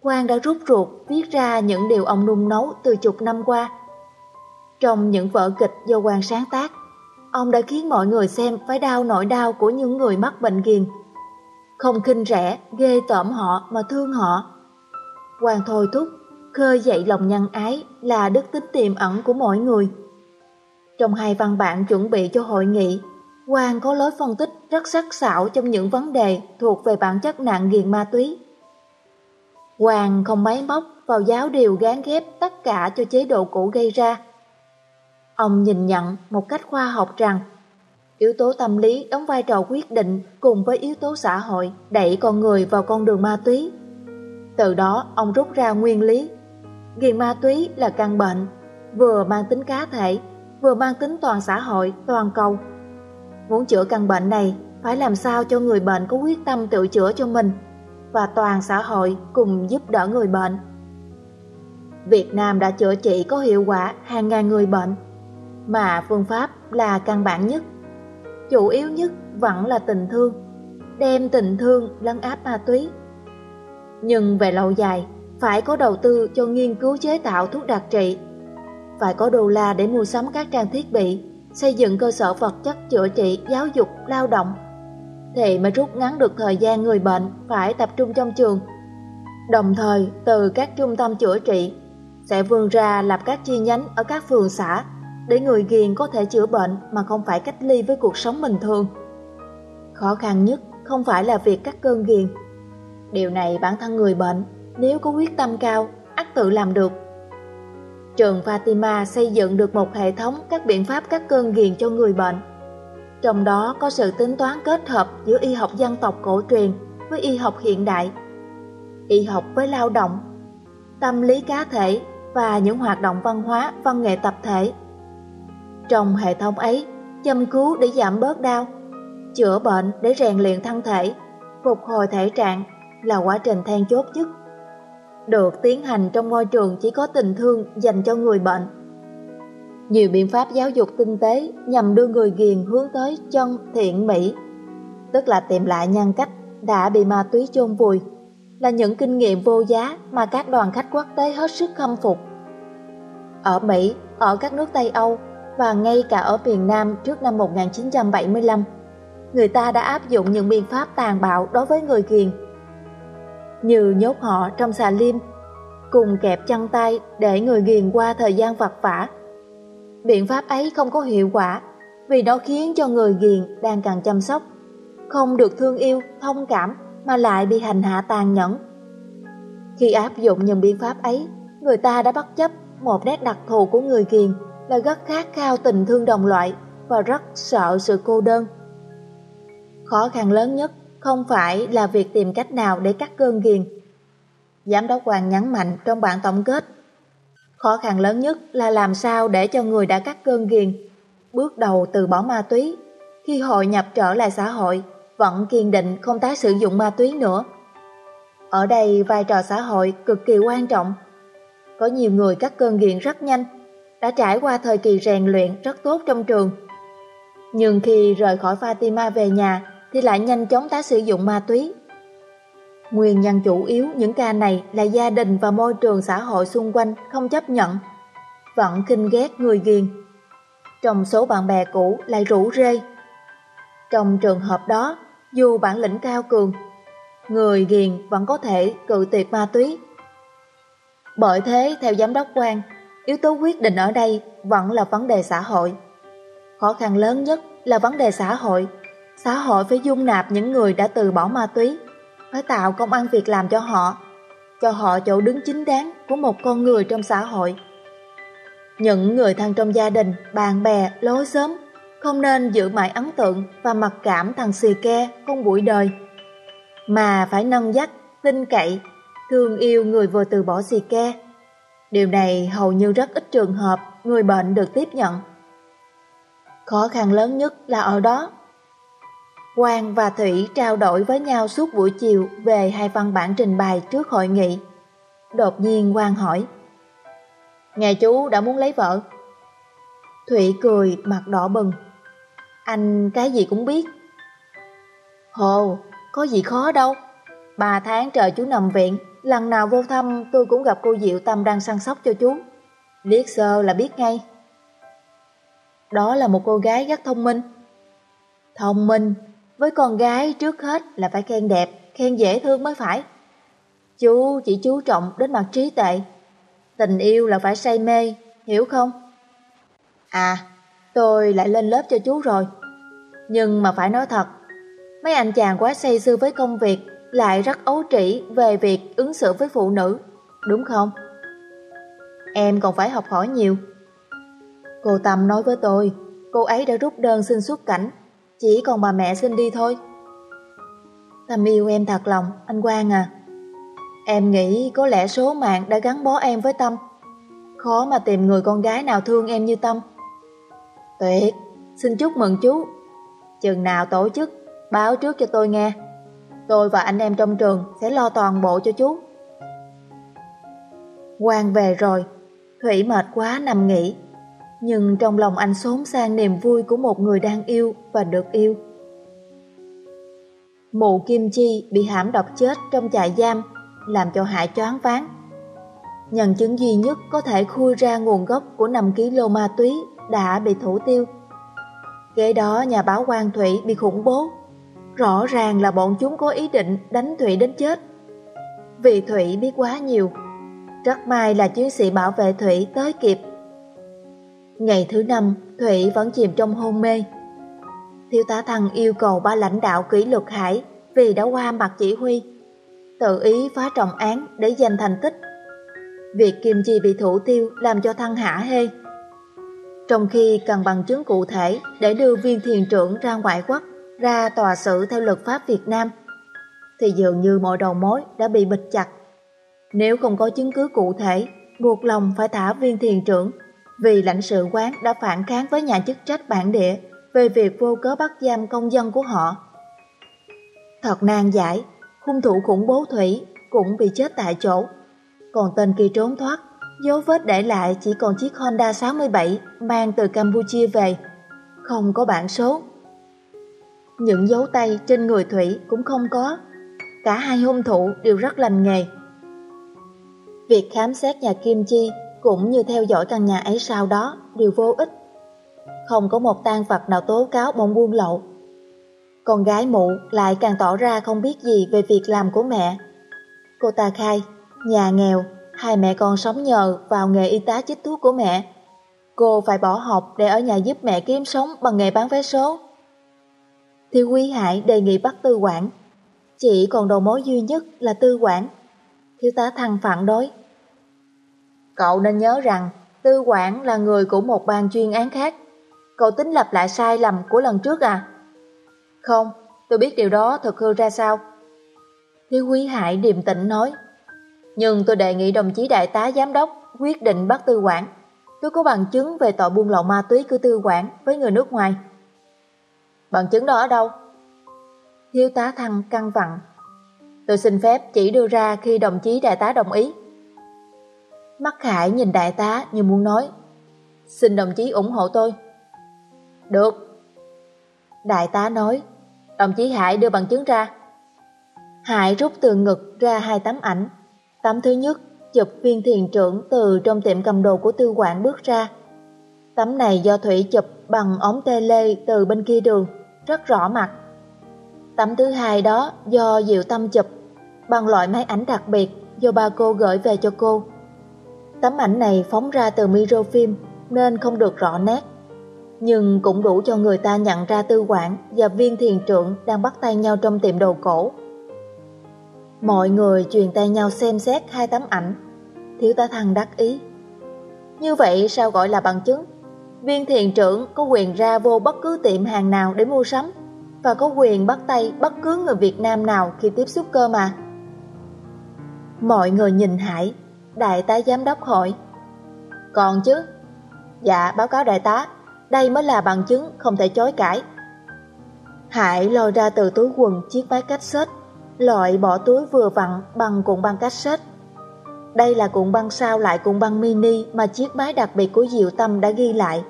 Quang đã rút ruột viết ra những điều ông nung nấu từ chục năm qua. Trong những vở kịch do Quang sáng tác, ông đã khiến mọi người xem phải đau nỗi đau của những người mắc bệnh ghiền. Không khinh rẻ, ghê tởm họ mà thương họ Quang thôi thúc, khơi dậy lòng nhân ái là đức tính tiềm ẩn của mỗi người. Trong hai văn bản chuẩn bị cho hội nghị, Hoàng có lối phân tích rất sắc sảo trong những vấn đề thuộc về bản chất nạn nghiện ma túy. Hoàng không máy móc vào giáo điều gán ghép tất cả cho chế độ cũ gây ra. Ông nhìn nhận một cách khoa học rằng yếu tố tâm lý đóng vai trò quyết định cùng với yếu tố xã hội đẩy con người vào con đường ma túy. Từ đó ông rút ra nguyên lý Nghiện ma túy là căn bệnh Vừa mang tính cá thể Vừa mang tính toàn xã hội, toàn cầu Muốn chữa căn bệnh này Phải làm sao cho người bệnh có quyết tâm tự chữa cho mình Và toàn xã hội cùng giúp đỡ người bệnh Việt Nam đã chữa trị có hiệu quả hàng ngàn người bệnh Mà phương pháp là căn bản nhất Chủ yếu nhất vẫn là tình thương Đem tình thương lấn áp ma túy nhưng về lâu dài, phải có đầu tư cho nghiên cứu chế tạo thuốc đặc trị. Phải có đô la để mua sắm các trang thiết bị, xây dựng cơ sở vật chất chữa trị, giáo dục, lao động. Thì mới rút ngắn được thời gian người bệnh phải tập trung trong trường. Đồng thời, từ các trung tâm chữa trị, sẽ vươn ra lập các chi nhánh ở các phường xã để người ghiền có thể chữa bệnh mà không phải cách ly với cuộc sống bình thường. Khó khăn nhất không phải là việc cắt cơn ghiền. Điều này bản thân người bệnh nếu có quyết tâm cao, ắt tự làm được. Trường Fatima xây dựng được một hệ thống các biện pháp các cơn ghiền cho người bệnh. Trong đó có sự tính toán kết hợp giữa y học dân tộc cổ truyền với y học hiện đại, y học với lao động, tâm lý cá thể và những hoạt động văn hóa, văn nghệ tập thể. Trong hệ thống ấy, châm cứu để giảm bớt đau, chữa bệnh để rèn luyện thân thể, phục hồi thể trạng là quá trình then chốt nhất. Được tiến hành trong môi trường chỉ có tình thương dành cho người bệnh. Nhiều biện pháp giáo dục tinh tế nhằm đưa người ghiền hướng tới chân thiện mỹ, tức là tìm lại nhân cách đã bị ma túy chôn vùi, là những kinh nghiệm vô giá mà các đoàn khách quốc tế hết sức khâm phục. Ở Mỹ, ở các nước Tây Âu và ngay cả ở miền Nam trước năm 1975, người ta đã áp dụng những biện pháp tàn bạo đối với người ghiền. Như nhốt họ trong xà lim, cùng kẹp chân tay để người ghiền qua thời gian vật vả. Biện pháp ấy không có hiệu quả vì nó khiến cho người ghiền đang càng chăm sóc, không được thương yêu, thông cảm mà lại bị hành hạ tàn nhẫn. Khi áp dụng những biện pháp ấy, người ta đã bất chấp một nét đặc thù của người ghiền là rất khát khao tình thương đồng loại và rất sợ sự cô đơn. Khó khăn lớn nhất không phải là việc tìm cách nào để cắt cơn ghiền. Giám đốc Hoàng nhấn mạnh trong bản tổng kết. Khó khăn lớn nhất là làm sao để cho người đã cắt cơn ghiền, bước đầu từ bỏ ma túy, khi hội nhập trở lại xã hội, vẫn kiên định không tái sử dụng ma túy nữa. Ở đây vai trò xã hội cực kỳ quan trọng. Có nhiều người cắt cơn nghiện rất nhanh, đã trải qua thời kỳ rèn luyện rất tốt trong trường. Nhưng khi rời khỏi Fatima về nhà thì lại nhanh chóng tái sử dụng ma túy. Nguyên nhân chủ yếu những ca này là gia đình và môi trường xã hội xung quanh không chấp nhận, vẫn kinh ghét người ghiền. Trong số bạn bè cũ lại rủ rê. Trong trường hợp đó, dù bản lĩnh cao cường, người ghiền vẫn có thể cự tuyệt ma túy. Bởi thế, theo giám đốc quan, yếu tố quyết định ở đây vẫn là vấn đề xã hội. Khó khăn lớn nhất là vấn đề xã hội. Xã hội phải dung nạp những người đã từ bỏ ma túy, phải tạo công ăn việc làm cho họ, cho họ chỗ đứng chính đáng của một con người trong xã hội. Những người thân trong gia đình, bạn bè, lối xóm không nên giữ mãi ấn tượng và mặc cảm thằng xì ke con bụi đời, mà phải nâng dắt, tin cậy, thương yêu người vừa từ bỏ xì ke. Điều này hầu như rất ít trường hợp người bệnh được tiếp nhận. Khó khăn lớn nhất là ở đó. Quang và Thủy trao đổi với nhau suốt buổi chiều về hai văn bản trình bày trước hội nghị. Đột nhiên Quang hỏi Nghe chú đã muốn lấy vợ? Thủy cười mặt đỏ bừng. Anh cái gì cũng biết. Hồ, có gì khó đâu. Ba tháng trời chú nằm viện Lần nào vô thăm tôi cũng gặp cô Diệu Tâm đang săn sóc cho chú. Liếc sơ là biết ngay. Đó là một cô gái rất thông minh. Thông minh với con gái trước hết là phải khen đẹp Khen dễ thương mới phải. Chú chỉ chú trọng đến mặt trí tệ Tình yêu là phải say mê Hiểu không? À tôi lại lên lớp cho chú rồi. Nhưng mà phải nói thật Mấy anh chàng quá say sưa với công việc lại rất ấu trĩ về việc ứng xử với phụ nữ, đúng không? Em còn phải học hỏi nhiều. Cô Tâm nói với tôi, cô ấy đã rút đơn xin xuất cảnh, chỉ còn bà mẹ xin đi thôi. Tâm yêu em thật lòng, anh Quang à. Em nghĩ có lẽ số mạng đã gắn bó em với Tâm. Khó mà tìm người con gái nào thương em như Tâm. Tuyệt, xin chúc mừng chú. Chừng nào tổ chức, báo trước cho tôi nghe. Tôi và anh em trong trường sẽ lo toàn bộ cho chú. Quang về rồi, Thủy mệt quá nằm nghỉ. Nhưng trong lòng anh xốn sang niềm vui của một người đang yêu và được yêu. Mụ Kim Chi bị hãm độc chết trong trại giam, làm cho Hải choáng váng. Nhân chứng duy nhất có thể khui ra nguồn gốc của 5 kg ma túy đã bị thủ tiêu. Kế đó nhà báo Quang Thủy bị khủng bố Rõ ràng là bọn chúng có ý định đánh Thủy đến chết Vì Thủy biết quá nhiều Rất may là chiến sĩ bảo vệ Thủy tới kịp. Ngày thứ năm, Thủy vẫn chìm trong hôn mê. Thiếu tá Thăng yêu cầu ba lãnh đạo kỷ luật hải vì đã qua mặt chỉ huy, tự ý phá trọng án để giành thành tích. Việc Kim Chi bị thủ tiêu làm cho Thăng hả hê. Trong khi cần bằng chứng cụ thể để đưa viên thiền trưởng ra ngoại quốc, ra tòa xử theo luật pháp Việt Nam, thì dường như mọi đầu mối đã bị bịt chặt. Nếu không có chứng cứ cụ thể, buộc lòng phải thả viên thiền trưởng vì lãnh sự quán đã phản kháng với nhà chức trách bản địa về việc vô cớ bắt giam công dân của họ. Thật nan giải, hung thủ khủng bố Thủy cũng bị chết tại chỗ. Còn tên kia trốn thoát, dấu vết để lại chỉ còn chiếc Honda 67 mang từ Campuchia về, không có bản số. Những dấu tay trên người Thủy cũng không có. Cả hai hung thủ đều rất lành nghề. Việc khám xét nhà Kim Chi cũng như theo dõi căn nhà ấy sau đó đều vô ích. Không có một tan vật nào tố cáo bọn buôn lậu. Con gái mụ lại càng tỏ ra không biết gì về việc làm của mẹ. Cô ta khai, nhà nghèo, hai mẹ con sống nhờ vào nghề y tá chích thuốc của mẹ. Cô phải bỏ học để ở nhà giúp mẹ kiếm sống bằng nghề bán vé số. Thiếu quý Hải đề nghị bắt tư quản. Chỉ còn đầu mối duy nhất là tư quản. Thiếu tá Thăng phản đối. Cậu nên nhớ rằng tư quản là người của một ban chuyên án khác. Cậu tính lập lại sai lầm của lần trước à? Không, tôi biết điều đó thực hư ra sao. Thiếu quý Hải điềm tĩnh nói. Nhưng tôi đề nghị đồng chí đại tá giám đốc quyết định bắt tư quản. Tôi có bằng chứng về tội buôn lậu ma túy của tư quản với người nước ngoài. Bằng chứng đó ở đâu? Thiếu tá Thăng căng vặn. Tôi xin phép chỉ đưa ra khi đồng chí đại tá đồng ý. Mắt Khải nhìn đại tá như muốn nói. Xin đồng chí ủng hộ tôi. Được. Đại tá nói. Đồng chí Hải đưa bằng chứng ra. Hải rút từ ngực ra hai tấm ảnh. Tấm thứ nhất chụp viên thiền trưởng từ trong tiệm cầm đồ của tư quản bước ra. Tấm này do Thủy chụp bằng ống tê lê từ bên kia đường, Rất rõ mặt. Tấm thứ hai đó do Diệu Tâm chụp, bằng loại máy ảnh đặc biệt do ba cô gửi về cho cô. Tấm ảnh này phóng ra từ microfilm nên không được rõ nét, nhưng cũng đủ cho người ta nhận ra tư quản và viên thiền trưởng đang bắt tay nhau trong tiệm đồ cổ. Mọi người truyền tay nhau xem xét hai tấm ảnh, thiếu tá thăng đắc ý. Như vậy sao gọi là bằng chứng? Viên thiền trưởng có quyền ra vô bất cứ tiệm hàng nào để mua sắm và có quyền bắt tay bất cứ người Việt Nam nào khi tiếp xúc cơ mà. Mọi người nhìn Hải Đại tá giám đốc hội. Còn chứ? Dạ báo cáo đại tá. Đây mới là bằng chứng, không thể chối cãi. Hải lôi ra từ túi quần chiếc máy cassette, Loại bỏ túi vừa vặn bằng cuộn băng cassette. Đây là cuộn băng sao lại cuộn băng mini Mà chiếc máy đặc biệt của Diệu Tâm đã ghi lại.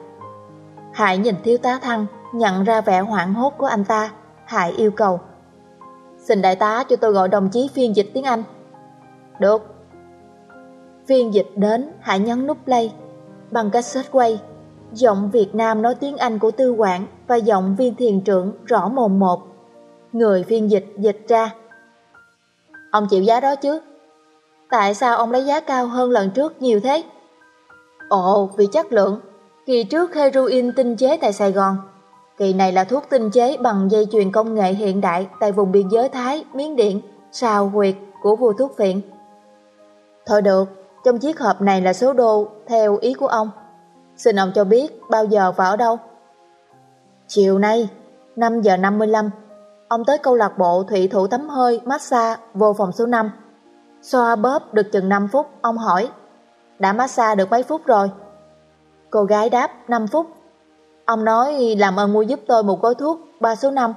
Hải nhìn thiếu tá Thăng, Nhận ra vẻ hoảng hốt của anh ta. Hải yêu cầu, Xin đại tá cho tôi gọi đồng chí phiên dịch tiếng Anh. Được. Phiên dịch đến, hãy nhấn nút play. Bằng cassette quay, giọng Việt Nam nói tiếng Anh của tư quản và giọng viên thiền trưởng rõ mồm một. Người phiên dịch dịch ra. Ông chịu giá đó chứ? Tại sao ông lấy giá cao hơn lần trước nhiều thế? Ồ, vì chất lượng. Kỳ trước heroin tinh chế tại Sài Gòn. Kỳ này là thuốc tinh chế bằng dây chuyền công nghệ hiện đại tại vùng biên giới Thái, Miến Điện, Sào Huyệt của vua thuốc phiện. Thôi được, trong chiếc hộp này là số đô theo ý của ông. Xin ông cho biết bao giờ và ở đâu? Chiều nay, 5 giờ 55, ông tới câu lạc bộ thủy thủ tắm hơi massage vô phòng số 5. Xoa bóp được chừng 5 phút, ông hỏi, đã massage được mấy phút rồi? Cô gái đáp 5 phút. Ông nói làm ơn mua giúp tôi một gói thuốc ba số 5.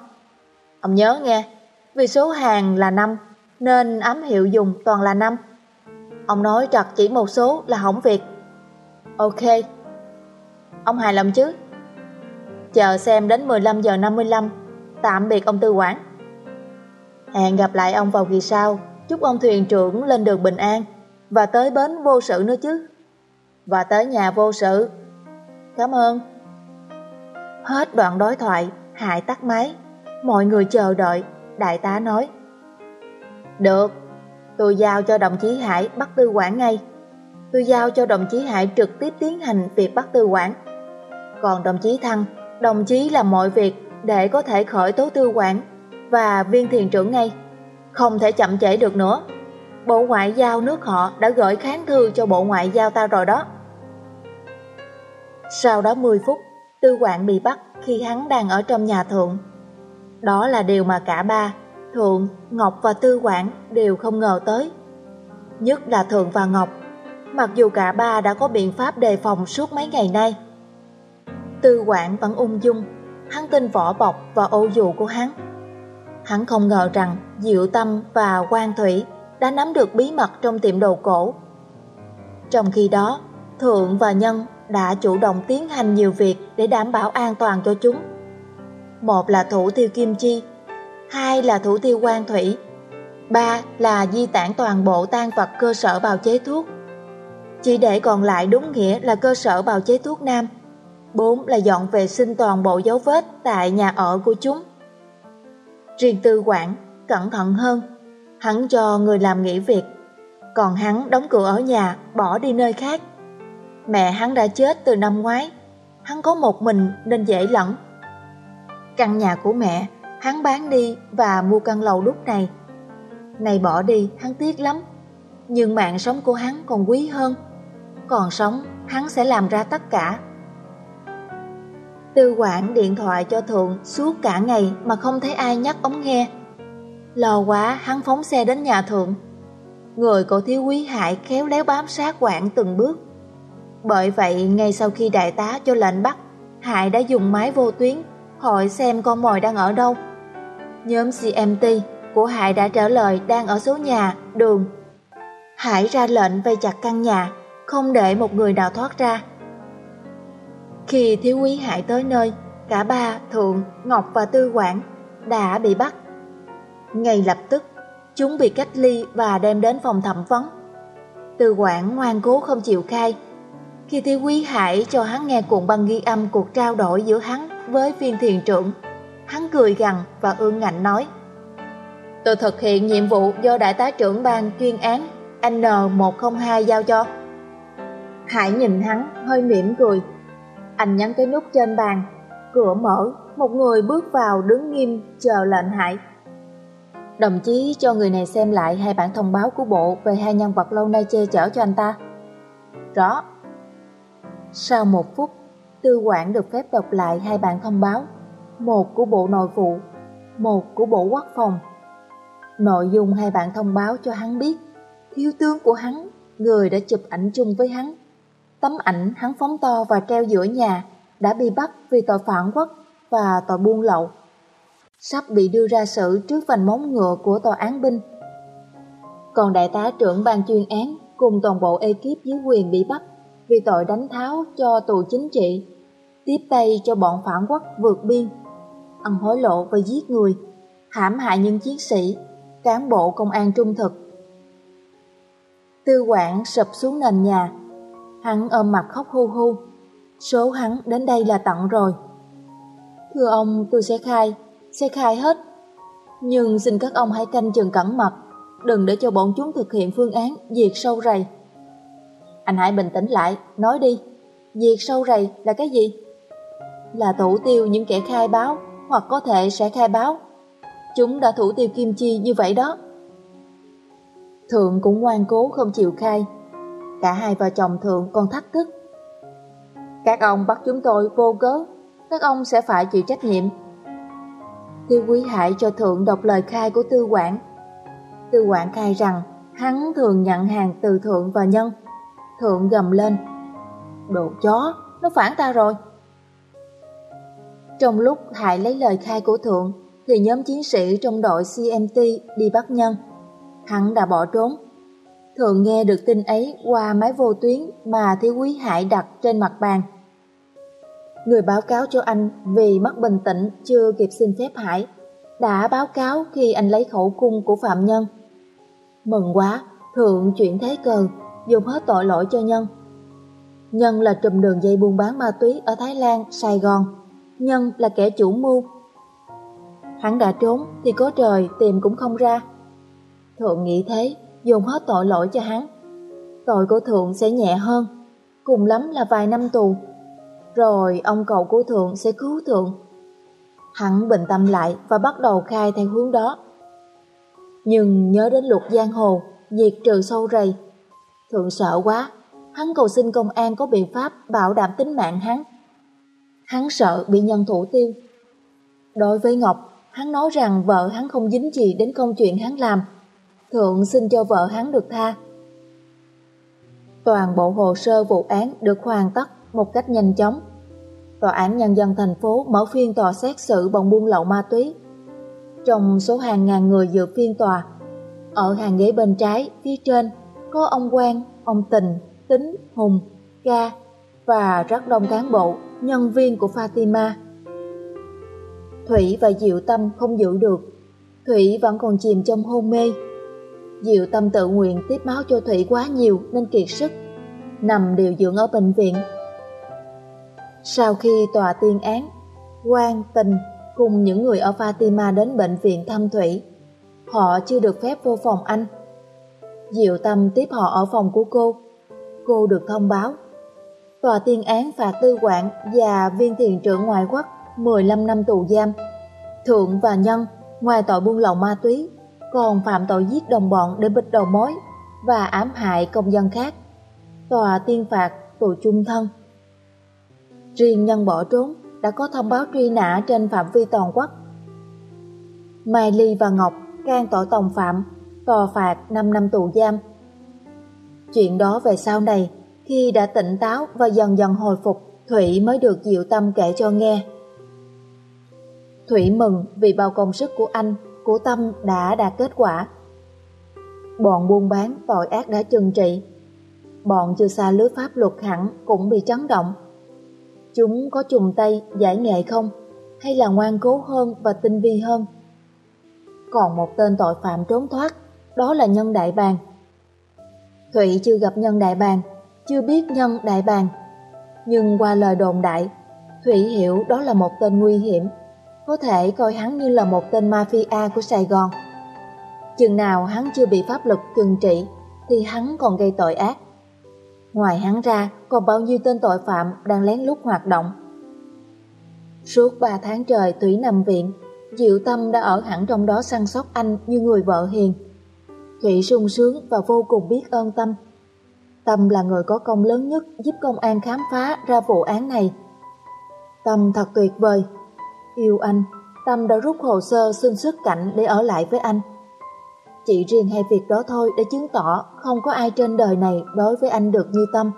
Ông nhớ nghe, vì số hàng là 5 nên ám hiệu dùng toàn là 5. Ông nói trật chỉ một số là hỏng việc. Ok. Ông hài lòng chứ? Chờ xem đến 15 giờ 55 Tạm biệt ông tư quản. Hẹn gặp lại ông vào kỳ sau. Chúc ông thuyền trưởng lên đường bình an. Và tới bến vô sự nữa chứ. Và tới nhà vô sự. Cảm ơn. Hết đoạn đối thoại, Hải tắt máy. Mọi người chờ đợi, Đại tá nói. Được. Tôi giao cho đồng chí Hải bắt tư quản ngay tôi giao cho đồng chí Hải trực tiếp tiến hành việc bắt tư quản. Còn đồng chí Thăng, đồng chí làm mọi việc để có thể khởi tố tư quản và viên thiền trưởng ngay. Không thể chậm trễ được nữa. Bộ Ngoại giao nước họ đã gửi kháng thư cho Bộ Ngoại giao ta rồi đó. Sau đó 10 phút, tư quản bị bắt khi hắn đang ở trong nhà thượng. Đó là điều mà cả ba, Thượng, Ngọc và Tư quản đều không ngờ tới. Nhất là Thượng và Ngọc, mặc dù cả ba đã có biện pháp đề phòng suốt mấy ngày nay. Tư quản vẫn ung dung, hắn tin vỏ bọc và ô dù của hắn. Hắn không ngờ rằng Diệu Tâm và Quang Thủy đã nắm được bí mật trong tiệm đồ cổ. Trong khi đó, Thượng và Nhân đã chủ động tiến hành nhiều việc để đảm bảo an toàn cho chúng. Một là thủ tiêu Kim Chi, hai là thủ tiêu quan Thủy, ba là di tản toàn bộ tan vật cơ sở bào chế thuốc. Chỉ để còn lại đúng nghĩa là cơ sở bào chế thuốc nam. Bốn là dọn vệ sinh toàn bộ dấu vết tại nhà ở của chúng. Riêng tư quản, cẩn thận hơn, hắn cho người làm nghỉ việc, còn hắn đóng cửa ở nhà, bỏ đi nơi khác. Mẹ hắn đã chết từ năm ngoái, hắn có một mình nên dễ lẫn. Căn nhà của mẹ, hắn bán đi và mua căn lầu đúc này. Này bỏ đi, hắn tiếc lắm, nhưng mạng sống của hắn còn quý hơn. Còn sống, hắn sẽ làm ra tất cả. Tư quản điện thoại cho Thượng suốt cả ngày mà không thấy ai nhắc ống nghe. Lo quá, hắn phóng xe đến nhà Thượng. Người của thiếu quý hại khéo léo bám sát quản từng bước. Bởi vậy, ngay sau khi đại tá cho lệnh bắt, Hải đã dùng máy vô tuyến hỏi xem con mồi đang ở đâu. Nhóm CMT của Hải đã trả lời đang ở số nhà, đường. Hải ra lệnh vây chặt căn nhà, không để một người nào thoát ra. Khi thiếu quý Hải tới nơi, cả ba, Thượng, Ngọc và Tư Quảng đã bị bắt. Ngay lập tức, chúng bị cách ly và đem đến phòng thẩm vấn. Tư Quảng ngoan cố không chịu khai. Khi thiếu quý Hải cho hắn nghe cuộn băng ghi âm cuộc trao đổi giữa hắn với viên thiền trưởng, hắn cười gằn và ương ngạnh nói Tôi thực hiện nhiệm vụ do đại tá trưởng ban chuyên án N102 giao cho. Hải nhìn hắn hơi mỉm cười anh nhấn cái nút trên bàn, cửa mở, một người bước vào đứng nghiêm chờ lệnh Hải. Đồng chí cho người này xem lại hai bản thông báo của bộ về hai nhân vật lâu nay che chở cho anh ta. Rõ. Sau một phút, tư quản được phép đọc lại hai bản thông báo, một của bộ nội vụ, một của bộ quốc phòng. Nội dung hai bạn thông báo cho hắn biết, thiếu tướng của hắn, người đã chụp ảnh chung với hắn, Tấm ảnh hắn phóng to và treo giữa nhà đã bị bắt vì tội phản quốc và tội buôn lậu. Sắp bị đưa ra xử trước vành móng ngựa của tòa án binh. Còn đại tá trưởng ban chuyên án cùng toàn bộ ekip dưới quyền bị bắt vì tội đánh tháo cho tù chính trị, tiếp tay cho bọn phản quốc vượt biên, ăn hối lộ và giết người, hãm hại những chiến sĩ, cán bộ công an trung thực. Tư quản sụp xuống nền nhà, Hắn ôm mặt khóc hu hu. Số hắn đến đây là tận rồi. Thưa ông, tôi sẽ khai, sẽ khai hết. Nhưng xin các ông hãy canh chừng cẩn mật, đừng để cho bọn chúng thực hiện phương án diệt sâu rầy. Anh hãy bình tĩnh lại, nói đi, diệt sâu rầy là cái gì? Là thủ tiêu những kẻ khai báo, hoặc có thể sẽ khai báo. Chúng đã thủ tiêu kim chi như vậy đó. Thượng cũng ngoan cố không chịu khai, Cả hai vợ chồng thượng còn thách thức. Các ông bắt chúng tôi vô cớ, các ông sẽ phải chịu trách nhiệm. Tiêu quý hải cho thượng đọc lời khai của tư quản. Tư quản khai rằng hắn thường nhận hàng từ thượng và nhân. Thượng gầm lên. Đồ chó, nó phản ta rồi. Trong lúc Hải lấy lời khai của Thượng, thì nhóm chiến sĩ trong đội CMT đi bắt nhân. Hắn đã bỏ trốn. thượng nghe được tin ấy qua máy vô tuyến mà Thiếu Quý Hải đặt trên mặt bàn. Người báo cáo cho anh vì mất bình tĩnh chưa kịp xin phép Hải, đã báo cáo khi anh lấy khẩu cung của phạm nhân. Mừng quá, Thượng chuyển thế cờ, dùng hết tội lỗi cho Nhân. Nhân là trùm đường dây buôn bán ma túy ở Thái Lan, Sài Gòn. Nhân là kẻ chủ mưu. Hắn đã trốn thì có trời tìm cũng không ra. Thượng nghĩ thế, dùng hết tội lỗi cho hắn. tội của Thượng sẽ nhẹ hơn, cùng lắm là vài năm tù. Rồi ông cậu của Thượng sẽ cứu Thượng. Hắn bình tâm lại và bắt đầu khai theo hướng đó. Nhưng nhớ đến luật giang hồ, diệt trừ sâu rầy. Thượng sợ quá, hắn cầu xin công an có biện pháp bảo đảm tính mạng hắn. Hắn sợ bị nhân thủ tiêu. Đối với Ngọc, hắn nói rằng vợ hắn không dính gì đến công chuyện hắn làm. Thượng xin cho vợ hắn được tha. Toàn bộ hồ sơ vụ án được hoàn tất một cách nhanh chóng. Tòa án Nhân dân thành phố mở phiên tòa xét xử bọn buôn lậu ma túy. Trong số hàng ngàn người dự phiên tòa, ở hàng ghế bên trái, phía trên, có ông Quang, ông Tình, Tính, Hùng, Ca và rất đông cán bộ, nhân viên của Fatima. Thủy và Diệu Tâm không giữ được, Thủy vẫn còn chìm trong hôn mê. Diệu Tâm tự nguyện tiếp máu cho Thủy quá nhiều nên kiệt sức, nằm điều dưỡng ở bệnh viện. Sau khi tòa tuyên án, Quang, Tình cùng những người ở Fatima đến bệnh viện thăm Thủy. Họ chưa được phép vô phòng anh. Diệu Tâm tiếp họ ở phòng của cô. Cô được thông báo. Tòa tuyên án phạt tư quản và viên thiền trưởng ngoại quốc 15 năm tù giam. Thượng và Nhân, ngoài tội buôn lậu ma túy, còn phạm tội giết đồng bọn để bịt đầu mối và ám hại công dân khác. Tòa tuyên phạt tù chung thân. Riêng Nhân bỏ trốn đã có thông báo truy nã trên phạm vi toàn quốc. Mai Ly và Ngọc can tội tòng phạm, tòa phạt 5 năm tù giam. Chuyện đó về sau này, khi đã tỉnh táo và dần dần hồi phục, Thủy mới được Diệu Tâm kể cho nghe. Thủy mừng vì bao công sức của anh, của Tâm đã đạt kết quả. Bọn buôn bán tội ác đã trừng trị. Bọn chưa xa lưới pháp luật hẳn cũng bị chấn động. Chúng có trùng tay giải nghệ không? Hay là ngoan cố hơn và tinh vi hơn? Còn một tên tội phạm trốn thoát, đó là Nhân Đại Bàng. Thụy chưa gặp Nhân Đại Bàng, chưa biết Nhân Đại Bàng. Nhưng qua lời đồn đại, thủy hiểu đó là một tên nguy hiểm, có thể coi hắn như là một tên mafia của Sài Gòn. Chừng nào hắn chưa bị pháp luật trừng trị, thì hắn còn gây tội ác. Ngoài hắn ra, còn bao nhiêu tên tội phạm đang lén lút hoạt động. Suốt 3 tháng trời Thủy nằm viện, Diệu Tâm đã ở hẳn trong đó săn sóc anh như người vợ hiền. Thủy sung sướng và vô cùng biết ơn Tâm. Tâm là người có công lớn nhất giúp công an khám phá ra vụ án này. Tâm thật tuyệt vời. Yêu anh, Tâm đã rút hồ sơ xin xuất cảnh để ở lại với anh. Chỉ riêng hai việc đó thôi để chứng tỏ không có ai trên đời này đối với anh được như Tâm.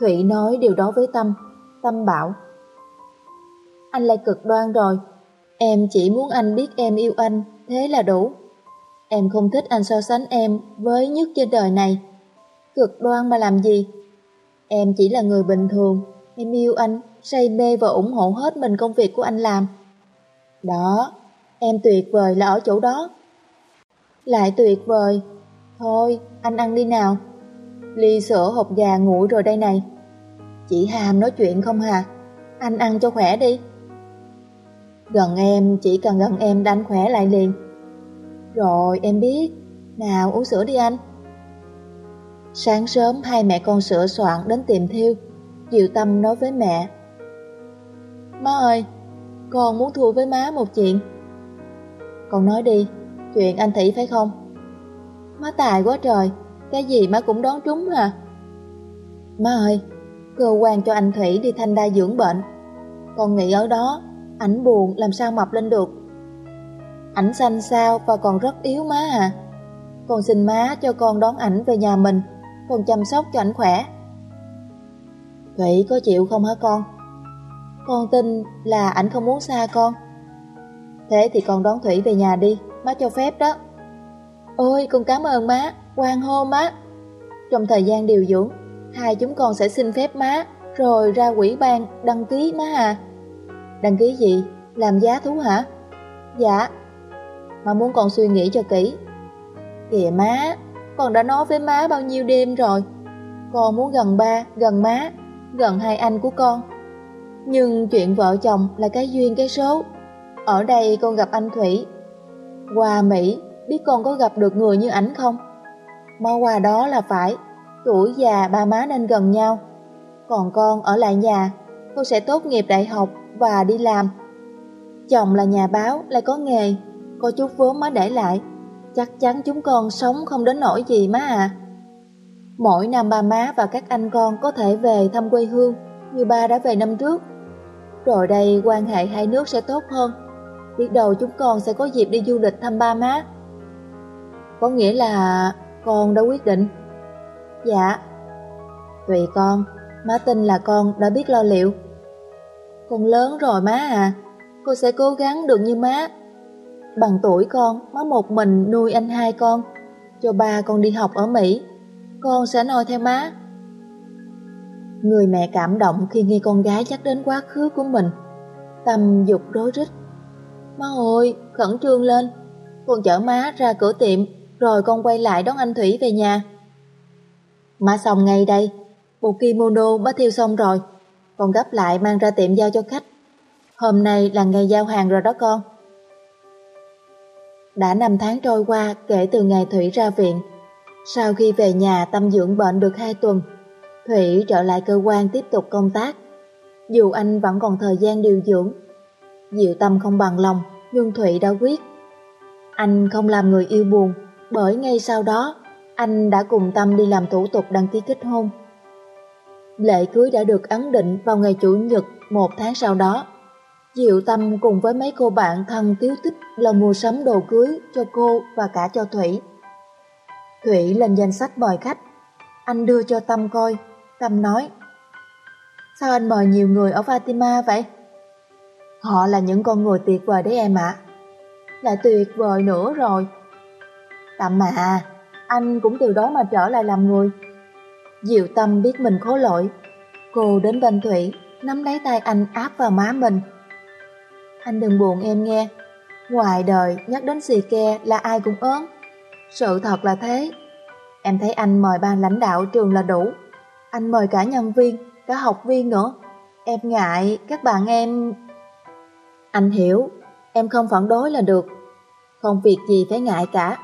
Thủy nói điều đó với Tâm. Tâm bảo Anh lại cực đoan rồi. Em chỉ muốn anh biết em yêu anh, thế là đủ. Em không thích anh so sánh em với nhất trên đời này. Cực đoan mà làm gì? Em chỉ là người bình thường, em yêu anh, say mê và ủng hộ hết mình công việc của anh làm. Đó, em tuyệt vời là ở chỗ đó. Lại tuyệt vời. Thôi, anh ăn đi nào. Ly sữa hộp gà nguội rồi đây này. Chị Hàm nói chuyện không hà? Anh ăn cho khỏe đi. Gần em, chỉ cần gần em đánh khỏe lại liền. Rồi, em biết. Nào, uống sữa đi anh. Sáng sớm hai mẹ con sửa soạn đến tìm thiêu. Diệu Tâm nói với mẹ. Má ơi, con muốn thua với má một chuyện. Con nói đi, chuyện anh Thị phải không? Má tài quá trời, cái gì má cũng đoán trúng à. Má ơi, cơ quan cho anh Thủy đi thanh đa dưỡng bệnh. Con nghĩ ở đó, ảnh buồn làm sao mập lên được. Ảnh xanh sao và còn rất yếu má à. Con xin má cho con đón ảnh về nhà mình, còn chăm sóc cho ảnh khỏe. Thủy có chịu không hả con? Con tin là ảnh không muốn xa con. Thế thì con đón Thủy về nhà đi, má cho phép đó. Ôi, con cảm ơn má, quan hô má. Trong thời gian điều dưỡng, hai chúng con sẽ xin phép má, rồi ra quỹ ban đăng ký má à. Đăng ký gì? Làm giá thú hả? Dạ. Má muốn con suy nghĩ cho kỹ. Kìa má, con đã nói với má bao nhiêu đêm rồi. Con muốn gần ba, gần má, gần hai anh của con. Nhưng chuyện vợ chồng là cái duyên cái số. Ở đây con gặp anh Thủy. Qua Mỹ, biết con có gặp được người như ảnh không? Mau qua đó là phải. Tuổi già ba má nên gần nhau. Còn con ở lại nhà, con sẽ tốt nghiệp đại học và đi làm. Chồng là nhà báo, lại có nghề, có chút vốn má để lại. Chắc chắn chúng con sống không đến nỗi gì má à. Mỗi năm ba má và các anh con có thể về thăm quê hương như ba đã về năm trước. Rồi đây quan hệ hai nước sẽ tốt hơn. Biết đầu chúng con sẽ có dịp đi du lịch thăm ba má. Có nghĩa là con đã quyết định. Dạ. Tùy con, má tin là con đã biết lo liệu. Con lớn rồi má à, Con sẽ cố gắng được như má. Bằng tuổi con, má một mình nuôi anh hai con, cho ba con đi học ở Mỹ. Con sẽ noi theo má. Người mẹ cảm động khi nghe con gái nhắc đến quá khứ của mình. Tâm dục rối rít. Má ơi, khẩn trương lên. Con chở má ra cửa tiệm, rồi con quay lại đón anh Thủy về nhà. Má xong ngay đây, bộ kimono má thiêu xong rồi. Con gấp lại mang ra tiệm giao cho khách. Hôm nay là ngày giao hàng rồi đó con. Đã 5 tháng trôi qua kể từ ngày Thủy ra viện. Sau khi về nhà tâm dưỡng bệnh được 2 tuần, Thủy trở lại cơ quan tiếp tục công tác. Dù anh vẫn còn thời gian điều dưỡng, Diệu Tâm không bằng lòng, nhưng Thủy đã quyết. Anh không làm người yêu buồn, bởi ngay sau đó, anh đã cùng Tâm đi làm thủ tục đăng ký kết hôn. Lễ cưới đã được ấn định vào ngày Chủ nhật một tháng sau đó. Diệu Tâm cùng với mấy cô bạn thân tiếu tích là mua sắm đồ cưới cho cô và cả cho Thủy. Thủy lên danh sách mời khách. Anh đưa cho Tâm coi. Tâm nói Sao anh mời nhiều người ở Fatima vậy? Họ là những con người tuyệt vời đấy em ạ. Lại tuyệt vời nữa rồi. Tâm mà, anh cũng từ đó mà trở lại làm người. Diệu Tâm biết mình khó lỗi. Cô đến bên Thủy, nắm lấy tay anh áp vào má mình. Anh đừng buồn em nghe. Ngoài đời nhắc đến xì ke là ai cũng ớn. Sự thật là thế. Em thấy anh mời ban lãnh đạo trường là đủ. Anh mời cả nhân viên, cả học viên nữa. Em ngại các bạn em... Anh hiểu, em không phản đối là được. Không việc gì phải ngại cả.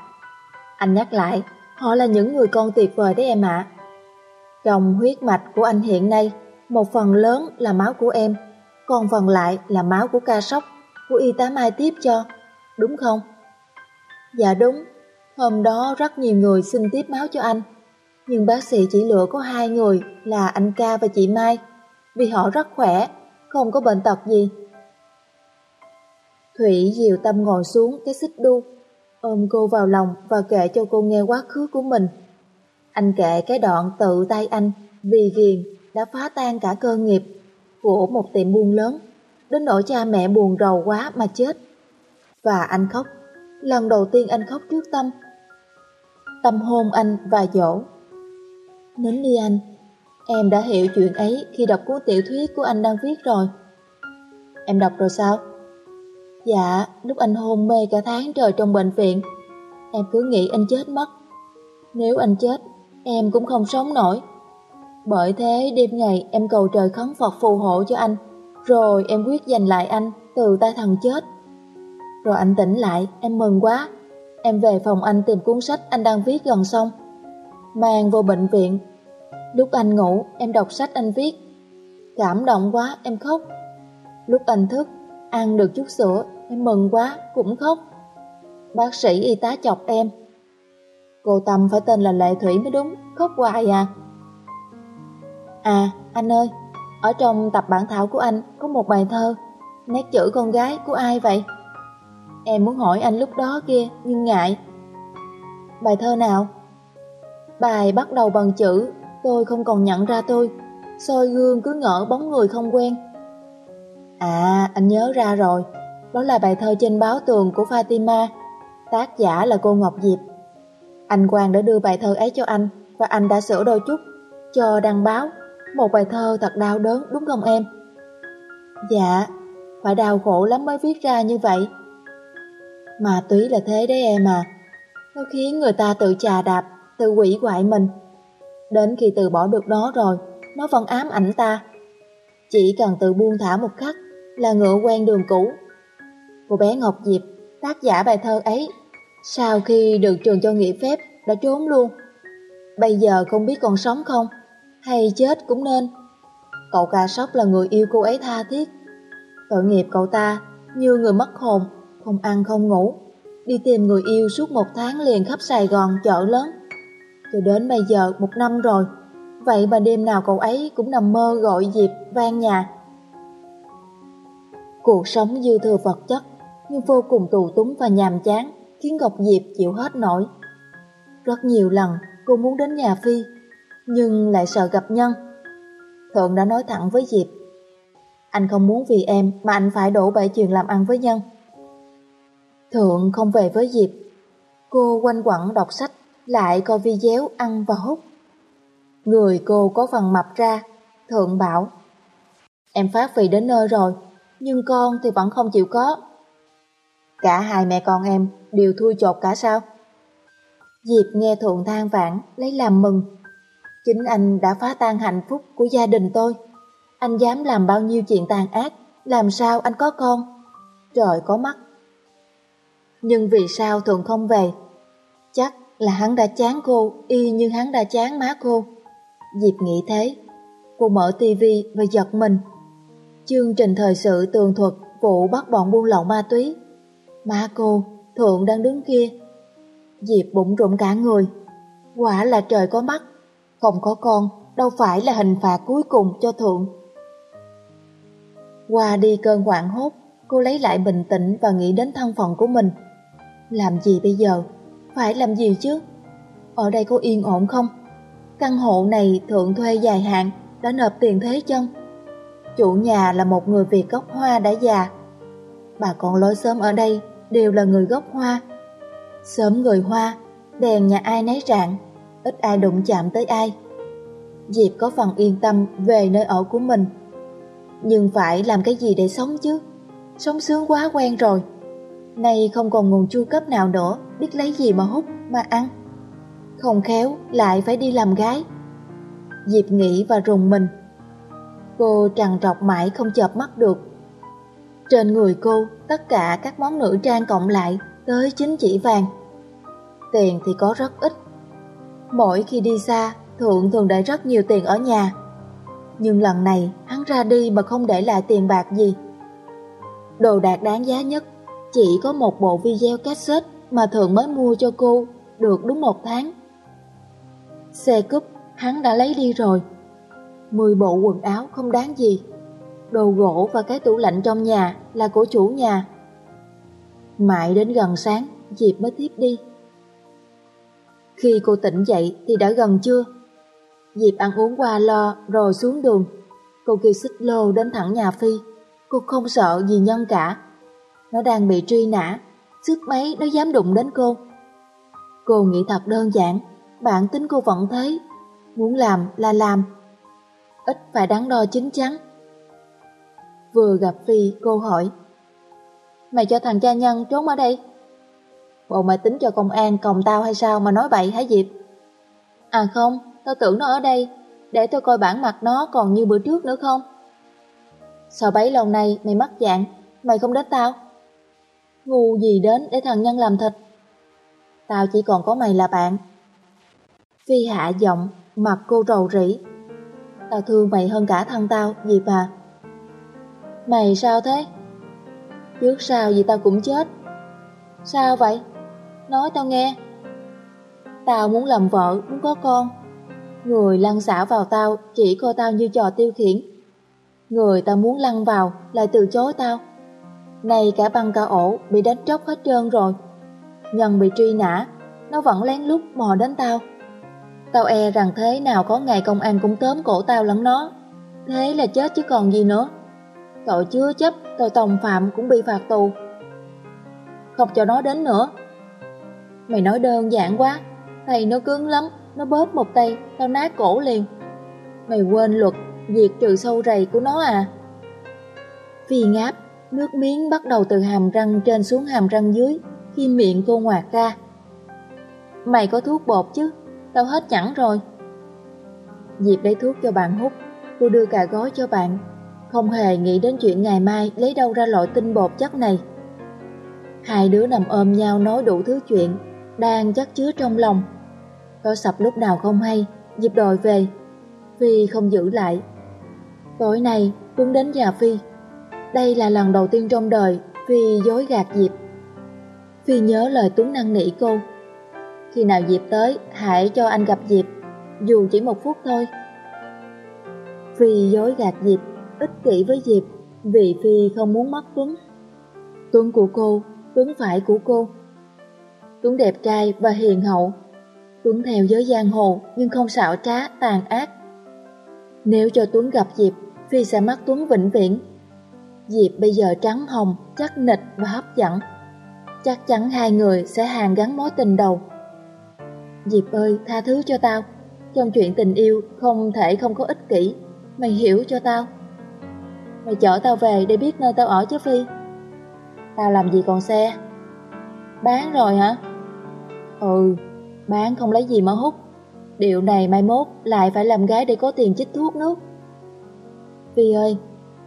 Anh nhắc lại, họ là những người con tuyệt vời đấy em ạ. Trong huyết mạch của anh hiện nay, một phần lớn là máu của em, còn phần lại là máu của ca sóc, của y tá Mai tiếp cho, đúng không? Dạ đúng, hôm đó rất nhiều người xin tiếp máu cho anh, nhưng bác sĩ chỉ lựa có hai người là anh ca và chị Mai, vì họ rất khỏe, không có bệnh tật gì. Thủy dìu tâm ngồi xuống cái xích đu, ôm cô vào lòng và kể cho cô nghe quá khứ của mình. Anh kể cái đoạn tự tay anh vì ghiền đã phá tan cả cơ nghiệp của một tiệm buôn lớn, đến nỗi cha mẹ buồn rầu quá mà chết. Và anh khóc, lần đầu tiên anh khóc trước Tâm. Tâm hôn anh và dỗ. Nín đi anh, em đã hiểu chuyện ấy khi đọc cuốn tiểu thuyết của anh đang viết rồi. Em đọc rồi sao? Dạ, lúc anh hôn mê cả tháng trời trong bệnh viện, em cứ nghĩ anh chết mất. Nếu anh chết, em cũng không sống nổi. Bởi thế đêm ngày em cầu trời khấn Phật phù hộ cho anh, rồi em quyết giành lại anh từ tay thằng chết. Rồi anh tỉnh lại, em mừng quá. Em về phòng anh tìm cuốn sách anh đang viết gần xong. Mang vô bệnh viện. Lúc anh ngủ, em đọc sách anh viết. Cảm động quá, em khóc. Lúc anh thức, ăn được chút sữa, em mừng quá, cũng khóc. Bác sĩ y tá chọc em. Cô Tâm phải tên là Lệ Thủy mới đúng, khóc hoài à. À, anh ơi, ở trong tập bản thảo của anh có một bài thơ, nét chữ con gái của ai vậy? Em muốn hỏi anh lúc đó kia, nhưng ngại. Bài thơ nào? Bài bắt đầu bằng chữ, tôi không còn nhận ra tôi, soi gương cứ ngỡ bóng người không quen. À, anh nhớ ra rồi, đó là bài thơ trên báo tường của Fatima, tác giả là cô Ngọc Diệp. Anh Quang đã đưa bài thơ ấy cho anh, và anh đã sửa đôi chút, cho đăng báo. Một bài thơ thật đau đớn đúng không em? Dạ, phải đau khổ lắm mới viết ra như vậy. Mà túy là thế đấy em à, nó khiến người ta tự trà đạp, tự quỷ hoại mình. Đến khi từ bỏ được nó rồi, nó vẫn ám ảnh ta. Chỉ cần tự buông thả một khắc là ngựa quen đường cũ. Cô bé Ngọc Diệp, tác giả bài thơ ấy, sau khi được trường cho nghỉ phép đã trốn luôn. bây giờ không biết còn sống không, hay chết cũng nên. Cậu ca sóc là người yêu cô ấy tha thiết. Tội nghiệp cậu ta như người mất hồn, không ăn không ngủ, đi tìm người yêu suốt một tháng liền khắp Sài Gòn chợ lớn. Cho đến bây giờ một năm rồi, vậy mà đêm nào cậu ấy cũng nằm mơ gọi Diệp vang nhà. Cuộc sống dư thừa vật chất nhưng vô cùng tù túng và nhàm chán khiến Ngọc Diệp chịu hết nổi. Rất nhiều lần cô muốn đến nhà Phi nhưng lại sợ gặp Nhân. Thượng đã nói thẳng với Diệp Anh không muốn vì em mà anh phải đổ bể chuyện làm ăn với Nhân. Thượng không về với Diệp Cô quanh quẩn đọc sách lại coi video ăn và hút. Người cô có phần mập ra, Thượng bảo Em phát vì đến nơi rồi, nhưng con thì vẫn không chịu có. Cả hai mẹ con em đều thui chột cả sao? Diệp nghe Thượng than vãn lấy làm mừng. Chính anh đã phá tan hạnh phúc của gia đình tôi. Anh dám làm bao nhiêu chuyện tàn ác, làm sao anh có con? Trời có mắt. Nhưng vì sao thuận không về? Chắc là hắn đã chán cô y như hắn đã chán má cô. Diệp nghĩ thế. Cô mở tivi và giật mình. Chương trình thời sự tường thuật vụ bắt bọn buôn lậu ma túy Má cô, Thượng đang đứng kia. Diệp bụng rụng cả người. Quả là trời có mắt. Không có con, đâu phải là hình phạt cuối cùng cho Thượng. Qua đi cơn hoảng hốt, cô lấy lại bình tĩnh và nghĩ đến thân phận của mình. Làm gì bây giờ? Phải làm gì chứ? Ở đây có yên ổn không? Căn hộ này Thượng thuê dài hạn, đã nộp tiền thế chân. Chủ nhà là một người Việt gốc Hoa đã già. Bà con lối sớm ở đây đều là người gốc hoa. Sớm người hoa, đèn nhà ai nấy rạng, ít ai đụng chạm tới ai. Diệp có phần yên tâm về nơi ở của mình. Nhưng phải làm cái gì để sống chứ? Sống sướng quá quen rồi. Nay không còn nguồn chu cấp nào nữa, biết lấy gì mà hút, mà ăn. Không khéo, lại phải đi làm gái. Diệp nghĩ và rùng mình. Cô trằn trọc mãi không chợp mắt được trên người cô, tất cả các món nữ trang cộng lại tới chín chỉ vàng. Tiền thì có rất ít. Mỗi khi đi xa, Thượng thường để rất nhiều tiền ở nhà. Nhưng lần này hắn ra đi mà không để lại tiền bạc gì. Đồ đạc đáng giá nhất chỉ có một bộ video cassette mà Thượng mới mua cho cô được đúng một tháng. Xe cúp hắn đã lấy đi rồi. Mười bộ quần áo không đáng gì đồ gỗ và cái tủ lạnh trong nhà là của chủ nhà. Mãi đến gần sáng, Diệp mới tiếp đi. Khi cô tỉnh dậy thì đã gần trưa. Diệp ăn uống qua lo rồi xuống đường. Cô kêu xích lô đến thẳng nhà Phi. Cô không sợ gì nhân cả. Nó đang bị truy nã, sức mấy nó dám đụng đến cô. Cô nghĩ thật đơn giản, bạn tính cô vẫn thế. Muốn làm là làm. Ít phải đắn đo chính chắn. Vừa gặp Phi, cô hỏi Mày cho thằng cha nhân trốn ở đây Bộ mày tính cho công an còng tao hay sao mà nói vậy hả Diệp? À không, tao tưởng nó ở đây Để tôi coi bản mặt nó còn như bữa trước nữa không? Sao bấy lâu nay mày mắc dạng Mày không đến tao? Ngu gì đến để thằng nhân làm thịt? Tao chỉ còn có mày là bạn. Phi hạ giọng Mặt cô rầu rĩ. Tao thương mày hơn cả thân tao Diệp à. Mày sao thế? Trước sau gì tao cũng chết. Sao vậy? Nói tao nghe. Tao muốn làm vợ, muốn có con. Người lăn xả vào tao chỉ coi tao như trò tiêu khiển. Người tao muốn lăn vào lại từ chối tao. Này cả băng cả ổ bị đánh tróc hết trơn rồi. Nhân bị truy nã Nó vẫn lén lút mò đến tao. Tao e rằng thế nào có ngày công an cũng tóm cổ tao lẫn nó. Thế là chết chứ còn gì nữa. Tội chứa chấp, tội tòng phạm cũng bị phạt tù. Không cho nó đến nữa Mày nói đơn giản quá. Thầy nó cứng lắm Nó bóp một tay, tao nát cổ liền. Mày quên luật Diệt trừ sâu rầy của nó à? Phi ngáp Nước miếng bắt đầu từ hàm răng trên xuống hàm răng dưới Khi miệng cô ngoạc ra. Mày có thuốc bột chứ? Tao hết chẳng rồi. Diệp lấy thuốc cho bạn hút Cô đưa cả gói cho bạn. Không hề nghĩ đến chuyện ngày mai lấy đâu ra loại tinh bột chất này. Hai đứa nằm ôm nhau nói đủ thứ chuyện, đang chất chứa trong lòng. Có sập lúc nào không hay, dịp đòi về. Phi không giữ lại. Tối nay, Tuấn đến nhà Phi. Đây là lần đầu tiên trong đời Phi dối gạt Diệp. Phi nhớ lời Tuấn năn nỉ cô. Khi nào Diệp tới, hãy cho anh gặp Diệp, dù chỉ một phút thôi. Phi dối gạt Diệp, ích kỷ với Diệp, vì Phi không muốn mất Tuấn. Tuấn của cô, Tuấn phải của cô. Tuấn đẹp trai và hiền hậu. Tuấn theo giới giang hồ nhưng không xạo trá, tàn ác. Nếu cho Tuấn gặp Diệp, Phi sẽ mắc Tuấn vĩnh viễn. Diệp bây giờ trắng hồng, chắc nịch và hấp dẫn. Chắc chắn hai người sẽ hàn gắn mối tình đầu. Diệp ơi, tha thứ cho tao. Trong chuyện tình yêu không thể không có ích kỷ. Mày hiểu cho tao. Mày chở tao về để biết nơi tao ở chứ Phi. Tao làm gì còn xe? Bán rồi hả? Ừ, bán không lấy gì mà hút. Điều này mai mốt lại phải làm gái để có tiền chích thuốc nước. Phi ơi,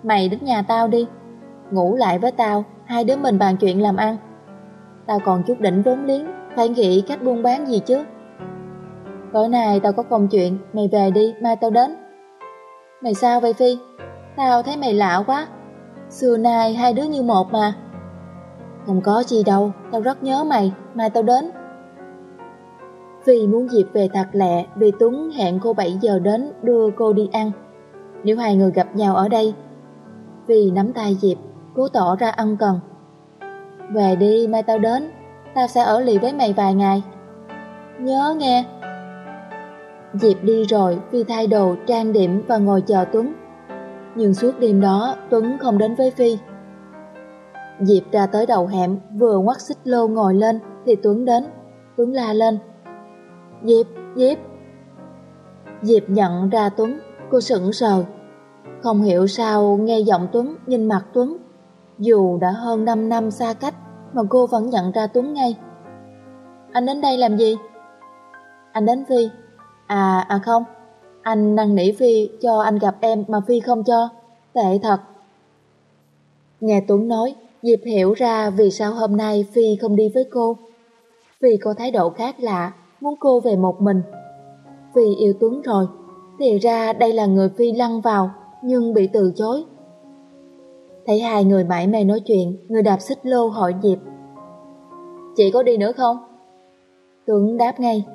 mày đến nhà tao đi. Ngủ lại với tao, hai đứa mình bàn chuyện làm ăn. Tao còn chút đỉnh vốn liếng, phải nghĩ cách buôn bán gì chứ. Tối nay tao có công chuyện, mày về đi, mai tao đến. Mày sao vậy Phi? Tao thấy mày lạ quá. Xưa nay hai đứa như một mà. Không có gì đâu, tao rất nhớ mày, mai tao đến. Phi muốn dịp về thật lẹ vì Tuấn hẹn cô 7 giờ đến đưa cô đi ăn. Nếu hai người gặp nhau ở đây, Phi nắm tay Diệp, cố tỏ ra ân cần. Về đi, mai tao đến, tao sẽ ở lì với mày vài ngày. Nhớ nghe. Diệp đi rồi, Phi thay đồ, trang điểm và ngồi chờ Tuấn. Nhưng suốt đêm đó, Tuấn không đến với Phi. Diệp ra tới đầu hẻm, vừa ngoắt xích lô ngồi lên thì Tuấn đến. Tuấn la lên. Diệp, Diệp. Diệp nhận ra Tuấn, cô sững sờ. Không hiểu sao nghe giọng Tuấn, nhìn mặt Tuấn. Dù đã hơn 5 năm xa cách mà cô vẫn nhận ra Tuấn ngay. Anh đến đây làm gì? Anh đến Phi. À, à không, anh năn nỉ Phi cho anh gặp em mà Phi không cho. Tệ thật. Nghe Tuấn nói, Diệp hiểu ra vì sao hôm nay Phi không đi với cô. Phi có thái độ khác lạ, muốn cô về một mình. vì yêu Tuấn rồi, thì ra đây là người Phi lăn vào, nhưng bị từ chối. Thấy hai người mãi mê nói chuyện, người đạp xích lô hỏi Diệp. Chị có đi nữa không? Tuấn đáp ngay.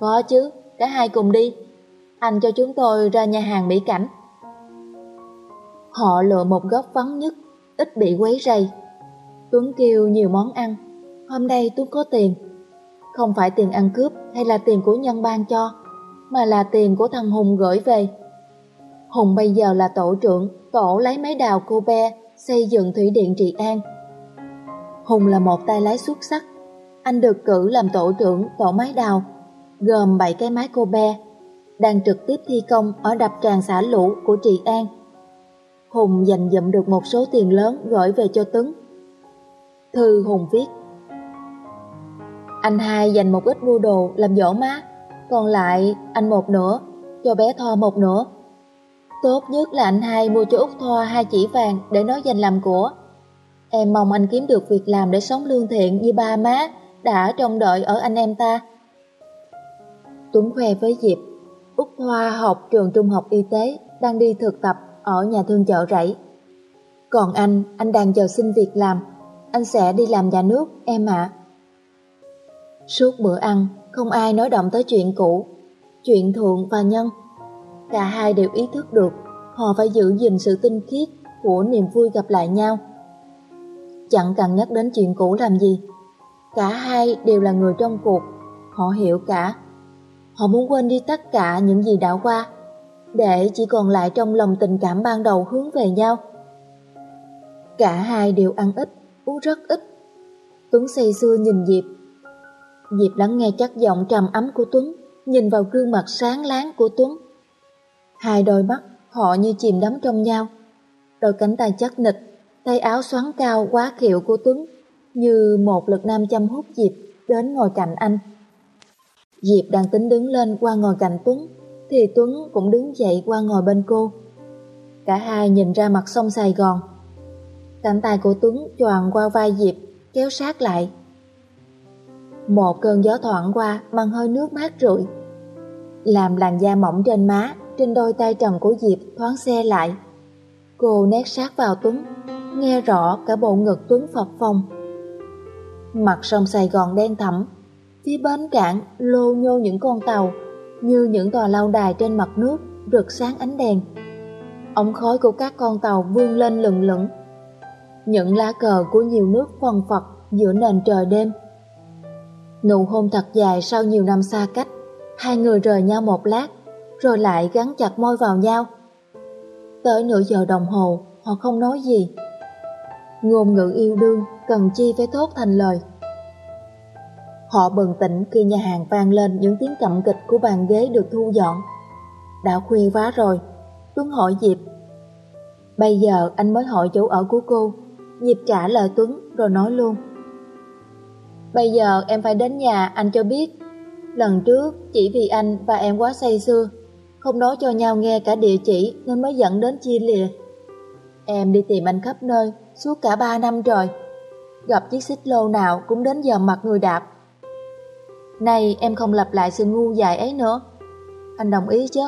Có chứ, cả hai cùng đi. Anh cho chúng tôi ra nhà hàng Mỹ Cảnh. Họ lựa một góc vắng nhất, ít bị quấy rầy. Tuấn kêu nhiều món ăn. Hôm nay Tuấn có tiền. Không phải tiền ăn cướp hay là tiền của nhân ban cho, mà là tiền của thằng Hùng gửi về. Hùng bây giờ là tổ trưởng, tổ lấy máy đào cô be, xây dựng thủy điện Trị An. Hùng là một tay lái xuất sắc. Anh được cử làm tổ trưởng tổ máy đào, gồm 7 cái máy cô be, đang trực tiếp thi công ở đập tràn xả lũ của Trị An. Hùng dành dụm được một số tiền lớn gửi về cho Tuấn. Thư Hùng viết anh hai dành một ít mua đồ làm dỗ má, còn lại anh một nửa, cho bé Tho một nửa. Tốt nhất là anh hai mua cho Út Thoa hai chỉ vàng để nó dành làm của. Em mong anh kiếm được việc làm để sống lương thiện như ba má đã trông đợi ở anh em ta. Tuấn khoe với Diệp, Út Thoa học trường trung học y tế, đang đi thực tập ở nhà thương chợ rẫy. Còn anh, anh đang chờ xin việc làm, anh sẽ đi làm nhà nước, em ạ. Suốt bữa ăn, không ai nói động tới chuyện cũ, chuyện thượng và nhân. Cả hai đều ý thức được họ phải giữ gìn sự tinh khiết của niềm vui gặp lại nhau. Chẳng cần nhắc đến chuyện cũ làm gì. Cả hai đều là người trong cuộc, họ hiểu cả. Họ muốn quên đi tất cả những gì đã qua, để chỉ còn lại trong lòng tình cảm ban đầu hướng về nhau. Cả hai đều ăn ít, uống rất ít. Tuấn say xưa nhìn Diệp. Diệp lắng nghe chắc giọng trầm ấm của Tuấn, nhìn vào gương mặt sáng láng của Tuấn. Hai đôi mắt họ như chìm đắm trong nhau. Đôi cánh tay chắc nịch, tay áo xoắn cao quá kiệu của Tuấn, như một lực nam chăm hút Diệp đến ngồi cạnh anh. Diệp đang tính đứng lên qua ngồi cạnh Tuấn, thì Tuấn cũng đứng dậy qua ngồi bên cô. Cả hai nhìn ra mặt sông Sài Gòn. Cánh tay của Tuấn choàng qua vai Diệp, kéo sát lại. Một cơn gió thoảng qua mang hơi nước mát rượi, làm làn da mỏng trên má, trên đôi tay trần của Diệp thoáng xe lại. Cô nét sát vào Tuấn, nghe rõ cả bộ ngực Tuấn phập phồng. Mặt sông Sài Gòn đen thẳm, phía bến cảng lô nhô những con tàu như những tòa lâu đài trên mặt nước rực sáng ánh đèn. Ống khói của các con tàu vươn lên lừng lững. Những lá cờ của nhiều nước phần phật giữa nền trời đêm. Nụ hôn thật dài sau nhiều năm xa cách, hai người rời nhau một lát, rồi lại gắn chặt môi vào nhau. Tới nửa giờ đồng hồ, họ không nói gì. Ngôn ngữ yêu đương cần chi phải thốt thành lời. Họ bừng tỉnh khi nhà hàng vang lên những tiếng cậm kịch của bàn ghế được thu dọn. Đã khuya quá rồi, Tuấn hỏi Diệp. Bây giờ anh mới hỏi chỗ ở của cô. Diệp trả lời Tuấn rồi nói luôn. Bây giờ em phải đến nhà anh cho biết. Lần trước chỉ vì anh và em quá say xưa, không nói cho nhau nghe cả địa chỉ nên mới dẫn đến chia lìa. Em đi tìm anh khắp nơi, suốt cả ba năm rồi. Gặp chiếc xích lô nào cũng đến giờ mặt người đạp. Này em không lặp lại sự ngu dại ấy nữa. Anh đồng ý chứ?